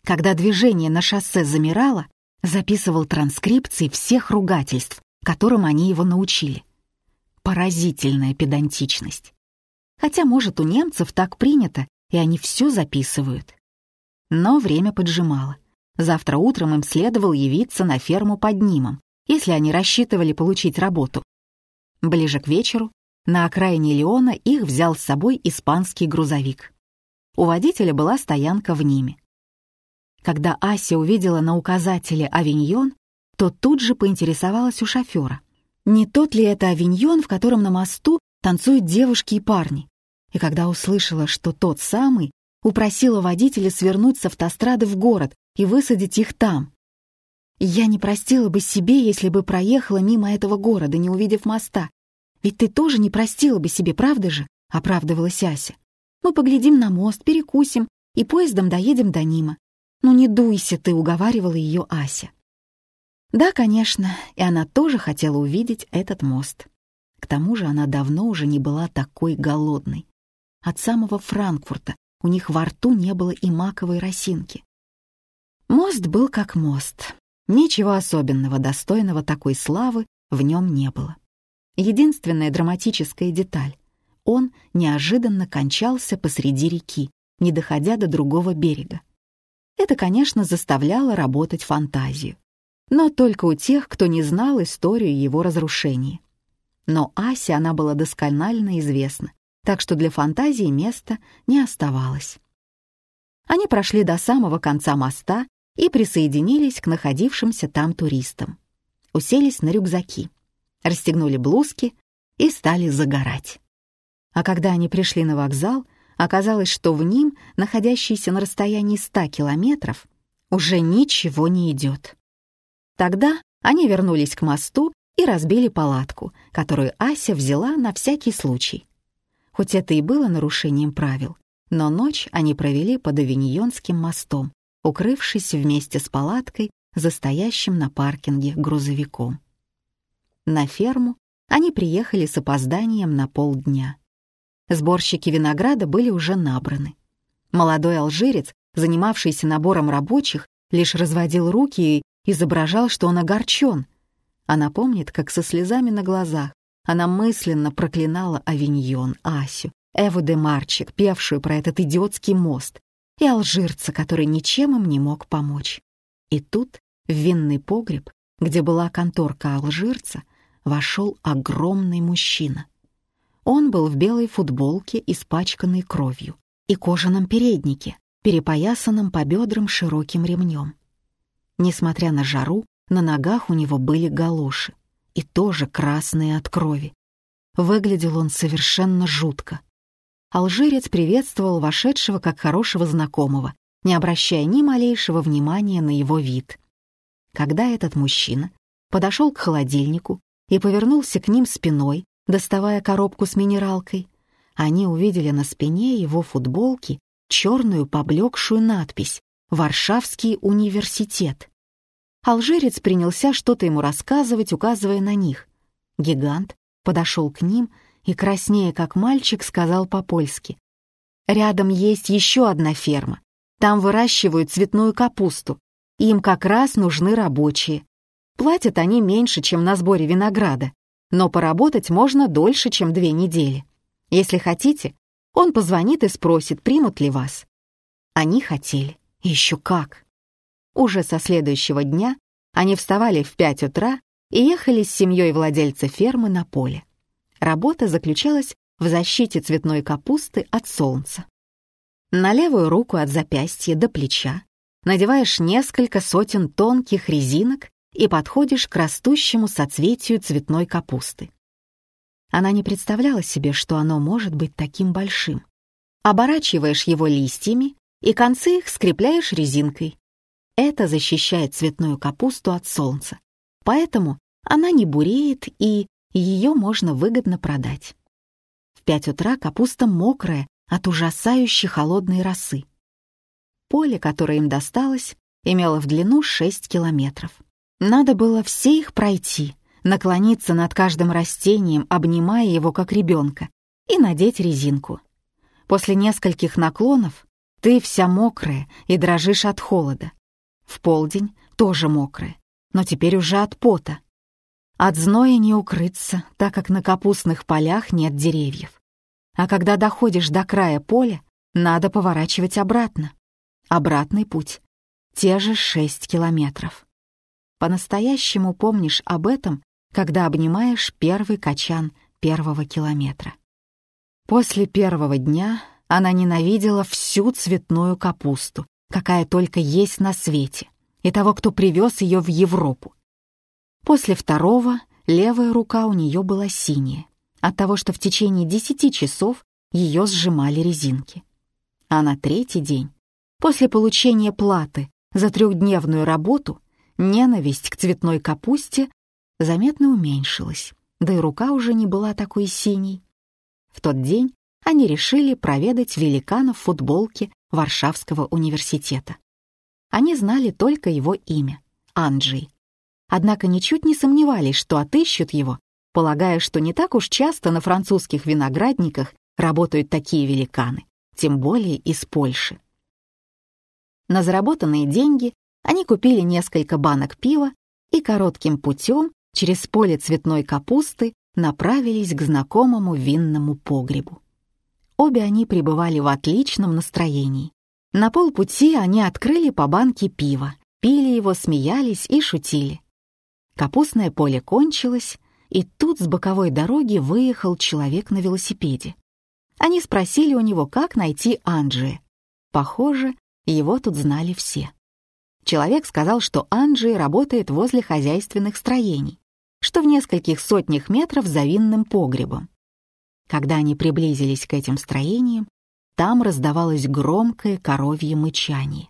когда движение на шоссе замирало, записывал транскрипции всех ругательств, которым они его научили. Поразительная педантичность. Хотя, может, у немцев так принято, и они все записывают. Но время поджимало. Завтра утром им следовало явиться на ферму под Нимом, если они рассчитывали получить работу. Ближе к вечеру на окраине Леона их взял с собой испанский грузовик. У водителя была стоянка в Ниме. Когда Ася увидела на указателе «Авиньон», то тут же поинтересовалась у шофера, не тот ли это авиньон, в котором на мосту танцуют девушки и парни. И когда услышала, что тот самый, упросила водителя свернуть с автострады в город и высадить их там. Я не простила бы себе, если бы проехала мимо этого города, не увидев моста. Ведь ты тоже не простила бы себе, правда же? — оправдывалась Ася. Мы поглядим на мост, перекусим и поездом доедем до Нима. Ну не дуйся ты, — уговаривала ее Ася. Да, конечно, и она тоже хотела увидеть этот мост. К тому же она давно уже не была такой голодной. От самого Франкфурта у них во рту не было и маковой росинки. Мост был как мост. Ничего особенного, достойного такой славы в нем не было. Единственная драматическая деталь — он неожиданно кончался посреди реки, не доходя до другого берега. Это, конечно, заставляло работать фантазию но только у тех, кто не знал историю его разрушения. Но Асе она была досконально известна, так что для фантазии места не оставалось. Они прошли до самого конца моста и присоединились к находившимся там туристам. Уселись на рюкзаки, расстегнули блузки и стали загорать. А когда они пришли на вокзал, Оказалось, что в ним, находящийся на расстоянии 100 километров, уже ничего не идет. Тогда они вернулись к мосту и разбили палатку, которую Ася взяла на всякий случай. Хоть это и было нарушением правил, но ночь они провели под Авиньонским мостом, укрывшись вместе с палаткой за стоящим на паркинге грузовиком. На ферму они приехали с опозданием на полдня. Сборщики винограда были уже набраны. Молодой алжирец, занимавшийся набором рабочих, лишь разводил руки и изображал, что он огорчен. Она помнит, как со слезами на глазах она мысленно проклинала Авиньон, Асю, Эву де Марчик, певшую про этот идиотский мост, и алжирца, который ничем им не мог помочь. И тут, в винный погреб, где была конторка алжирца, вошел огромный мужчина. Он был в белой футболке, испачканной кровью, и кожаном переднике, перепоясанном по бедрам широким ремнем. Несмотря на жару, на ногах у него были галоши, и тоже красные от крови. Выглядел он совершенно жутко. Алжирец приветствовал вошедшего как хорошего знакомого, не обращая ни малейшего внимания на его вид. Когда этот мужчина подошел к холодильнику и повернулся к ним спиной, доставая коробку с минералкой, они увидели на спине его футболки черную поблекшую надпись «Варшавский университет». Алжирец принялся что-то ему рассказывать, указывая на них. Гигант подошел к ним и, краснея как мальчик, сказал по-польски. «Рядом есть еще одна ферма. Там выращивают цветную капусту. Им как раз нужны рабочие. Платят они меньше, чем на сборе винограда но поработать можно дольше, чем две недели. Если хотите, он позвонит и спросит, примут ли вас. Они хотели. Еще как. Уже со следующего дня они вставали в пять утра и ехали с семьей владельца фермы на поле. Работа заключалась в защите цветной капусты от солнца. На левую руку от запястья до плеча надеваешь несколько сотен тонких резинок и подходишь к растущему соцветию цветной капусты. Она не представляла себе, что оно может быть таким большим. Оборачиваешь его листьями и концы их скрепляешь резинкой. Это защищает цветную капусту от солнца, поэтому она не буреет и ее можно выгодно продать. В пять утра капуста мокрая от ужасающей холодной росы. Поле, которое им досталось, имело в длину 6 километров. Надо было все их пройти, наклониться над каждым растением, обнимая его как ребенка, и надеть резинку. После нескольких наклонов ты вся мокрая и дрожишь от холода. В полдень тоже мокрая, но теперь уже от пота. От зноя не укрыться, так как на капустных полях нет деревьев. А когда доходишь до края поля, надо поворачивать обратно. Обратный путь — те же шесть километров. По-настоящему помнишь об этом, когда обнимаешь первый качан первого километра. После первого дня она ненавидела всю цветную капусту, какая только есть на свете, и того, кто привез ее в Европу. После второго левая рука у нее была синяя, от того, что в течение десяти часов ее сжимали резинки. А на третий день, после получения платы за трехдневную работу, Ненависть к цветной капусте заметно уменьшилась, да и рука уже не была такой синей. В тот день они решили проведать великана в футболке Варшавского университета. Они знали только его имя — Анджей. Однако ничуть не сомневались, что отыщут его, полагая, что не так уж часто на французских виноградниках работают такие великаны, тем более из Польши. На заработанные деньги они купили несколько банок пива и коротким путем через поле цветной капусты направились к знакомому винному погребу. Обе они пребывали в отличном настроении. На полпути они открыли по банке пива, пили его, смеялись и шутили. Капустное поле кончилось, и тут с боковой дороги выехал человек на велосипеде. Они спросили у него, как найти Анджия. Похоже, его тут знали все. Человек сказал, что Анджи работает возле хозяйственных строений, что в нескольких сотнях метров за винным погребом. Когда они приблизились к этим строениям, Там раздавалось громкое коровье мычание.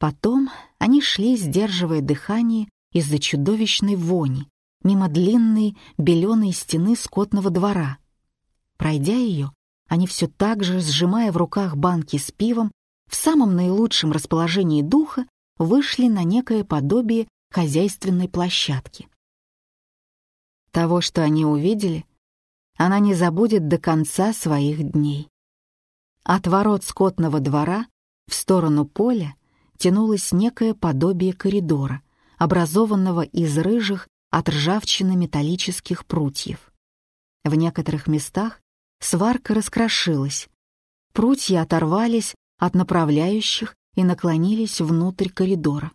Потом они шли, сдерживая дыхание из-за чудовищной вони, мимо длинной беленой стены скотного двора. Пройдя ее, они все так же, сжимая в руках банки с пивом, в самом наилучшем расположении духа вышли на некое подобие хозяйственной площадки. Того, что они увидели, она не забудет до конца своих дней. От ворот скотного двора в сторону поля тянулось некое подобие коридора, образованного из рыжих от ржавчины металлических прутьев. В некоторых местах сварка раскрошилась, прутья оторвались от направляющих и наклонились внутрь коридора.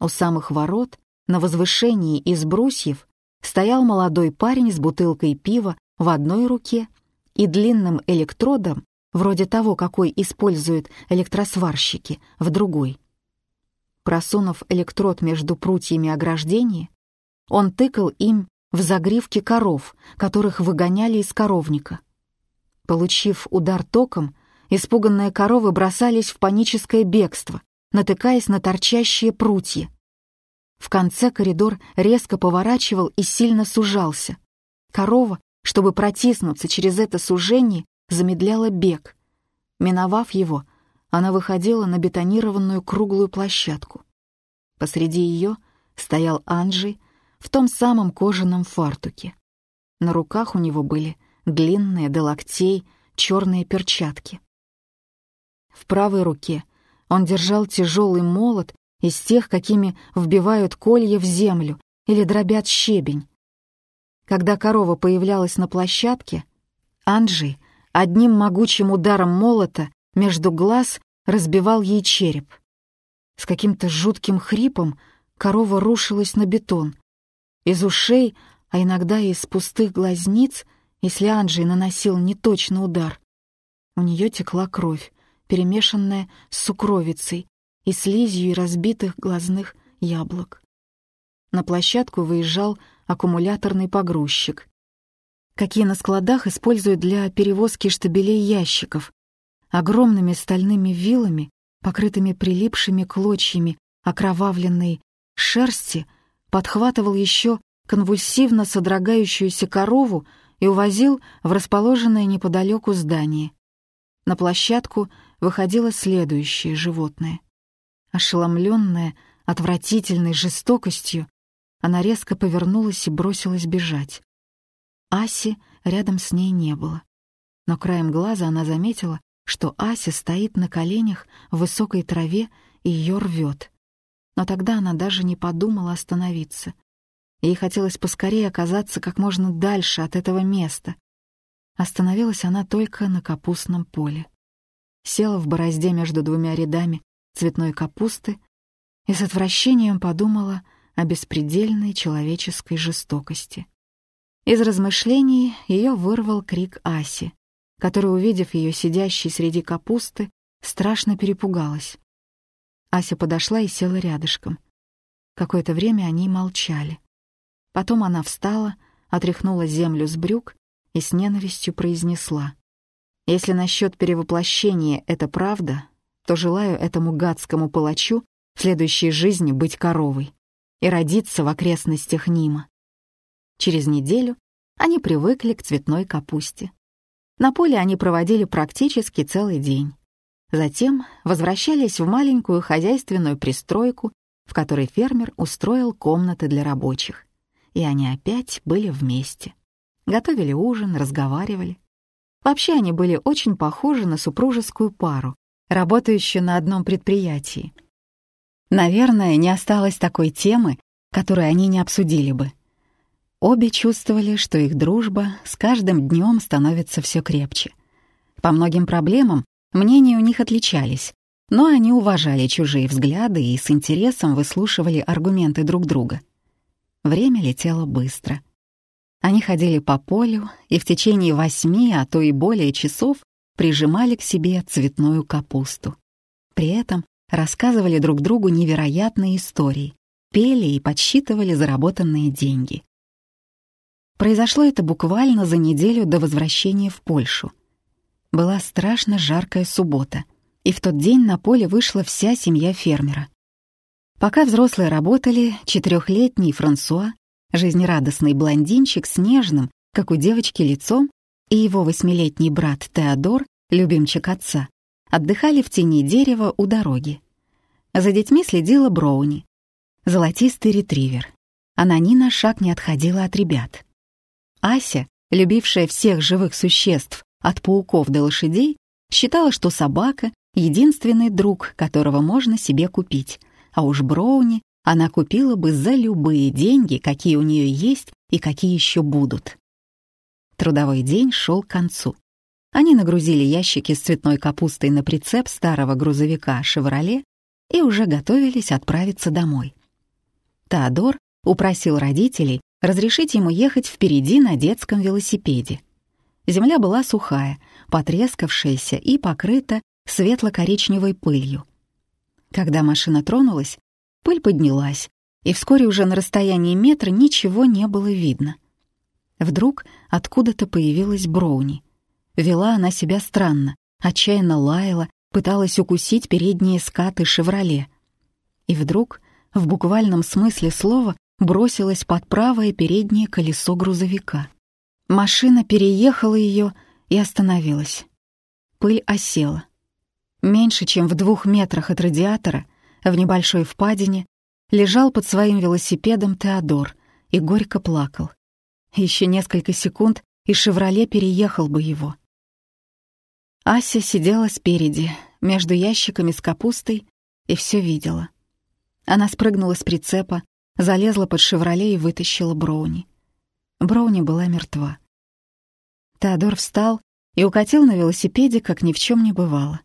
У самых ворот, на возвышении из брусьев, стоял молодой парень с бутылкой пива в одной руке и длинным электродом, вроде того, какой используют электросварщики, в другой. Просунув электрод между прутьями ограждения, он тыкал им в загривки коров, которых выгоняли из коровника. Получив удар током, испуганные коровы бросались в паническое бегство, натыкаясь на торчащие прутья. В конце коридор резко поворачивал и сильно сужался. Корова, чтобы протиснуться через это сужение, замедляла бег. Миновав его, она выходила на бетонированную круглую площадку. Посреди ее стоял Анджей в том самом кожаном фартуке. На руках у него были длинные до локтей черные перчатки. В правой руке он держал тяжелый молот из тех, какими вбивают колья в землю или дробят щебень. Когда корова появлялась на площадке, Анджи одним могучим ударом молота между глаз разбивал ей череп. С каким-то жутким хрипом корова рушилась на бетон. Из ушей, а иногда и из пустых глазниц, если Анджей наносил неточный удар, у нее текла кровь, перемешанная с сукровицей, и слизью разбитых глазных яблок. На площадку выезжал аккумуляторный погрузчик, какие на складах используют для перевозки штабелей ящиков, огромными стальными вилами, покрытыми прилипшими клочьями окровавленной шерсти, подхватывал еще конвульсивно содрогающуюся корову и увозил в расположенное неподалеку здание. На площадку выходило следующее животное. Ошеломленная отвратительной жестокостью, она резко повернулась и бросилась бежать. Аси рядом с ней не было. Но краем глаза она заметила, что Ася стоит на коленях в высокой траве и ее рвет. Но тогда она даже не подумала остановиться. Ей хотелось поскорее оказаться как можно дальше от этого места. Остановилась она только на капустном поле. Села в борозде между двумя рядами цветной капусты и с отвращением подумала о беспредельной человеческой жестокости. Из размышлений ее вырвал крик Аси, которая, увидев ее сидящей среди капусты, страшно перепугалась. Ася подошла и села рядышком. Какое-то время они молчали. Потом она встала, отряхнула землю с брюк и с ненавистью произнесла. «Если насчет перевоплощения это правда, то желаю этому гадскому палачу в следующей жизни быть коровой и родиться в окрестностях Нима. Через неделю они привыкли к цветной капусте. На поле они проводили практически целый день. Затем возвращались в маленькую хозяйственную пристройку, в которой фермер устроил комнаты для рабочих. И они опять были вместе. Готовили ужин, разговаривали. Вообще они были очень похожи на супружескую пару, работающую на одном предприятии. Наверное, не осталось такой темы, которую они не обсудили бы. Обе чувствовали, что их дружба с каждым днем становится все крепче. По многим проблемам мнения у них отличались, но они уважали чужие взгляды и с интересом выслушивали аргументы друг друга. Время летело быстро. Они ходили по полю и в течение восьми, а то и более часов прижимали к себе цветную капусту. При этом рассказывали друг другу невероятные истории, пели и подсчитывали заработанные деньги. Произошло это буквально за неделю до возвращения в Польшу. Была страшно жаркая суббота, и в тот день на поле вышла вся семья фермера. Пока взрослые работали, четырехлетний Франсуа, жизнерадостный блондинчик с нежным, как у девочки, лицом, и его восьмилетний брат Теодор, любимчик отца, отдыхали в тени дерева у дороги. За детьми следила Броуни, золотистый ретривер. Она ни на шаг не отходила от ребят. Ася, любившая всех живых существ, от пауков до лошадей, считала, что собака — единственный друг, которого можно себе купить, а уж Броуни она купила бы за любые деньги, какие у нее есть и какие еще будут. Трудовой день шел к концу. Они нагрузили ящики с цветной капустой на прицеп старого грузовика «Шевроле» и уже готовились отправиться домой. Теодор упросил родителей разрешить ему ехать впереди на детском велосипеде. Земля была сухая, потрескавшаяся и покрыта светло-коричневой пылью. Когда машина тронулась, пыль поднялась, и вскоре уже на расстоянии метра ничего не было видно. Вдруг откуда-то появилась Броуни. Вела она себя странно, отчаянно лаяла, пыталась укусить передние скаты «Шевроле». И вдруг, в буквальном смысле слова, бросилась под правое переднее колесо грузовика. Машина переехала ее и остановилась. Пыль осела. Меньше чем в двух метрах от радиатора, в небольшой впадине, лежал под своим велосипедом Теодор и горько плакал. Еще несколько секунд, и «Шевроле» переехал бы его. Ася сидела спереди, между ящиками с капустой, и все видела. Она спрыгнула с прицепа, залезла под «Шевроле» и вытащила Броуни. Броуни была мертва. Теодор встал и укатил на велосипеде, как ни в чем не бывало.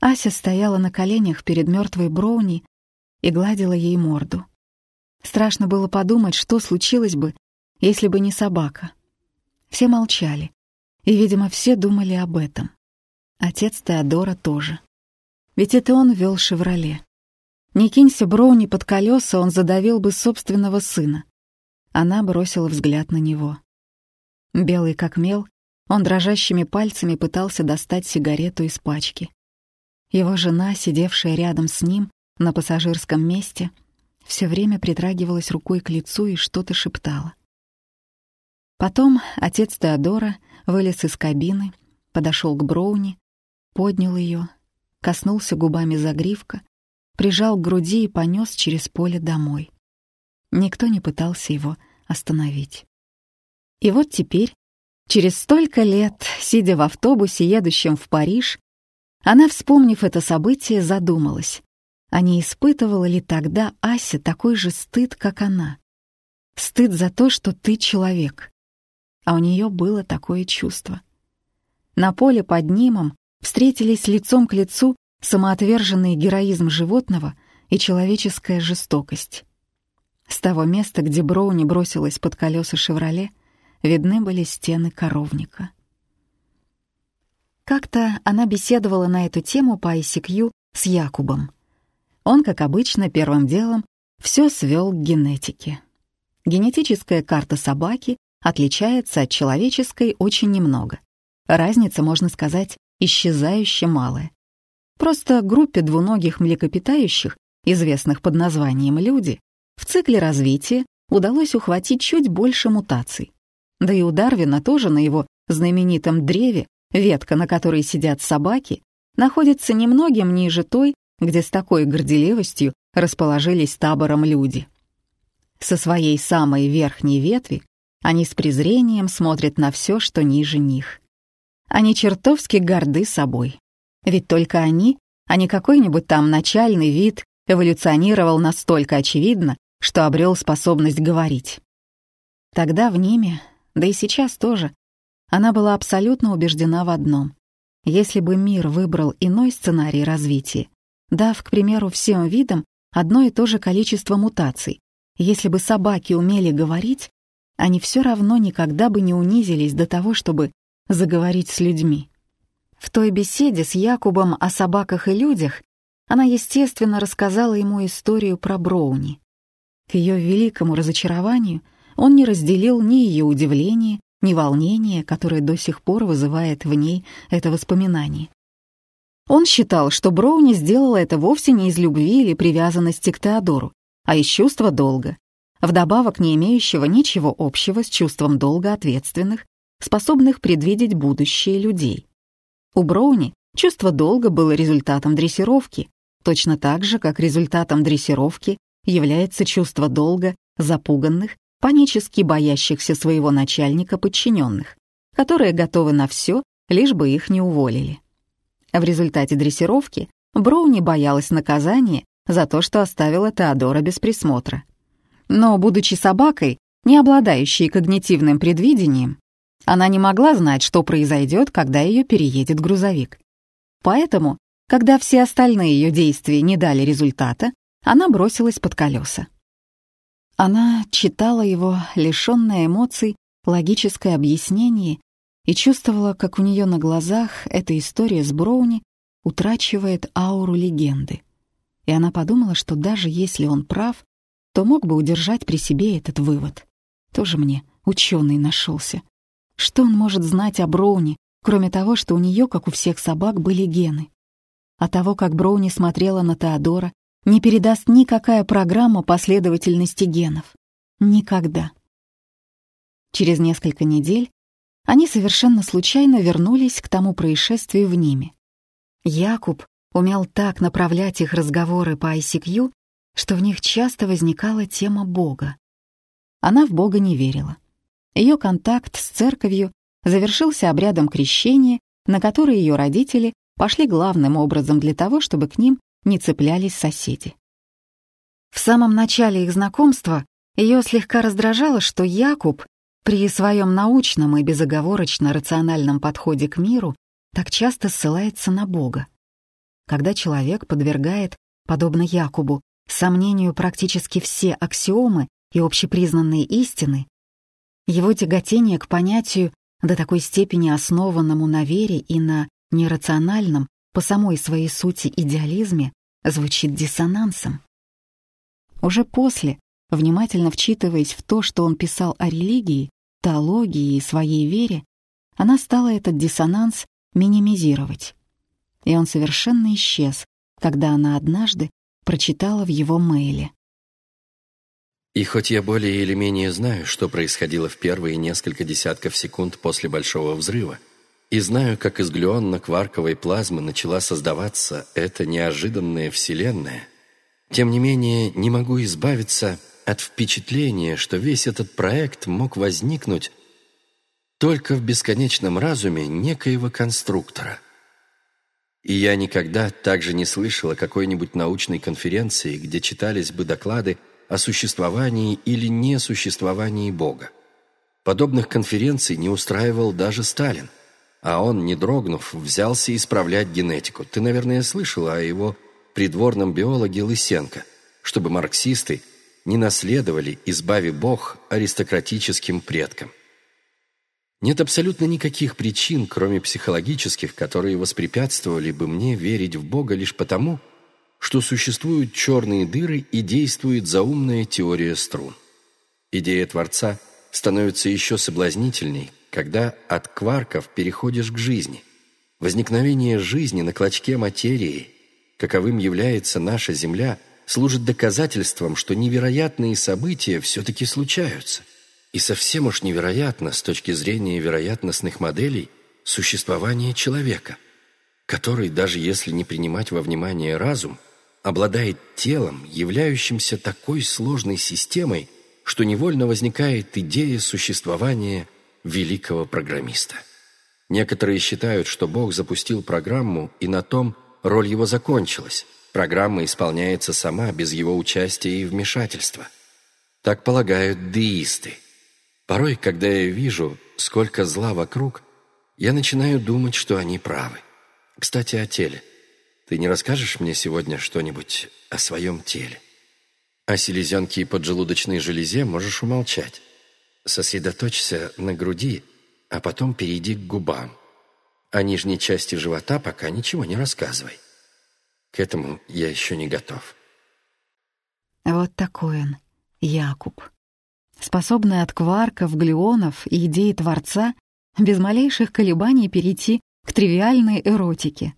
Ася стояла на коленях перед мертвой Броуни и гладила ей морду. Страшно было подумать, что случилось бы, если бы не собака. Все молчали, и, видимо, все думали об этом. Отец Теодора тоже. Ведь это он вел «Шевроле». Не кинься Броуни под колеса, он задавил бы собственного сына. Она бросила взгляд на него. Белый как мел, он дрожащими пальцами пытался достать сигарету из пачки. Его жена, сидевшая рядом с ним на пассажирском месте, все время притрагивалась рукой к лицу и что-то шептала. Потом отец Теодора вылез из кабины, подошел к Броуни, поднял ее, коснулся губами загривка, прижал к груди и понес через поле домой. Никто не пытался его остановить. И вот теперь, через столько лет, сидя в автобусе, едущем в Париж, она, вспомнив это событие, задумалась, а не испытывала ли тогда Ася такой же стыд, как она? Стыд за то, что ты человек. А у нее было такое чувство. На поле под Нимом встретились лицом к лицу самоотверженный героизм животного и человеческая жестокость. С того места, где Броуни бросилась под колеса «Шевроле», видны были стены коровника. Как-то она беседовала на эту тему по ICQ с Якубом. Он, как обычно, первым делом все свел к генетике. Генетическая карта собаки отличается от человеческой очень немного. Разница, можно сказать, исчезающе малая. Просто группе двуногих млекопитающих, известных под названием люди, в цикле развития удалось ухватить чуть больше мутаций. Да и у Дарвина тоже на его знаменитом древе, ветка, на которой сидят собаки, находится немногим ниже той, где с такой горделивостью расположились табором люди. Со своей самой верхней ветви они с презрением смотрят на все, что ниже них. Они чертовски горды собой. Ведь только они, а не какой-нибудь там начальный вид, эволюционировал настолько очевидно, что обрел способность говорить. Тогда в Ниме, да и сейчас тоже, она была абсолютно убеждена в одном. Если бы мир выбрал иной сценарий развития, дав, к примеру, всем видам одно и то же количество мутаций, если бы собаки умели говорить, они все равно никогда бы не унизились до того, чтобы заговорить с людьми. В той беседе с Якубом о собаках и людях она, естественно, рассказала ему историю про Броуни. К ее великому разочарованию он не разделил ни ее удивления, ни волнения, которое до сих пор вызывает в ней это воспоминание. Он считал, что Броуни сделала это вовсе не из любви или привязанности к Теодору, а из чувства долга, вдобавок не имеющего ничего общего с чувством долга ответственных, способных предвидеть будущее людей. У Броуни чувство долга было результатом дрессировки, точно так же, как результатом дрессировки является чувство долга запуганных, панически боящихся своего начальника подчиненных, которые готовы на все, лишь бы их не уволили. В результате дрессировки Броуни боялась наказания за то, что оставила Теодора без присмотра. Но, будучи собакой, не обладающей когнитивным предвидением, она не могла знать, что произойдет, когда ее переедет грузовик. Поэтому, когда все остальные ее действия не дали результата, она бросилась под колеса. Она читала его, лишенное эмоций, логическое объяснение и чувствовала, как у нее на глазах эта история с Броуни утрачивает ауру легенды. И она подумала, что даже если он прав, то мог бы удержать при себе этот вывод. Тоже мне ученый нашелся. Что он может знать о Броуни, кроме того, что у нее, как у всех собак, были гены? А того, как Броуни смотрела на Теодора, не передаст никакая программа последовательности генов. Никогда. Через несколько недель они совершенно случайно вернулись к тому происшествию в Ниме. Якуб умел так направлять их разговоры по ICQ, что в них часто возникала тема Бога. Она в Бога не верила. Ее контакт с церковью завершился обрядом крещения, на который ее родители пошли главным образом для того, чтобы к ним не цеплялись соседи. В самом начале их знакомства ее слегка раздражало, что Якуб при своем научном и безоговорочно рациональном подходе к миру так часто ссылается на Бога. Когда человек подвергает, подобно Якубу, сомнению практически все аксиомы и общепризнанные истины, его тяготение к понятию до такой степени основанному на вере и на нерациональном по самой своей сути идеализме звучит диссонансом. Уже после, внимательно вчитываясь в то, что он писал о религии, теологии и своей вере, она стала этот диссонанс минимизировать. И он совершенно исчез, когда она однажды прочитала в его мейле. И хоть я более или менее знаю, что происходило в первые несколько десятков секунд после Большого Взрыва, и знаю, как из глюонно-кварковой плазмы начала создаваться эта неожиданная Вселенная, тем не менее не могу избавиться от впечатления, что весь этот проект мог возникнуть только в бесконечном разуме некоего конструктора. И я никогда также не слышал о какой-нибудь научной конференции, где читались бы доклады о существовании или несуществовании Бога. Подобных конференций не устраивал даже Сталин, а он, не дрогнув, взялся исправлять генетику. Ты, наверное, слышал о его придворном биологе Лысенко, чтобы марксисты – не наследовали, избави Бог, аристократическим предкам. Нет абсолютно никаких причин, кроме психологических, которые воспрепятствовали бы мне верить в Бога лишь потому, что существуют черные дыры и действует заумная теория струн. Идея Творца становится еще соблазнительней, когда от кварков переходишь к жизни. Возникновение жизни на клочке материи, каковым является наша Земля – служит доказательством, что невероятные события все-таки случаются. И совсем уж невероятно с точки зрения вероятностных моделей существование человека, который, даже если не принимать во внимание разум, обладает телом, являющимся такой сложной системой, что невольно возникает идея существования великого программиста. Некоторые считают, что Бог запустил программу, и на том роль его закончилась, Программа исполняется сама, без его участия и вмешательства. Так полагают деисты. Порой, когда я вижу, сколько зла вокруг, я начинаю думать, что они правы. Кстати, о теле. Ты не расскажешь мне сегодня что-нибудь о своем теле? О селезенке и поджелудочной железе можешь умолчать. Сосредоточься на груди, а потом перейди к губам. О нижней части живота пока ничего не рассказывай. К этому я еще не готов. Вот такой он, Якуб. способная от кварков, глионов и идеи Творца без малейших колебаний перейти к тривиальной эротике.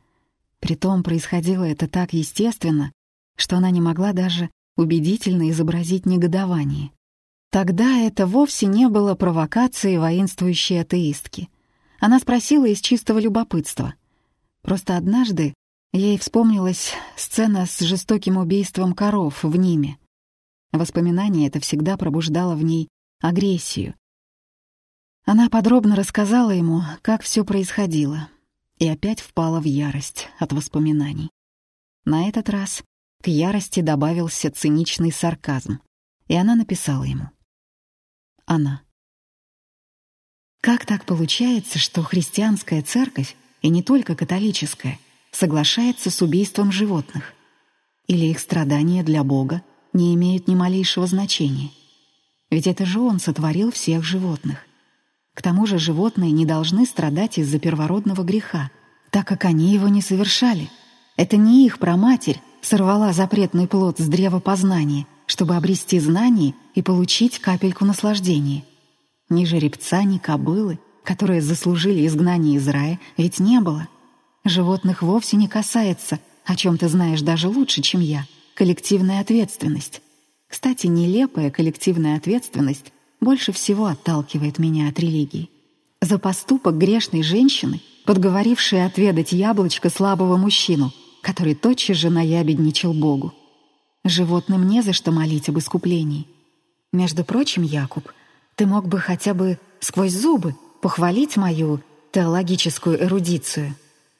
Притом происходило это так естественно, что она не могла даже убедительно изобразить негодование. Тогда это вовсе не было провокацией воинствующей атеистки. Она спросила из чистого любопытства. Просто однажды ей вспомнилась сцена с жестоким убийством коров в Ниме. Воспоминание это всегда пробуждало в ней агрессию. Она подробно рассказала ему, как все происходило, и опять впала в ярость от воспоминаний. На этот раз к ярости добавился циничный сарказм, и она написала ему. Она. Как так получается, что христианская церковь, и не только католическая, соглашается с убийством животных? Или их страдания для Бога не имеют ни малейшего значения? Ведь это же Он сотворил всех животных. К тому же животные не должны страдать из-за первородного греха, так как они его не совершали. Это не их проматерь сорвала запретный плод с древа познания, чтобы обрести знание и получить капельку наслаждения. Ни жеребца, ни кобылы, которые заслужили изгнание из рая, ведь не было. Животных вовсе не касается, о чем ты знаешь даже лучше, чем я, коллективная ответственность. Кстати, нелепая коллективная ответственность больше всего отталкивает меня от религии. За поступок грешной женщины, подговорившей отведать яблочко слабого мужчину, который тотчас же наябедничал Богу. Животным не за что молить об искуплении. Между прочим, Якуб, ты мог бы хотя бы сквозь зубы похвалить мою теологическую эрудицию.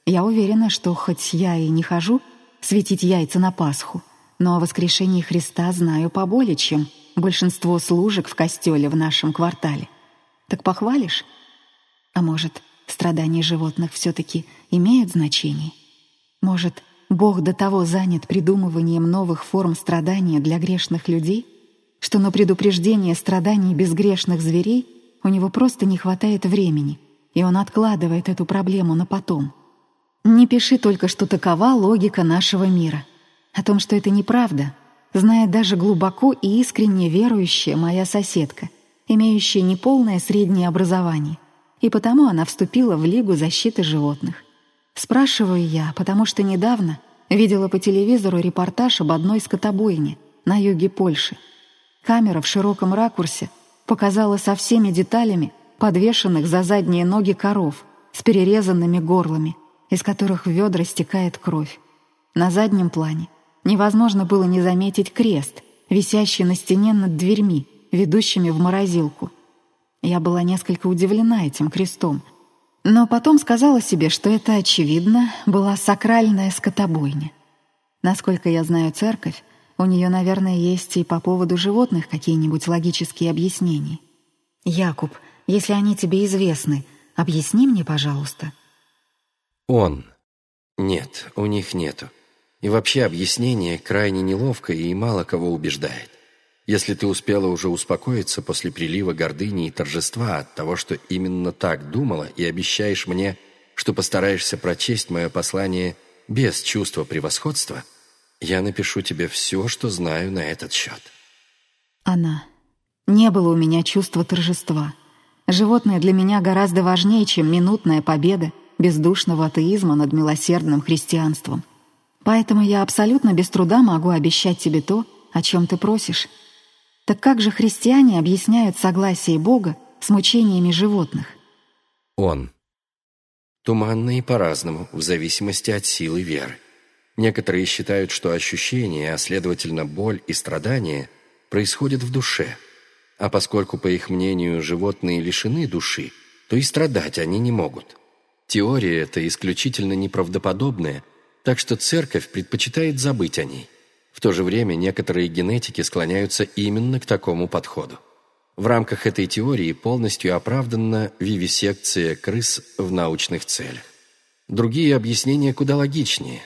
Я уверена, что хоть я и не хожу светить яйца на Пасху, но о воскрешении Христа знаю поболее, чем большинство служек в костеле в нашем квартале. Так похвалишь? А может, страдания животных все-таки имеют значение? Может, Бог до того занят придумыванием новых форм страдания для грешных людей, что на предупреждение страданий безгрешных зверей у него просто не хватает времени, и он откладывает эту проблему на потом. Не пиши только, что такова логика нашего мира. О том, что это неправда, знает даже глубоко и искренне верующая моя соседка, имеющая неполное среднее образование, и потому она вступила в Лигу защиты животных. Спрашиваю я, потому что недавно видела по телевизору репортаж об одной скотобойне на юге Польши. Камера в широком ракурсе показала со всеми деталями подвешенных за задние ноги коров с перерезанными горлами, из которых в ведра стекает кровь. На заднем плане невозможно было не заметить крест, висящий на стене над дверьми, ведущими в морозилку. Я была несколько удивлена этим крестом — но потом сказала себе, что это, очевидно, была сакральная скотобойня. Насколько я знаю церковь, у нее, наверное, есть и по поводу животных какие-нибудь логические объяснения. Якуб, если они тебе известны, объясни мне, пожалуйста. Он. Нет, у них нету. И вообще объяснение крайне неловкое и мало кого убеждает. Если ты успела уже успокоиться после прилива гордыни и торжества от того, что именно так думала, и обещаешь мне, что постараешься прочесть мое послание без чувства превосходства, я напишу тебе все, что знаю на этот счет. Она. Не было у меня чувства торжества. Животное для меня гораздо важнее, чем минутная победа бездушного атеизма над милосердным христианством. Поэтому я абсолютно без труда могу обещать тебе то, о чем ты просишь, так как же христиане объясняют согласие Бога с мучениями животных? Он. Туманно и по-разному, в зависимости от силы веры. Некоторые считают, что ощущения, а следовательно боль и страдания, происходят в душе. А поскольку, по их мнению, животные лишены души, то и страдать они не могут. Теория эта исключительно неправдоподобная, так что церковь предпочитает забыть о ней. В то же время некоторые генетики склоняются именно к такому подходу. В рамках этой теории полностью оправдана вивисекция крыс в научных целях. Другие объяснения куда логичнее.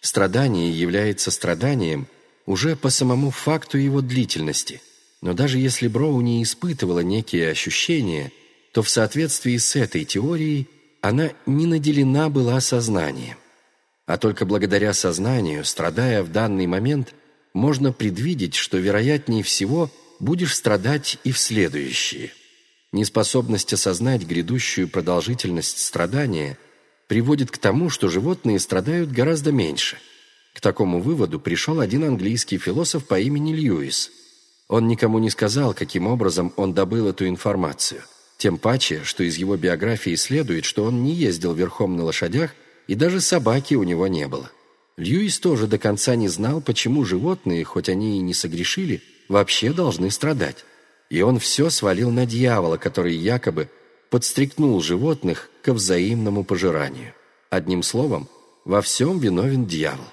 Страдание является страданием уже по самому факту его длительности. Но даже если Броу не испытывала некие ощущения, то в соответствии с этой теорией она не наделена была сознанием. А только благодаря сознанию, страдая в данный момент, можно предвидеть, что вероятнее всего будешь страдать и в следующие. Неспособность осознать грядущую продолжительность страдания приводит к тому, что животные страдают гораздо меньше. К такому выводу пришел один английский философ по имени Льюис. Он никому не сказал, каким образом он добыл эту информацию. Тем паче, что из его биографии следует, что он не ездил верхом на лошадях, и даже собаки у него не было. Льюис тоже до конца не знал, почему животные, хоть они и не согрешили, вообще должны страдать. И он все свалил на дьявола, который якобы подстрекнул животных ко взаимному пожиранию. Одним словом, во всем виновен дьявол.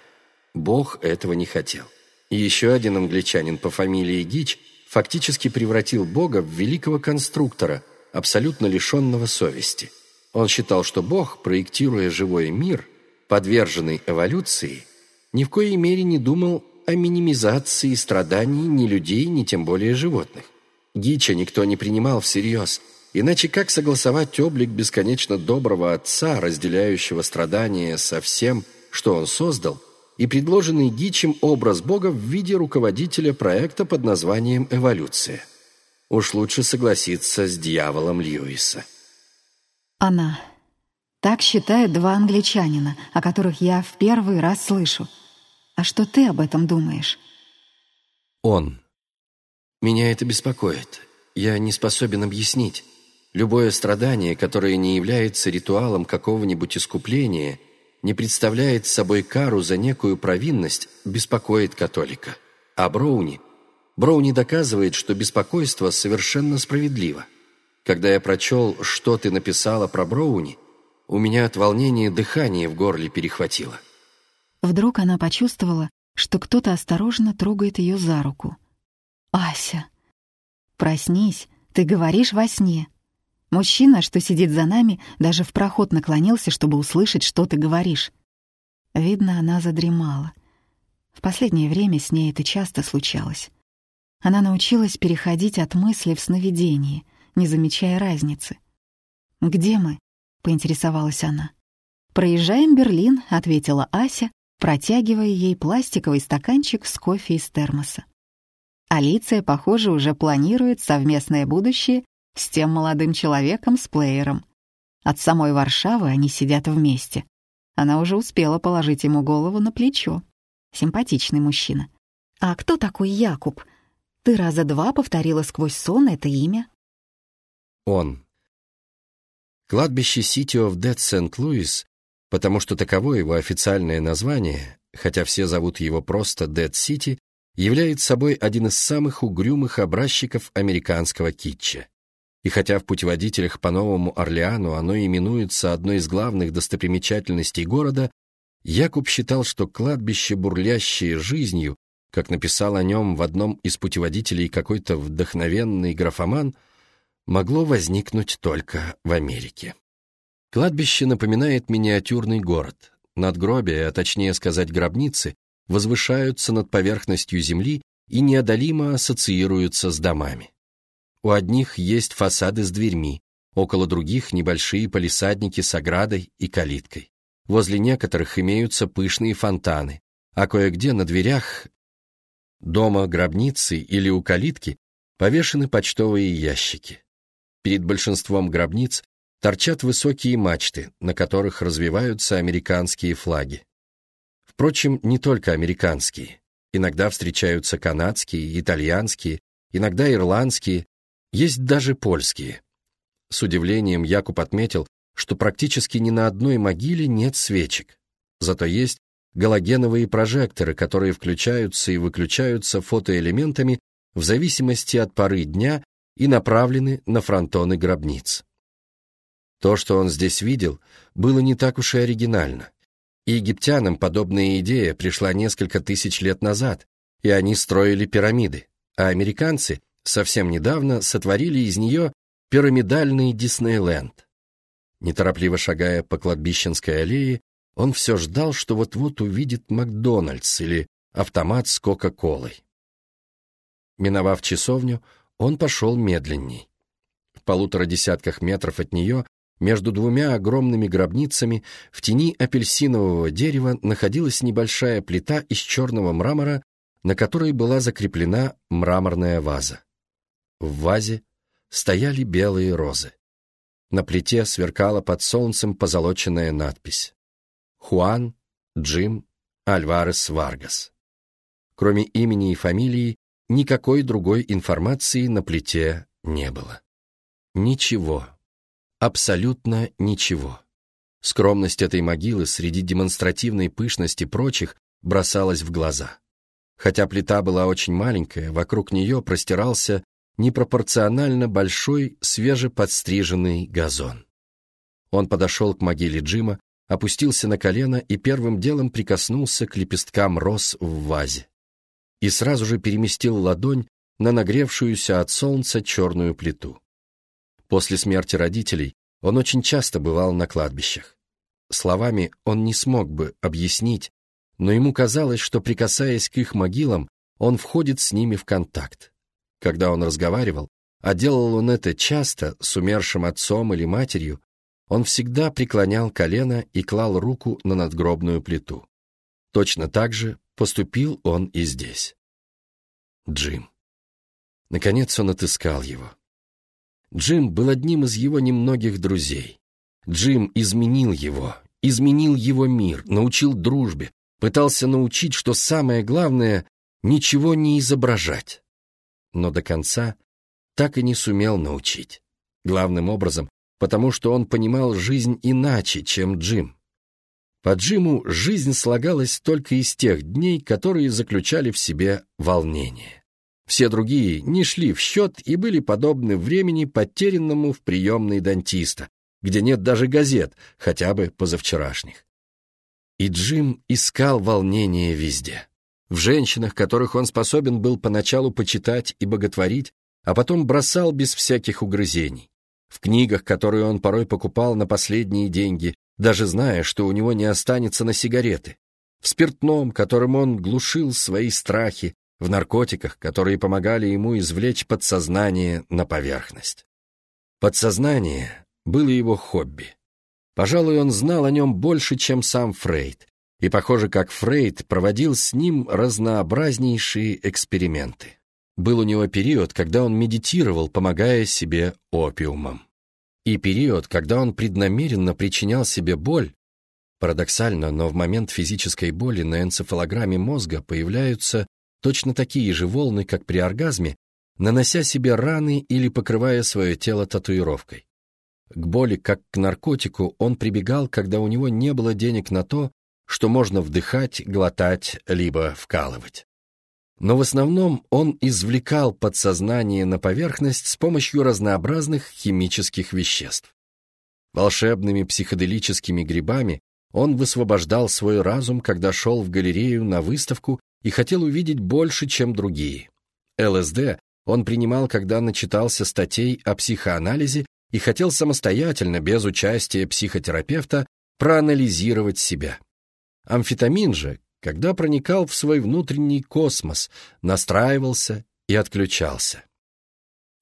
Бог этого не хотел. И еще один англичанин по фамилии Гич фактически превратил Бога в великого конструктора, абсолютно лишенного совести. Он считал, что Бог, проектируя живой мир, подверженный эволюции, ни в коей мере не думал о минимизации страданий ни людей, ни тем более животных. Гича никто не принимал всерьез, иначе как согласовать облик бесконечно доброго отца, разделяющего страдания со всем, что он создал, и предложенный Гичем образ Бога в виде руководителя проекта под названием «Эволюция». Уж лучше согласиться с дьяволом Льюиса. Она. Так считают два англичанина, о которых я в первый раз слышу. А что ты об этом думаешь? Он. Меня это беспокоит. Я не способен объяснить. Любое страдание, которое не является ритуалом какого-нибудь искупления, не представляет собой кару за некую провинность, беспокоит католика. А Броуни? Броуни доказывает, что беспокойство совершенно справедливо. Когда я прочел, что ты написала про Броуни, у меня от волнения дыхание в горле перехватило. Вдруг она почувствовала, что кто-то осторожно трогает ее за руку. «Ася, проснись, ты говоришь во сне». Мужчина, что сидит за нами, даже в проход наклонился, чтобы услышать, что ты говоришь. Видно, она задремала. В последнее время с ней это часто случалось. Она научилась переходить от мысли в сновидение, не замечая разницы. «Где мы?» — поинтересовалась она. «Проезжаем Берлин», — ответила Ася, протягивая ей пластиковый стаканчик с кофе из термоса. Алиция, похоже, уже планирует совместное будущее с тем молодым человеком с плеером. От самой Варшавы они сидят вместе. Она уже успела положить ему голову на плечо. Симпатичный мужчина. «А кто такой Якуб? Ты раза два повторила сквозь сон это имя?» Он. Кладбище City of Dead Сент-Луис, потому что таково его официальное название, хотя все зовут его просто Dead City, является собой один из самых угрюмых образчиков американского китча. И хотя в путеводителях по Новому Орлеану оно именуется одной из главных достопримечательностей города, Якуб считал, что кладбище, бурлящее жизнью, как написал о нем в одном из путеводителей какой-то вдохновенный графоман – могло возникнуть только в Америке. Кладбище напоминает миниатюрный город. Надгробия, а точнее сказать гробницы, возвышаются над поверхностью земли и неодолимо ассоциируются с домами. У одних есть фасады с дверьми, около других небольшие палисадники с оградой и калиткой. Возле некоторых имеются пышные фонтаны, а кое-где на дверях дома гробницы или у калитки повешены почтовые ящики. Перед большинством гробниц торчат высокие мачты, на которых развиваются американские флаги. Впрочем, не только американские. Иногда встречаются канадские, итальянские, иногда ирландские, есть даже польские. С удивлением Якуб отметил, что практически ни на одной могиле нет свечек. Зато есть галогеновые прожекторы, которые включаются и выключаются фотоэлементами в зависимости от поры дня и направлены на фронтоны гробниц. То, что он здесь видел, было не так уж и оригинально. И египтянам подобная идея пришла несколько тысяч лет назад, и они строили пирамиды, а американцы совсем недавно сотворили из нее пирамидальный Диснейленд. Неторопливо шагая по кладбищенской аллее, он все ждал, что вот-вот увидит Макдональдс или автомат с Кока-Колой. Миновав часовню, он пошел медленней. В полутора десятках метров от нее, между двумя огромными гробницами, в тени апельсинового дерева находилась небольшая плита из черного мрамора, на которой была закреплена мраморная ваза. в вазе стояли белые розы. На плите сверкала под солнцем позолоченная надпись «Хуан Джим Альварес Варгас». Кроме имени и фамилии, никакой другой информации на плите не было. Ничего. Абсолютно ничего. Скромность этой могилы среди демонстративной пышности прочих бросалась в глаза. Хотя плита была очень маленькая, вокруг нее простирался непропорционально большой свежеподстриженный газон. Он подошел к могиле Джима, опустился на колено и первым делом прикоснулся к лепесткам роз в вазе. И сразу же переместил ладонь на нагревшуюся от солнца черную плиту. После смерти родителей он очень часто бывал на кладбищах. Словами он не смог бы объяснить, но ему казалось, что, прикасаясь к их могилам, он входит с ними в контакт. Когда он разговаривал, а делал он это часто с умершим отцом или матерью, он всегда преклонял колено и клал руку на надгробную плиту. Точно так же поступил он и здесь. Джим. Наконец он отыскал его. Джим был одним из его немногих друзей. Джим изменил его, изменил его мир, научил дружбе, пытался научить, что самое главное — ничего не изображать. Но до конца так и не сумел научить. Главным образом, потому что он понимал жизнь иначе, чем Джим. По Джиму жизнь слагалась только из тех дней, которые заключали в себе волнение. Все другие не шли в счет и были подобны времени, потерянному в приемной дантиста, где нет даже газет, хотя бы позавчерашних. И Джим искал волнение везде. В женщинах, которых он способен был поначалу почитать и боготворить, а потом бросал без всяких угрызений. В книгах, которые он порой покупал на последние деньги, даже зная, что у него не останется на сигареты. В спиртном, которым он глушил свои страхи, в наркотиках, которые помогали ему извлечь подсознание на поверхность. Подсознание было его хобби. Пожалуй, он знал о нем больше, чем сам Фрейд, и, похоже, как Фрейд проводил с ним разнообразнейшие эксперименты. Был у него период, когда он медитировал, помогая себе опиумом. И период, когда он преднамеренно причинял себе боль, Парадоксально, но в момент физической боли на энцефалограмме мозга появляются точно такие же волны, как при оргазме, нанося себе раны или покрывая свое тело татуировкой. К боли, как к наркотику, он прибегал, когда у него не было денег на то, что можно вдыхать, глотать, либо вкалывать. Но в основном он извлекал подсознание на поверхность с помощью разнообразных химических веществ. Волшебными психоделическими грибами он высвобождал свой разум, когда шел в галерею на выставку и хотел увидеть больше, чем другие. ЛСД он принимал, когда начитался статей о психоанализе и хотел самостоятельно, без участия психотерапевта, проанализировать себя. Амфетамин же, когда проникал в свой внутренний космос, настраивался и отключался.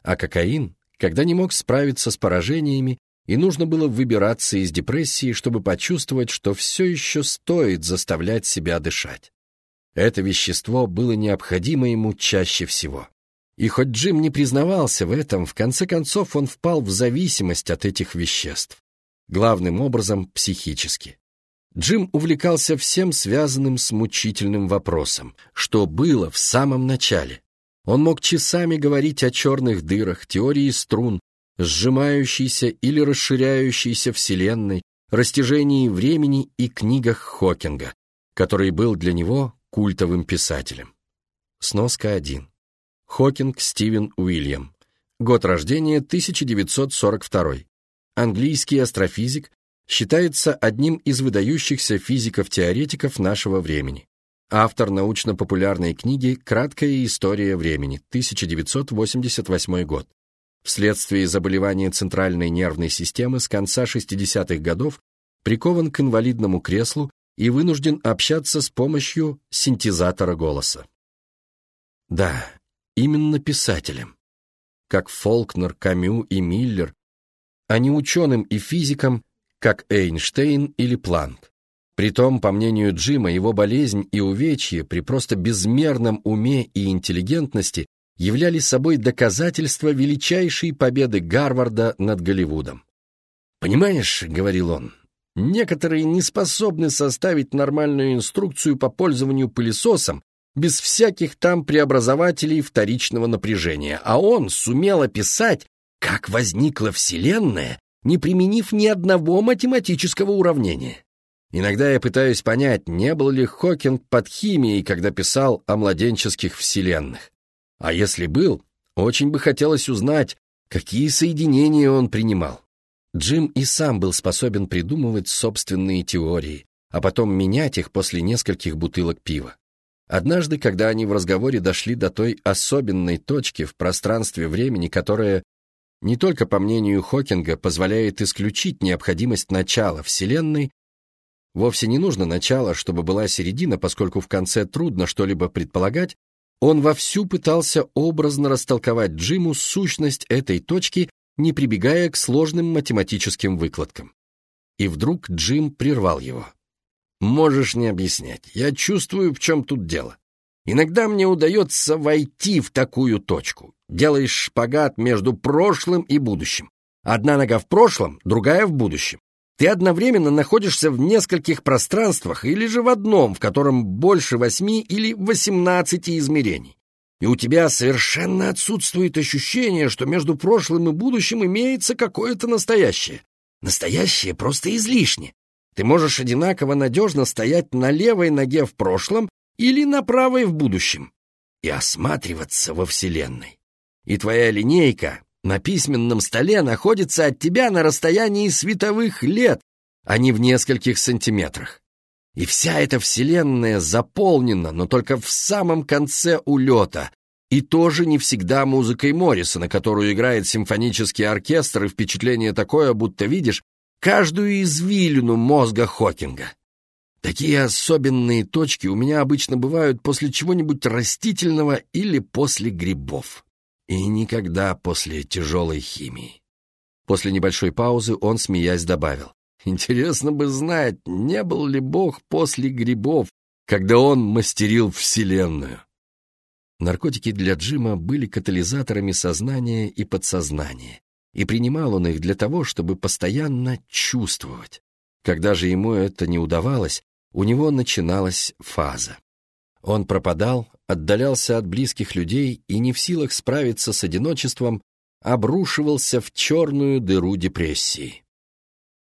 А кокаин, когда не мог справиться с поражениями и нужно было выбираться из депрессии, чтобы почувствовать, что все еще стоит заставлять себя дышать. Это вещество было необходимо ему чаще всего. И хоть Джим не признавался в этом, в конце концов он впал в зависимость от этих веществ. Главным образом психически. Джим увлекался всем связанным с мучительным вопросом, что было в самом начале. Он мог часами говорить о черных дырах, теории струн, сжимающейся или расширяющейся Вселенной, растяжении времени и книгах Хокинга, который был для него культовым писателем. Сноска 1. Хокинг Стивен Уильям. Год рождения 1942. Английский астрофизик, считается одним из выдающихся физиков-теоретиков нашего времени. Автор научно-популярной книги «Краткая история времени», 1988 год. Вследствие заболевания центральной нервной системы с конца 60-х годов прикован к инвалидному креслу и вынужден общаться с помощью синтезатора голоса. Да, именно писателем. Как Фолкнер, Камю и Миллер, а не ученым и физиком, как Эйнштейн или Планк. Притом, по мнению Джима, его болезнь и увечье при просто безмерном уме и интеллигентности являли собой доказательство величайшей победы Гарварда над Голливудом. «Понимаешь, — говорил он, — некоторые не способны составить нормальную инструкцию по пользованию пылесосом без всяких там преобразователей вторичного напряжения, а он сумел описать, как возникла Вселенная, не применив ни одного математического уравнения. Иногда я пытаюсь понять, не был ли Хокинг под химией, когда писал о младенческих вселенных. А если был, очень бы хотелось узнать, какие соединения он принимал. Джим и сам был способен придумывать собственные теории, а потом менять их после нескольких бутылок пива. Однажды, когда они в разговоре дошли до той особенной точки в пространстве времени, которая, не только по мнению Хокинга, позволяет исключить необходимость начала Вселенной, Вовсе не нужно начало, чтобы была середина, поскольку в конце трудно что-либо предполагать, он вовсю пытался образно растолковать Джиму сущность этой точки, не прибегая к сложным математическим выкладкам. И вдруг Джим прервал его. «Можешь не объяснять. Я чувствую, в чем тут дело. Иногда мне удается войти в такую точку. Делаешь шпагат между прошлым и будущим. Одна нога в прошлом, другая в будущем. Ты одновременно находишься в нескольких пространствах или же в одном, в котором больше восьми или восемнадцати измерений. И у тебя совершенно отсутствует ощущение, что между прошлым и будущим имеется какое-то настоящее. Настоящее просто излишне. Ты можешь одинаково надежно стоять на левой ноге в прошлом или на правой в будущем и осматриваться во Вселенной. И твоя линейка на письменном столе находится от тебя на расстоянии световых лет, а не в нескольких сантиметрах. И вся эта вселенная заполнена, но только в самом конце улета, и тоже не всегда музыкой Морриса, на которую играет симфонический оркестр, и впечатление такое, будто видишь каждую извилину мозга Хокинга. Такие особенные точки у меня обычно бывают после чего-нибудь растительного или после грибов. И никогда после тяжелой химии. После небольшой паузы он, смеясь, добавил. Интересно бы знать, не был ли Бог после грибов, когда он мастерил Вселенную. Наркотики для Джима были катализаторами сознания и подсознания, и принимал он их для того, чтобы постоянно чувствовать. Когда же ему это не удавалось, у него начиналась фаза. Он пропадал, отдалялся от близких людей и не в силах справиться с одиночеством, обрушивался в черную дыру депрессии.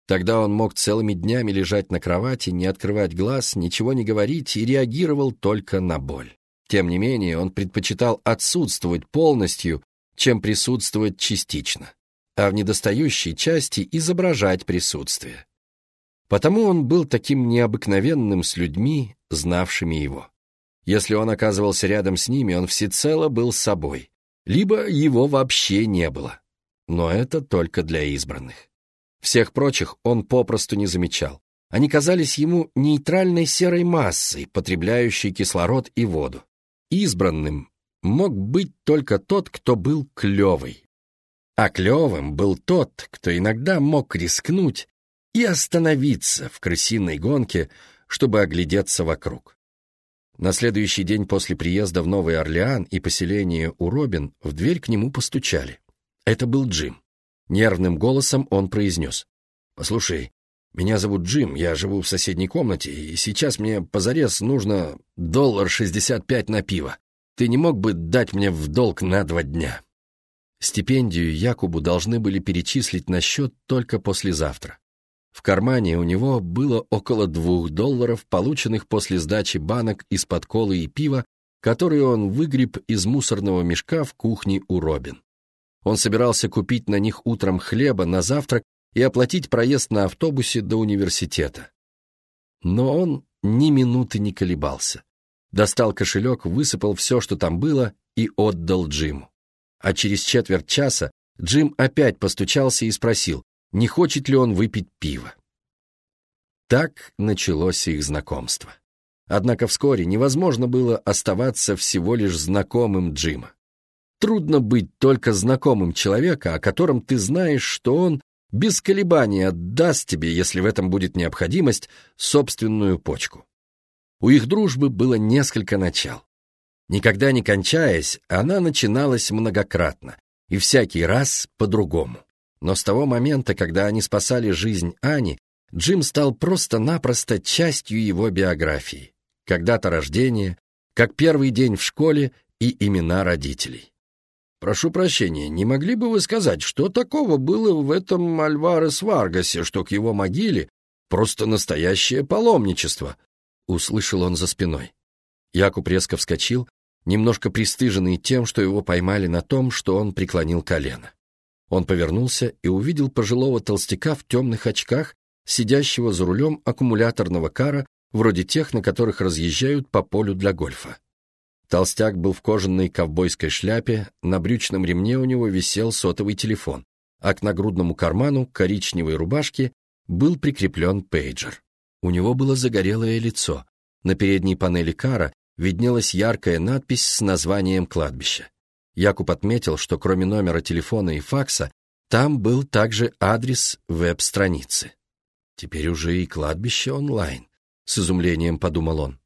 Тогда он мог целыми днями лежать на кровати, не открывать глаз, ничего не говорить и реагировал только на боль. Тем не менее, он предпочитал отсутствовать полностью, чем присутствовать частично, а в недостающей части изображать присутствие. Потому он был таким необыкновенным с людьми, знавшими его. Если он оказывался рядом с ними, он всецело был собой, либо его вообще не было. Но это только для избранных. Всех прочих он попросту не замечал. Они казались ему нейтральной серой массой, потребляющей кислород и воду. Избранным мог быть только тот, кто был клевый. А клевым был тот, кто иногда мог рискнуть и остановиться в крысиной гонке, чтобы оглядеться вокруг. На следующий день после приезда в Новый Орлеан и поселения у Робин в дверь к нему постучали. Это был Джим. Нервным голосом он произнес. «Послушай, меня зовут Джим, я живу в соседней комнате, и сейчас мне позарез нужно доллар шестьдесят пять на пиво. Ты не мог бы дать мне в долг на два дня?» Стипендию Якубу должны были перечислить на счет только послезавтра. В кармане у него было около двух долларов, полученных после сдачи банок из-под колы и пива, которые он выгреб из мусорного мешка в кухне у Робин. Он собирался купить на них утром хлеба на завтрак и оплатить проезд на автобусе до университета. Но он ни минуты не колебался. Достал кошелек, высыпал все, что там было, и отдал Джиму. А через четверть часа Джим опять постучался и спросил, не хочет ли он выпить пиво. Так началось их знакомство. Однако вскоре невозможно было оставаться всего лишь знакомым Джима. Трудно быть только знакомым человека, о котором ты знаешь, что он без колебаний отдаст тебе, если в этом будет необходимость, собственную почку. У их дружбы было несколько начал. Никогда не кончаясь, она начиналась многократно, и всякий раз по-другому. Но с того момента, когда они спасали жизнь Ани, Джим стал просто-напросто частью его биографии. Когда-то рождение, как первый день в школе и имена родителей. «Прошу прощения, не могли бы вы сказать, что такого было в этом Альварес Варгасе, что к его могиле просто настоящее паломничество?» — услышал он за спиной. Якуб резко вскочил, немножко пристыженный тем, что его поймали на том, что он преклонил колено. Он повернулся и увидел пожилого толстяка в темных очках, сидящего за рулем аккумуляторного кара, вроде тех, на которых разъезжают по полю для гольфа. Толстяк был в кожаной ковбойской шляпе, на брючном ремне у него висел сотовый телефон, а к нагрудному карману коричневой рубашки был прикреплен пейджер. У него было загорелое лицо. На передней панели кара виднелась яркая надпись с названием кладбища. Якуб отметил, что кроме номера телефона и факса, там был также адрес веб-страницы. Теперь уже и кладбище онлайн, с изумлением подумал он.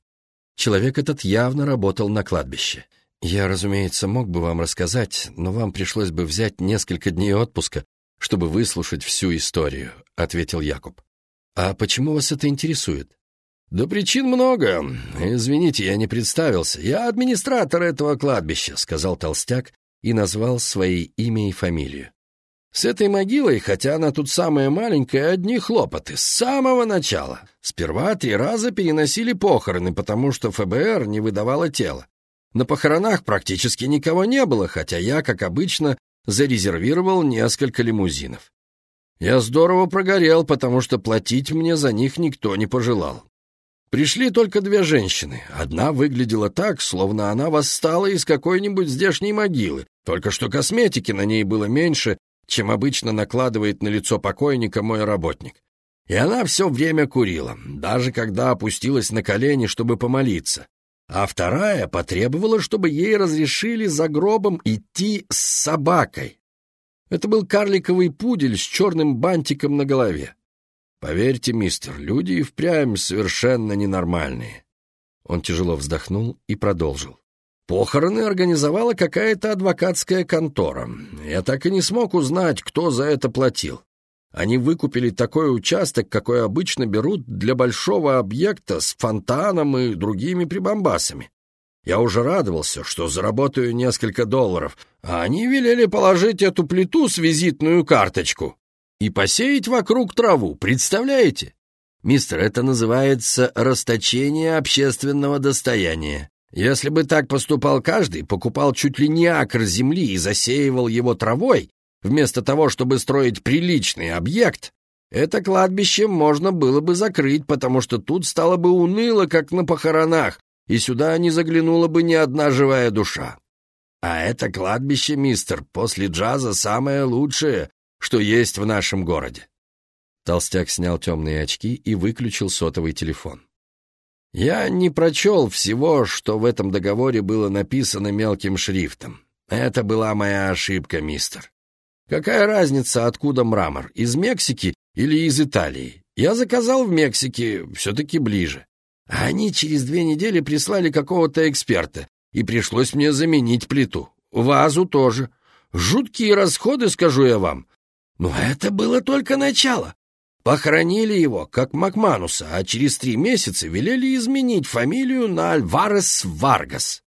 Человек этот явно работал на кладбище. Я, разумеется, мог бы вам рассказать, но вам пришлось бы взять несколько дней отпуска, чтобы выслушать всю историю, ответил Якуб. А почему вас это интересует? «Да причин много. Извините, я не представился. Я администратор этого кладбища», — сказал толстяк и назвал свои имя и фамилию. «С этой могилой, хотя она тут самая маленькая, одни хлопоты. С самого начала. Сперва три раза переносили похороны, потому что ФБР не выдавало тело. На похоронах практически никого не было, хотя я, как обычно, зарезервировал несколько лимузинов. Я здорово прогорел, потому что платить мне за них никто не пожелал. Пришли только две женщины. Одна выглядела так, словно она восстала из какой-нибудь здешней могилы, только что косметики на ней было меньше, чем обычно накладывает на лицо покойника мой работник. И она все время курила, даже когда опустилась на колени, чтобы помолиться. А вторая потребовала, чтобы ей разрешили за гробом идти с собакой. Это был карликовый пудель с черным бантиком на голове. Поверьте, мистер, люди и впрямь совершенно ненормальные. Он тяжело вздохнул и продолжил. Похороны организовала какая-то адвокатская контора. Я так и не смог узнать, кто за это платил. Они выкупили такой участок, какой обычно берут для большого объекта с фонтаном и другими прибамбасами. Я уже радовался, что заработаю несколько долларов, а они велели положить эту плиту с визитную карточку и посеять вокруг траву, представляете? Мистер, это называется расточение общественного достояния. Если бы так поступал каждый, покупал чуть ли не акр земли и засеивал его травой, вместо того, чтобы строить приличный объект, это кладбище можно было бы закрыть, потому что тут стало бы уныло, как на похоронах, и сюда не заглянула бы ни одна живая душа. А это кладбище, мистер, после джаза самое лучшее, что есть в нашем городе. Толстяк снял темные очки и выключил сотовый телефон. Я не прочел всего, что в этом договоре было написано мелким шрифтом. Это была моя ошибка, мистер. Какая разница, откуда мрамор, из Мексики или из Италии? Я заказал в Мексике, все-таки ближе. А они через две недели прислали какого-то эксперта, и пришлось мне заменить плиту. Вазу тоже. Жуткие расходы, скажу я вам. Но это было только начало. Похоронили его, как Макмануса, а через три месяца велели изменить фамилию на Альварес Варгас.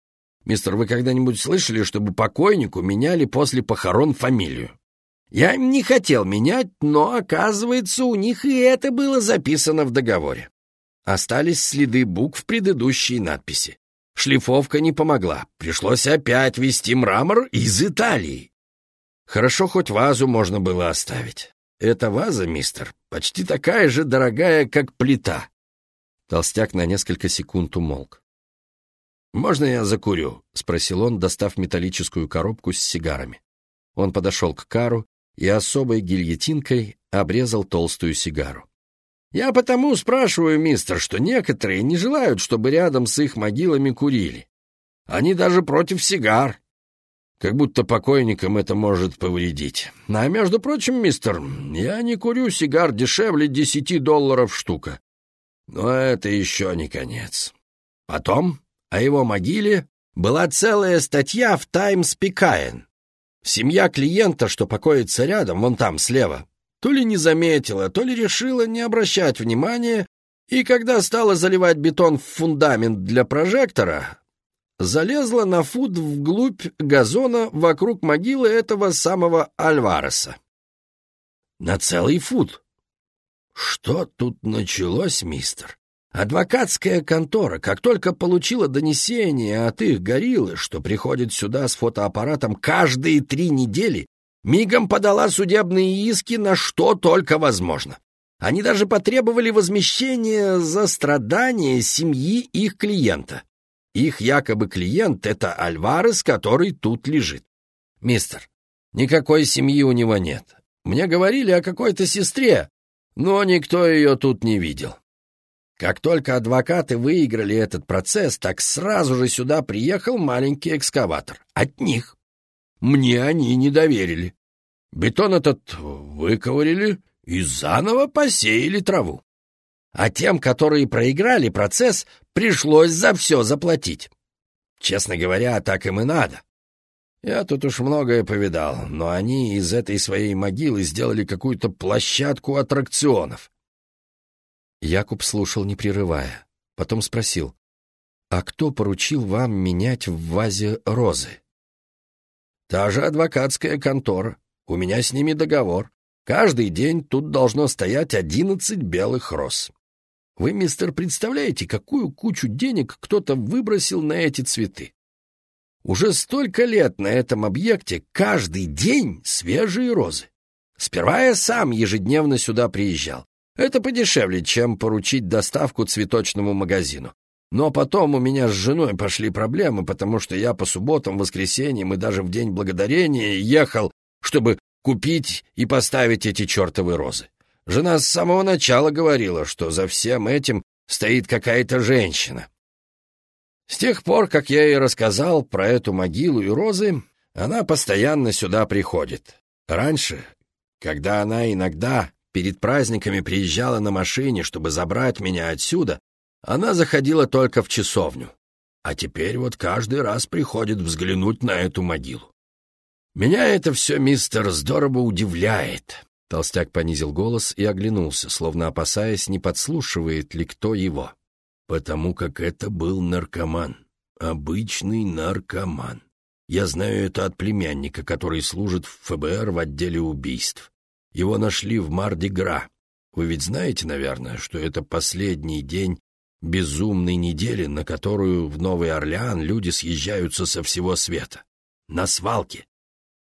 Мистер, вы когда-нибудь слышали, чтобы покойнику меняли после похорон фамилию? Я не хотел менять, но, оказывается, у них и это было записано в договоре. Остались следы букв предыдущей надписи. Шлифовка не помогла. Пришлось опять везти мрамор из Италии. Хорошо, хоть вазу можно было оставить. Эта ваза, мистер, почти такая же дорогая, как плита. Толстяк на несколько секунд умолк. «Можно я закурю?» — спросил он, достав металлическую коробку с сигарами. Он подошел к кару и особой гильотинкой обрезал толстую сигару. «Я потому спрашиваю, мистер, что некоторые не желают, чтобы рядом с их могилами курили. Они даже против сигар. Как будто покойникам это может повредить. А между прочим, мистер, я не курю сигар дешевле десяти долларов штука. Но это еще не конец. Потом о его могиле была целая статья в «Таймс Пикаен». Семья клиента, что покоится рядом, вон там, слева, то ли не заметила, то ли решила не обращать внимания, и когда стала заливать бетон в фундамент для прожектора, залезла на фут вглубь газона вокруг могилы этого самого Альвареса. На целый фут. Что тут началось, мистер? Адвокатская контора, как только получила донесение от их гориллы, что приходит сюда с фотоаппаратом каждые три недели, мигом подала судебные иски на что только возможно. Они даже потребовали возмещения за страдания семьи их клиента. Их якобы клиент — это Альварес, который тут лежит. Мистер, никакой семьи у него нет. Мне говорили о какой-то сестре, но никто ее тут не видел. Как только адвокаты выиграли этот процесс, так сразу же сюда приехал маленький экскаватор. От них. Мне они не доверили. Бетон этот выковырили и заново посеяли траву. А тем, которые проиграли процесс, пришлось за все заплатить. Честно говоря, так им и надо. Я тут уж многое повидал, но они из этой своей могилы сделали какую-то площадку аттракционов. Якуб слушал, не прерывая. Потом спросил, «А кто поручил вам менять в вазе розы?» «Та же адвокатская контора. У меня с ними договор. Каждый день тут должно стоять одиннадцать белых роз. Вы, мистер, представляете, какую кучу денег кто-то выбросил на эти цветы? Уже столько лет на этом объекте каждый день свежие розы. Сперва я сам ежедневно сюда приезжал. Это подешевле, чем поручить доставку цветочному магазину. Но потом у меня с женой пошли проблемы, потому что я по субботам, воскресеньям и даже в День Благодарения ехал, чтобы купить и поставить эти чертовы розы. Жена с самого начала говорила, что за всем этим стоит какая-то женщина. С тех пор, как я ей рассказал про эту могилу и розы, она постоянно сюда приходит. Раньше, когда она иногда перед праздниками приезжала на машине, чтобы забрать меня отсюда, она заходила только в часовню. А теперь вот каждый раз приходит взглянуть на эту могилу. Меня это все, мистер, здорово удивляет. Толстяк понизил голос и оглянулся, словно опасаясь, не подслушивает ли кто его. Потому как это был наркоман. Обычный наркоман. Я знаю это от племянника, который служит в ФБР в отделе убийств. Его нашли в Марди-Гра. Вы ведь знаете, наверное, что это последний день безумной недели, на которую в Новый Орлеан люди съезжаются со всего света. На свалке.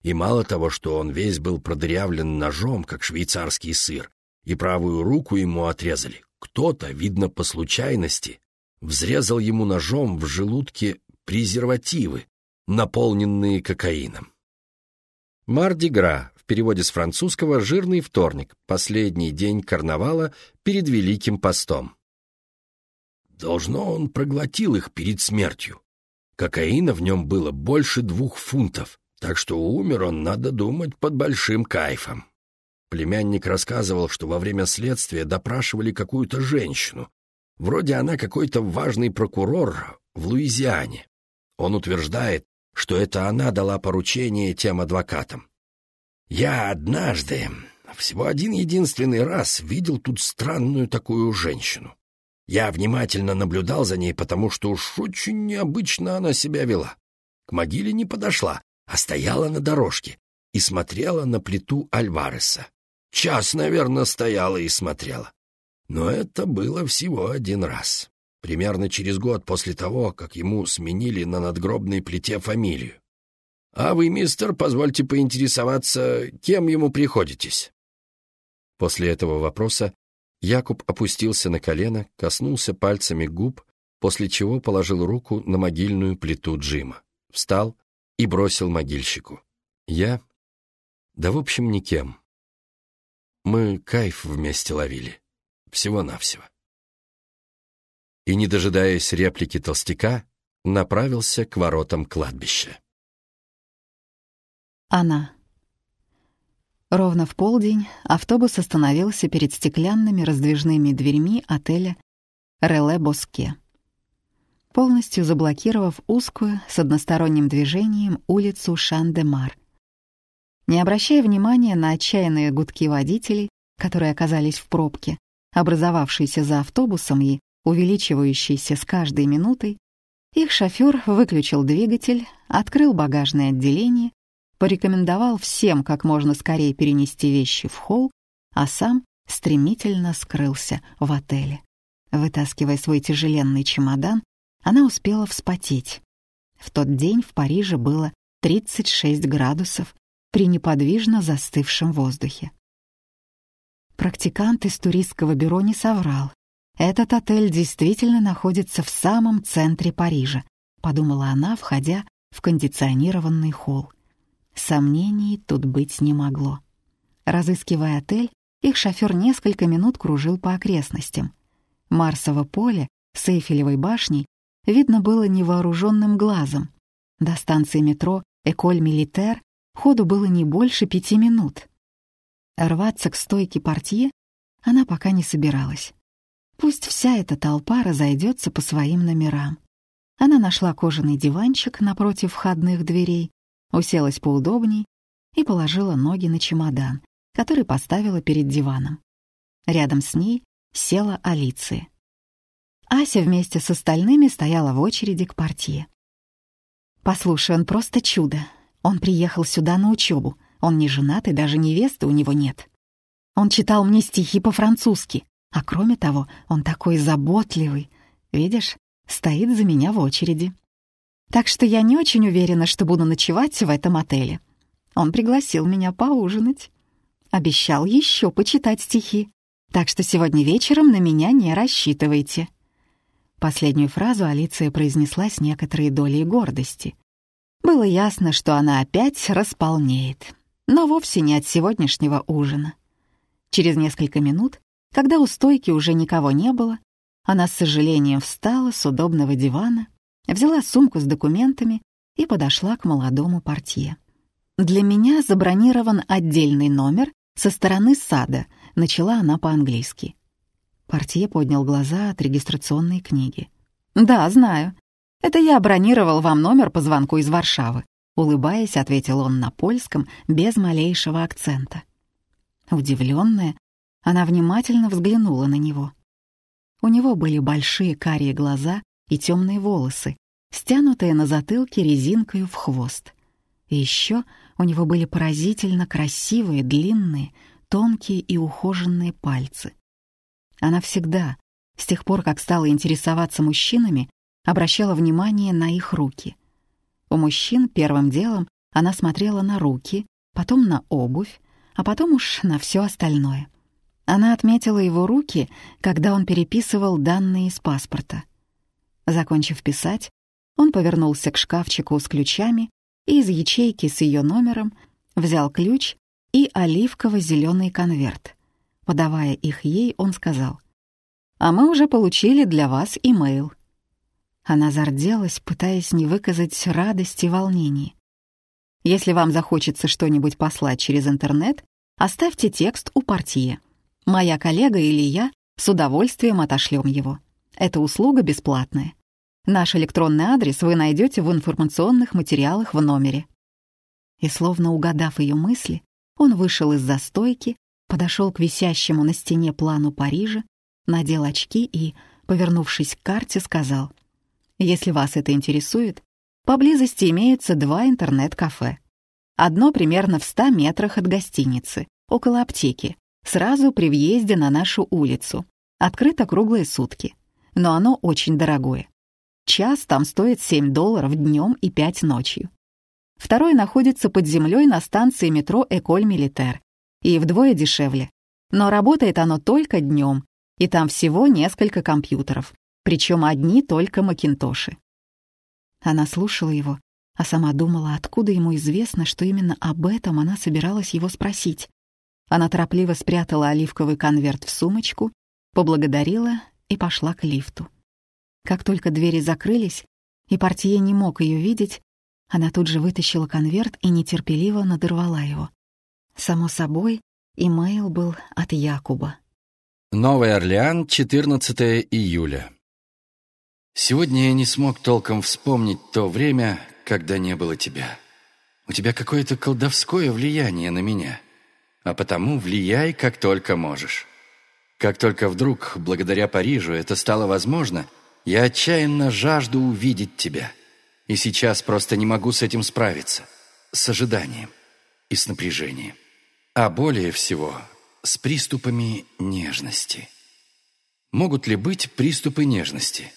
И мало того, что он весь был продырявлен ножом, как швейцарский сыр, и правую руку ему отрезали, кто-то, видно по случайности, взрезал ему ножом в желудке презервативы, наполненные кокаином. Марди-Гра переводе с французского «жирный вторник», последний день карнавала перед Великим постом. Должно, он проглотил их перед смертью. Кокаина в нем было больше двух фунтов, так что умер он, надо думать, под большим кайфом. Племянник рассказывал, что во время следствия допрашивали какую-то женщину. Вроде она какой-то важный прокурор в Луизиане. Он утверждает, что это она дала поручение тем адвокатам. Я однажды, всего один единственный раз, видел тут странную такую женщину. Я внимательно наблюдал за ней, потому что уж очень необычно она себя вела. К могиле не подошла, а стояла на дорожке и смотрела на плиту Альвареса. Час, наверное, стояла и смотрела. Но это было всего один раз. Примерно через год после того, как ему сменили на надгробной плите фамилию. «А вы, мистер, позвольте поинтересоваться, кем ему приходитесь?» После этого вопроса Якуб опустился на колено, коснулся пальцами губ, после чего положил руку на могильную плиту Джима, встал и бросил могильщику. «Я? Да, в общем, никем. Мы кайф вместе ловили. Всего-навсего». И, не дожидаясь реплики толстяка, направился к воротам кладбища. Она. Ровно в полдень автобус остановился перед стеклянными раздвижными дверьми отеля «Реле Боске». Полностью заблокировав узкую с односторонним движением улицу Шан-де-Мар. Не обращая внимания на отчаянные гудки водителей, которые оказались в пробке, образовавшейся за автобусом и увеличивающейся с каждой минутой, их шофер выключил двигатель, открыл багажное отделение, порекомендовал всем как можно скорее перенести вещи в холл, а сам стремительно скрылся в отеле. Вытаскивая свой тяжеленный чемодан, она успела вспотеть. В тот день в Париже было 36 градусов при неподвижно застывшем воздухе. Практикант из туристского бюро не соврал. Этот отель действительно находится в самом центре Парижа, подумала она, входя в кондиционированный холл. Сомнений тут быть не могло. Разыскивая отель, их шофер несколько минут кружил по окрестностям. Марсово поле с Эйфелевой башней видно было невооруженным глазом. До станции метро «Эколь Милитер» ходу было не больше пяти минут. Рваться к стойке портье она пока не собиралась. Пусть вся эта толпа разойдется по своим номерам. Она нашла кожаный диванчик напротив входных дверей, уселась поудобней и положила ноги на чемодан, который поставила перед диваном. Рядом с ней села Алиция. Ася вместе с остальными стояла в очереди к партии. «Послушай, он просто чудо. Он приехал сюда на учебу. Он не женат и даже невесты у него нет. Он читал мне стихи по-французски. А кроме того, он такой заботливый. Видишь, стоит за меня в очереди. Так что я не очень уверена, что буду ночевать в этом отеле. Он пригласил меня поужинать. Обещал еще почитать стихи. Так что сегодня вечером на меня не рассчитывайте». Последнюю фразу Алиция произнесла с некоторой долей гордости. Было ясно, что она опять располнеет, но вовсе не от сегодняшнего ужина. Через несколько минут, когда у стойки уже никого не было, она с сожалением встала с удобного дивана, взяла сумку с документами и подошла к молодому портье. «Для меня забронирован отдельный номер со стороны сада», — начала она по-английски. Портье поднял глаза от регистрационной книги. «Да, знаю. Это я бронировал вам номер по звонку из Варшавы», улыбаясь, ответил он на польском без малейшего акцента. Удивленная, она внимательно взглянула на него. У него были большие карие глаза и темные волосы, стянутые на затылке резинкой в хвост. И еще у него были поразительно красивые, длинные, тонкие и ухоженные пальцы. Она всегда, с тех пор, как стала интересоваться мужчинами, обращала внимание на их руки. У мужчин первым делом она смотрела на руки, потом на обувь, а потом уж на все остальное. Она отметила его руки, когда он переписывал данные из паспорта. Закончив писать, он повернулся к шкафчику с ключами и из ячейки с ее номером взял ключ и оливково-зеленый конверт. Подавая их ей, он сказал, «А мы уже получили для вас имейл». Она зарделась, пытаясь не выказать радости и волнения. «Если вам захочется что-нибудь послать через интернет, оставьте текст у партии. Моя коллега или я с удовольствием отошлем его. Эта услуга бесплатная. Наш электронный адрес вы найдете в информационных материалах в номере». И словно угадав ее мысли, он вышел из застойки, подошел к висящему на стене плану Парижа, надел очки и, повернувшись к карте, сказал, «Если вас это интересует, поблизости имеются два интернет-кафе. Одно примерно в ста метрах от гостиницы, около аптеки, сразу при въезде на нашу улицу. Открыто круглые сутки, но оно очень дорогое. Час там стоит 7 долларов днем и 5 ночью. Второе находится под землей на станции метро Эколь Милитер и вдвое дешевле. Но работает оно только днем, и там всего несколько компьютеров, причем одни только макинтоши. Она слушала его, а сама думала, откуда ему известно, что именно об этом она собиралась его спросить. Она торопливо спрятала оливковый конверт в сумочку, поблагодарила и пошла к лифту. Как только двери закрылись, и портье не мог ее видеть, она тут же вытащила конверт и нетерпеливо надорвала его. Само собой, имейл был от Якуба. Новый Орлеан, 14 июля. Сегодня я не смог толком вспомнить то время, когда не было тебя. У тебя какое-то колдовское влияние на меня, а потому влияй, как только можешь. Как только вдруг, благодаря Парижу, это стало возможно, я отчаянно жажду увидеть тебя. И сейчас просто не могу с этим справиться. С ожиданием и с напряжением. А более всего, с приступами нежности. Могут ли быть приступы нежности?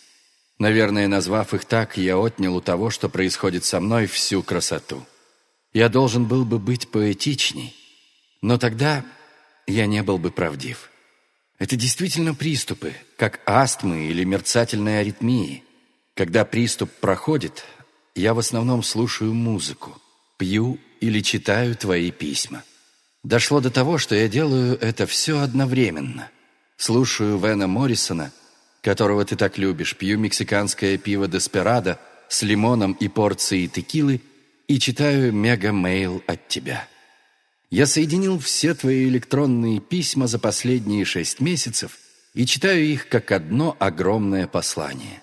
Наверное, назвав их так, я отнял у того, что происходит со мной, всю красоту. Я должен был бы быть поэтичней, но тогда я не был бы правдив. Это действительно приступы, как астмы или мерцательные аритмии. Когда приступ проходит, я в основном слушаю музыку, пью или читаю твои письма. Дошло до того, что я делаю это все одновременно. Слушаю Вена Моррисона, которого ты так любишь, пью мексиканское пиво «Деспирадо» с лимоном и порцией текилы и читаю мега-мейл от тебя. Я соединил все твои электронные письма за последние шесть месяцев и читаю их как одно огромное послание.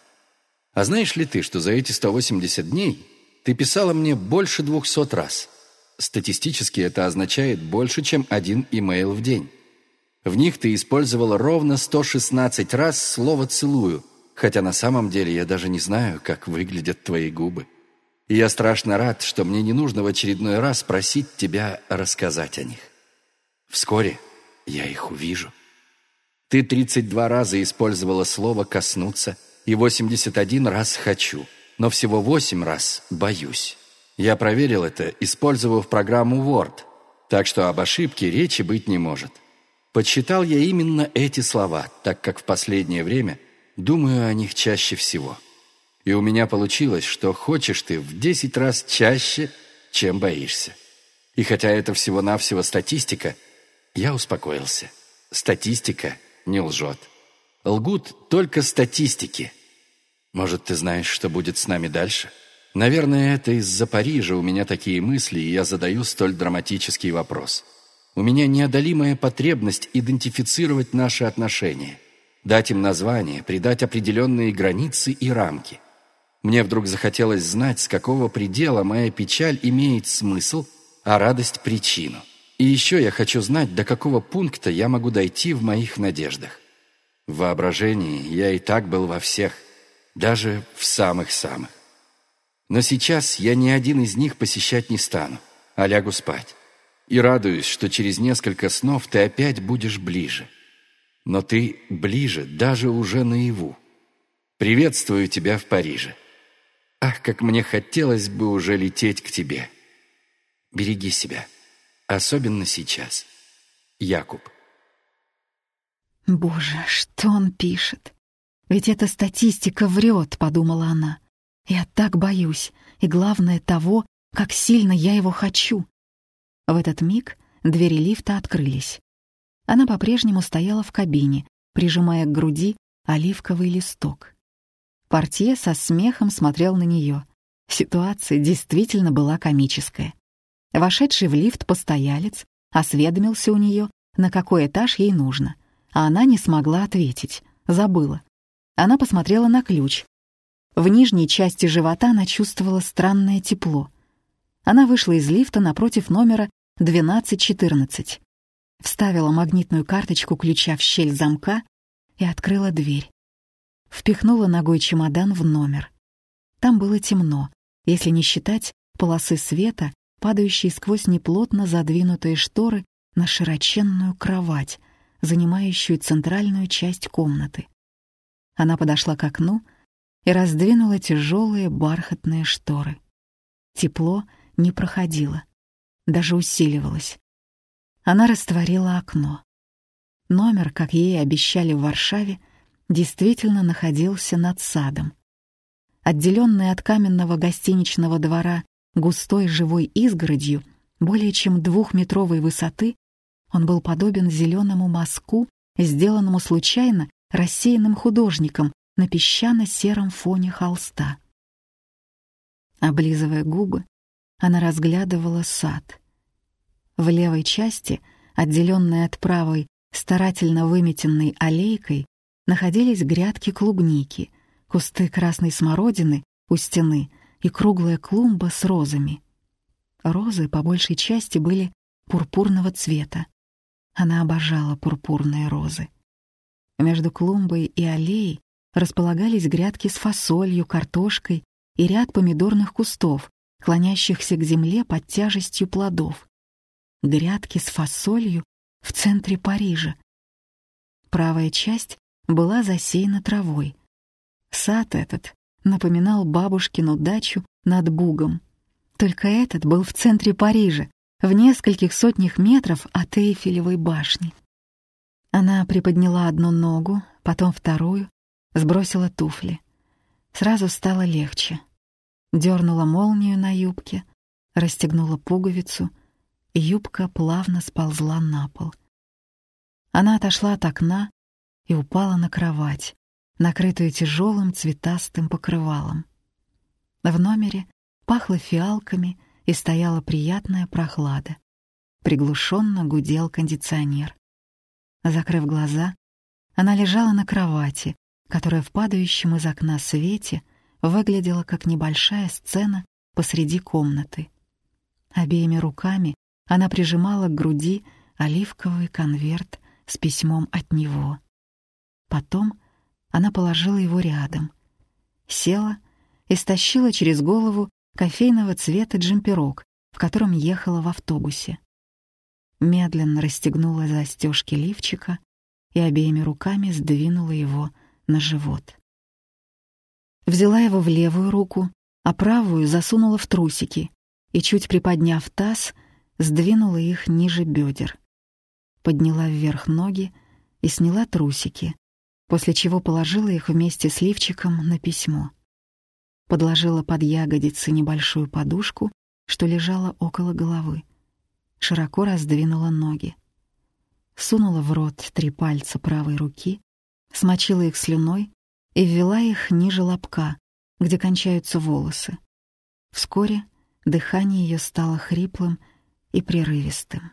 А знаешь ли ты, что за эти 180 дней ты писала мне больше двухсот раз – Статистически это означает больше, чем один имейл в день. В них ты использовала ровно 116 раз слово «целую», хотя на самом деле я даже не знаю, как выглядят твои губы. И я страшно рад, что мне не нужно в очередной раз просить тебя рассказать о них. Вскоре я их увижу. Ты 32 раза использовала слово «коснуться» и 81 раз «хочу», но всего 8 раз «боюсь». Я проверил это, использовав программу Word, так что об ошибке речи быть не может. Подсчитал я именно эти слова, так как в последнее время думаю о них чаще всего. И у меня получилось, что хочешь ты в 10 раз чаще, чем боишься. И хотя это всего-навсего статистика, я успокоился. Статистика не лжет. Лгут только статистики. Может, ты знаешь, что будет с нами дальше?» Наверное, это из-за Парижа у меня такие мысли, и я задаю столь драматический вопрос. У меня неодолимая потребность идентифицировать наши отношения, дать им название, придать определенные границы и рамки. Мне вдруг захотелось знать, с какого предела моя печаль имеет смысл, а радость – причину. И еще я хочу знать, до какого пункта я могу дойти в моих надеждах. В воображении я и так был во всех, даже в самых-самых. Но сейчас я ни один из них посещать не стану, а лягу спать. И радуюсь, что через несколько снов ты опять будешь ближе. Но ты ближе даже уже наяву. Приветствую тебя в Париже. Ах, как мне хотелось бы уже лететь к тебе. Береги себя, особенно сейчас. Якуб. «Боже, что он пишет? Ведь эта статистика врет», — подумала она. Я так боюсь, и главное того, как сильно я его хочу. В этот миг двери лифта открылись. Она по-прежнему стояла в кабине, прижимая к груди оливковый листок. Портье со смехом смотрел на нее. Ситуация действительно была комическая. Вошедший в лифт постоялец осведомился у нее, на какой этаж ей нужно, а она не смогла ответить, забыла. Она посмотрела на ключ, в нижней части живота она чувствовала странное тепло. Она вышла из лифта напротив номера 1214, вставила магнитную карточку ключа в щель замка и открыла дверь. Впихнула ногой чемодан в номер. Там было темно, если не считать полосы света, падающей сквозь неплотно задвинутые шторы на широченную кровать, занимающую центральную часть комнаты. Она подошла к окну и раздвинула тяжелые бархатные шторы. Тепло не проходило, даже усиливалось. Она растворила окно. Номер, как ей обещали в Варшаве, действительно находился над садом. Отделенный от каменного гостиничного двора густой живой изгородью, более чем двухметровой высоты, он был подобен зеленому мазку, сделанному случайно рассеянным художником на песчано-сером фоне холста. Облизывая губы, она разглядывала сад. В левой части, отделенной от правой старательно выметенной аллейкой, находились грядки клубники, кусты красной смородины у стены и круглая клумба с розами. Розы по большей части были пурпурного цвета. Она обожала пурпурные розы. Между клумбой и аллеей располагались грядки с фасолью, картошкой и ряд помидорных кустов, клонящихся к земле под тяжестью плодов. Грядки с фасолью в центре Парижа. Правая часть была засеяна травой. Сад этот напоминал бабушкину дачу над Бугом. Только этот был в центре Парижа, в нескольких сотнях метров от Эйфелевой башни. Она приподняла одну ногу, потом вторую, сбросила туфли. Сразу стало легче. Дернула молнию на юбке, расстегнула пуговицу, и юбка плавно сползла на пол. Она отошла от окна и упала на кровать, накрытую тяжелым цветастым покрывалом. В номере пахло фиалками и стояла приятная прохлада. Приглушенно гудел кондиционер. Закрыв глаза, она лежала на кровати, которая в падающем из окна свете выглядела как небольшая сцена посреди комнаты. Обеими руками она прижимала к груди оливковый конверт с письмом от него. Потом она положила его рядом, села и стащила через голову кофейного цвета джемперок, в котором ехала в автобусе медленно расстегнула застежки лифчика и обеими руками сдвинула его на живот. Взяла его в левую руку, а правую засунула в трусики и, чуть приподняв таз, сдвинула их ниже бедер. Подняла вверх ноги и сняла трусики, после чего положила их вместе с лифчиком на письмо. Подложила под ягодицы небольшую подушку, что лежала около головы широко раздвинула ноги. Сунула в рот три пальца правой руки, смочила их слюной и ввела их ниже лобка, где кончаются волосы. Вскоре дыхание ее стало хриплым и прерывистым.